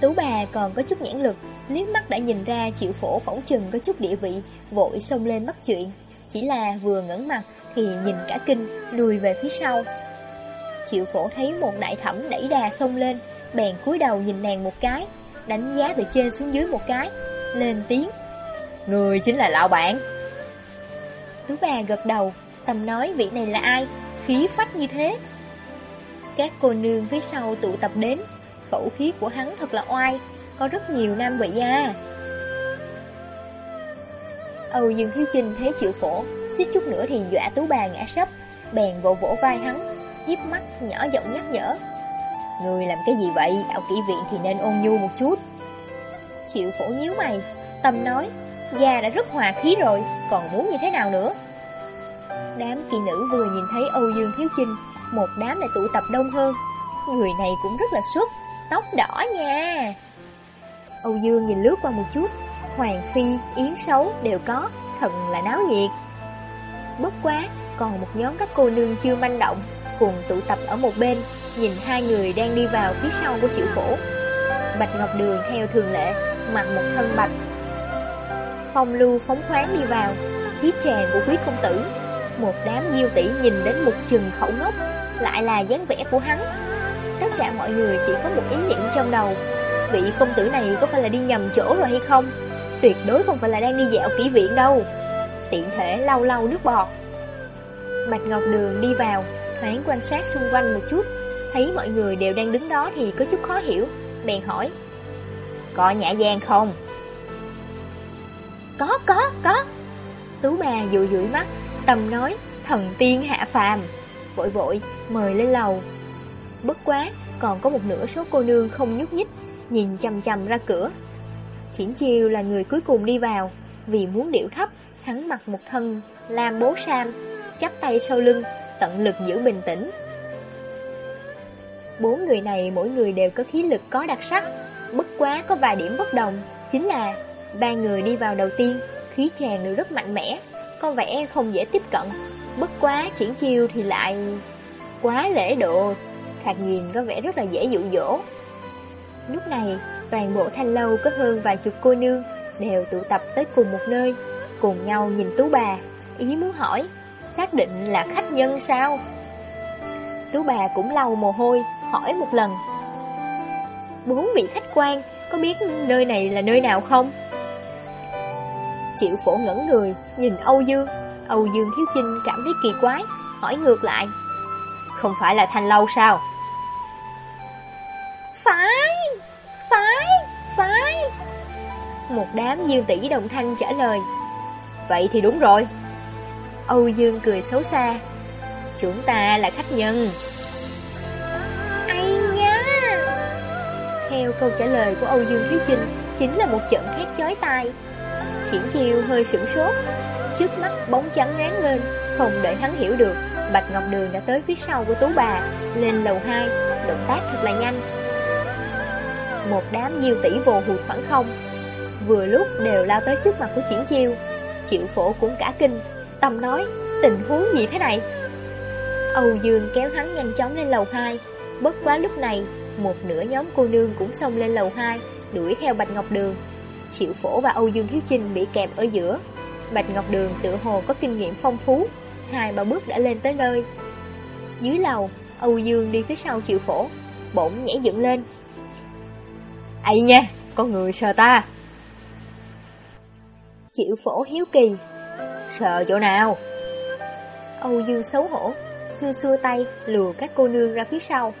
Tú bà còn có chút nhãn lực, liếc mắt đã nhìn ra triệu phổ phỏng chừng có chút địa vị, Vội xông lên bắt chuyện. Chỉ là vừa ngẩn mặt thì nhìn cả kinh, lùi về phía sau. Triệu phổ thấy một đại thẩm đẩy đà xông lên, bèn cúi đầu nhìn nàng một cái, đánh giá từ trên xuống dưới một cái, lên tiếng. Người chính là lão bản. Tú bà gật đầu, tầm nói vị này là ai, khí phách như thế. Các cô nương phía sau tụ tập đến, khẩu khí của hắn thật là oai, có rất nhiều nam vị à. Âu Dương Thiếu Trinh thấy triệu phổ, suýt chút nữa thì dọa tú bà ngã sấp, bèn vỗ vỗ vai hắn, hiếp mắt nhỏ giọng nhắc nhở. Người làm cái gì vậy, ảo kỹ viện thì nên ôn nhu một chút. Triệu phổ nhíu mày, tâm nói, già đã rất hòa khí rồi, còn muốn như thế nào nữa? Đám kỳ nữ vừa nhìn thấy Âu Dương Thiếu Trinh, một đám lại tụ tập đông hơn. Người này cũng rất là xuất, tóc đỏ nha. Âu Dương nhìn lướt qua một chút, Hoàng Phi, Yến Sấu đều có, thật là náo nhiệt. Bất quá, còn một nhóm các cô nương chưa manh động, cùng tụ tập ở một bên, nhìn hai người đang đi vào phía sau của triệu phổ. Bạch Ngọc Đường theo thường lệ, mặc một thân bạch. Phong lưu phóng khoáng đi vào, khí tràng của quý công tử. Một đám diêu tỷ nhìn đến một chừng khẩu ngốc, lại là dáng vẻ của hắn. Tất cả mọi người chỉ có một ý niệm trong đầu, vị công tử này có phải là đi nhầm chỗ rồi hay không? Tuyệt đối không phải là đang đi dạo kỹ viện đâu. Tiện thể lau lau nước bọt. Bạch Ngọc Đường đi vào Thoáng quan sát xung quanh một chút. Thấy mọi người đều đang đứng đó thì có chút khó hiểu. Bèn hỏi Có nhã gian không? Có, có, có. Tú bà dụi dụi mắt tầm nói thần tiên hạ phàm. Vội vội mời lên lầu. Bất quá còn có một nửa số cô nương không nhúc nhích Nhìn chầm chầm ra cửa. Triển chiêu là người cuối cùng đi vào, vì muốn điệu thấp, hắn mặc một thân lam bố sam, chắp tay sau lưng, tận lực giữ bình tĩnh. Bốn người này mỗi người đều có khí lực có đặc sắc, bất quá có vài điểm bất đồng, chính là ba người đi vào đầu tiên, khí tràn đều rất mạnh mẽ, có vẻ không dễ tiếp cận. Bất quá triển chiêu thì lại quá lễ độ, thoạt nhìn có vẻ rất là dễ dụ dỗ. Lúc này, toàn bộ thanh lâu có hơn vài chục cô nương đều tụ tập tới cùng một nơi, cùng nhau nhìn tú bà, ý muốn hỏi, xác định là khách nhân sao? Tú bà cũng lau mồ hôi, hỏi một lần. Bốn vị khách quan, có biết nơi này là nơi nào không? Triệu phổ ngẩn người, nhìn Âu Dương, Âu Dương Thiếu Trinh cảm thấy kỳ quái, hỏi ngược lại. Không phải là thanh lâu sao? Phải. Một đám dương tỷ đồng thanh trả lời. Vậy thì đúng rồi. Âu Dương cười xấu xa. Chúng ta là khách nhân. Ây nha! Theo câu trả lời của Âu Dương Thiếu Chinh, chính là một trận thét chói tai. Triển chiêu hơi sửng sốt, trước mắt bóng trắng ngán lên, không đợi hắn hiểu được, Bạch Ngọc Đường đã tới phía sau của Tú bà, lên lầu 2, động tác thật là nhanh. Một đám diêu tỷ vồ hụt khoảng không, vừa lúc đều lao tới trước mặt của Triển chiêu. Triệu phổ cũng cả kinh, tâm nói, tình huống gì thế này? Âu Dương kéo hắn nhanh chóng lên lầu 2, bất quá lúc này, một nửa nhóm cô nương cũng xông lên lầu 2, đuổi theo Bạch Ngọc Đường. Triệu Phổ và Âu Dương Thiếu Trinh bị kẹp ở giữa. Bạch Ngọc Đường tự hồ có kinh nghiệm phong phú, hai ba bước đã lên tới nơi. Dưới lầu, Âu Dương đi phía sau Triệu Phổ, bỗng nhảy dựng lên. ấy nha, con người sợ ta. Triệu Phổ hiếu kỳ. Sợ chỗ nào? Âu Dương xấu hổ, xua xua tay lùa các cô nương ra phía sau,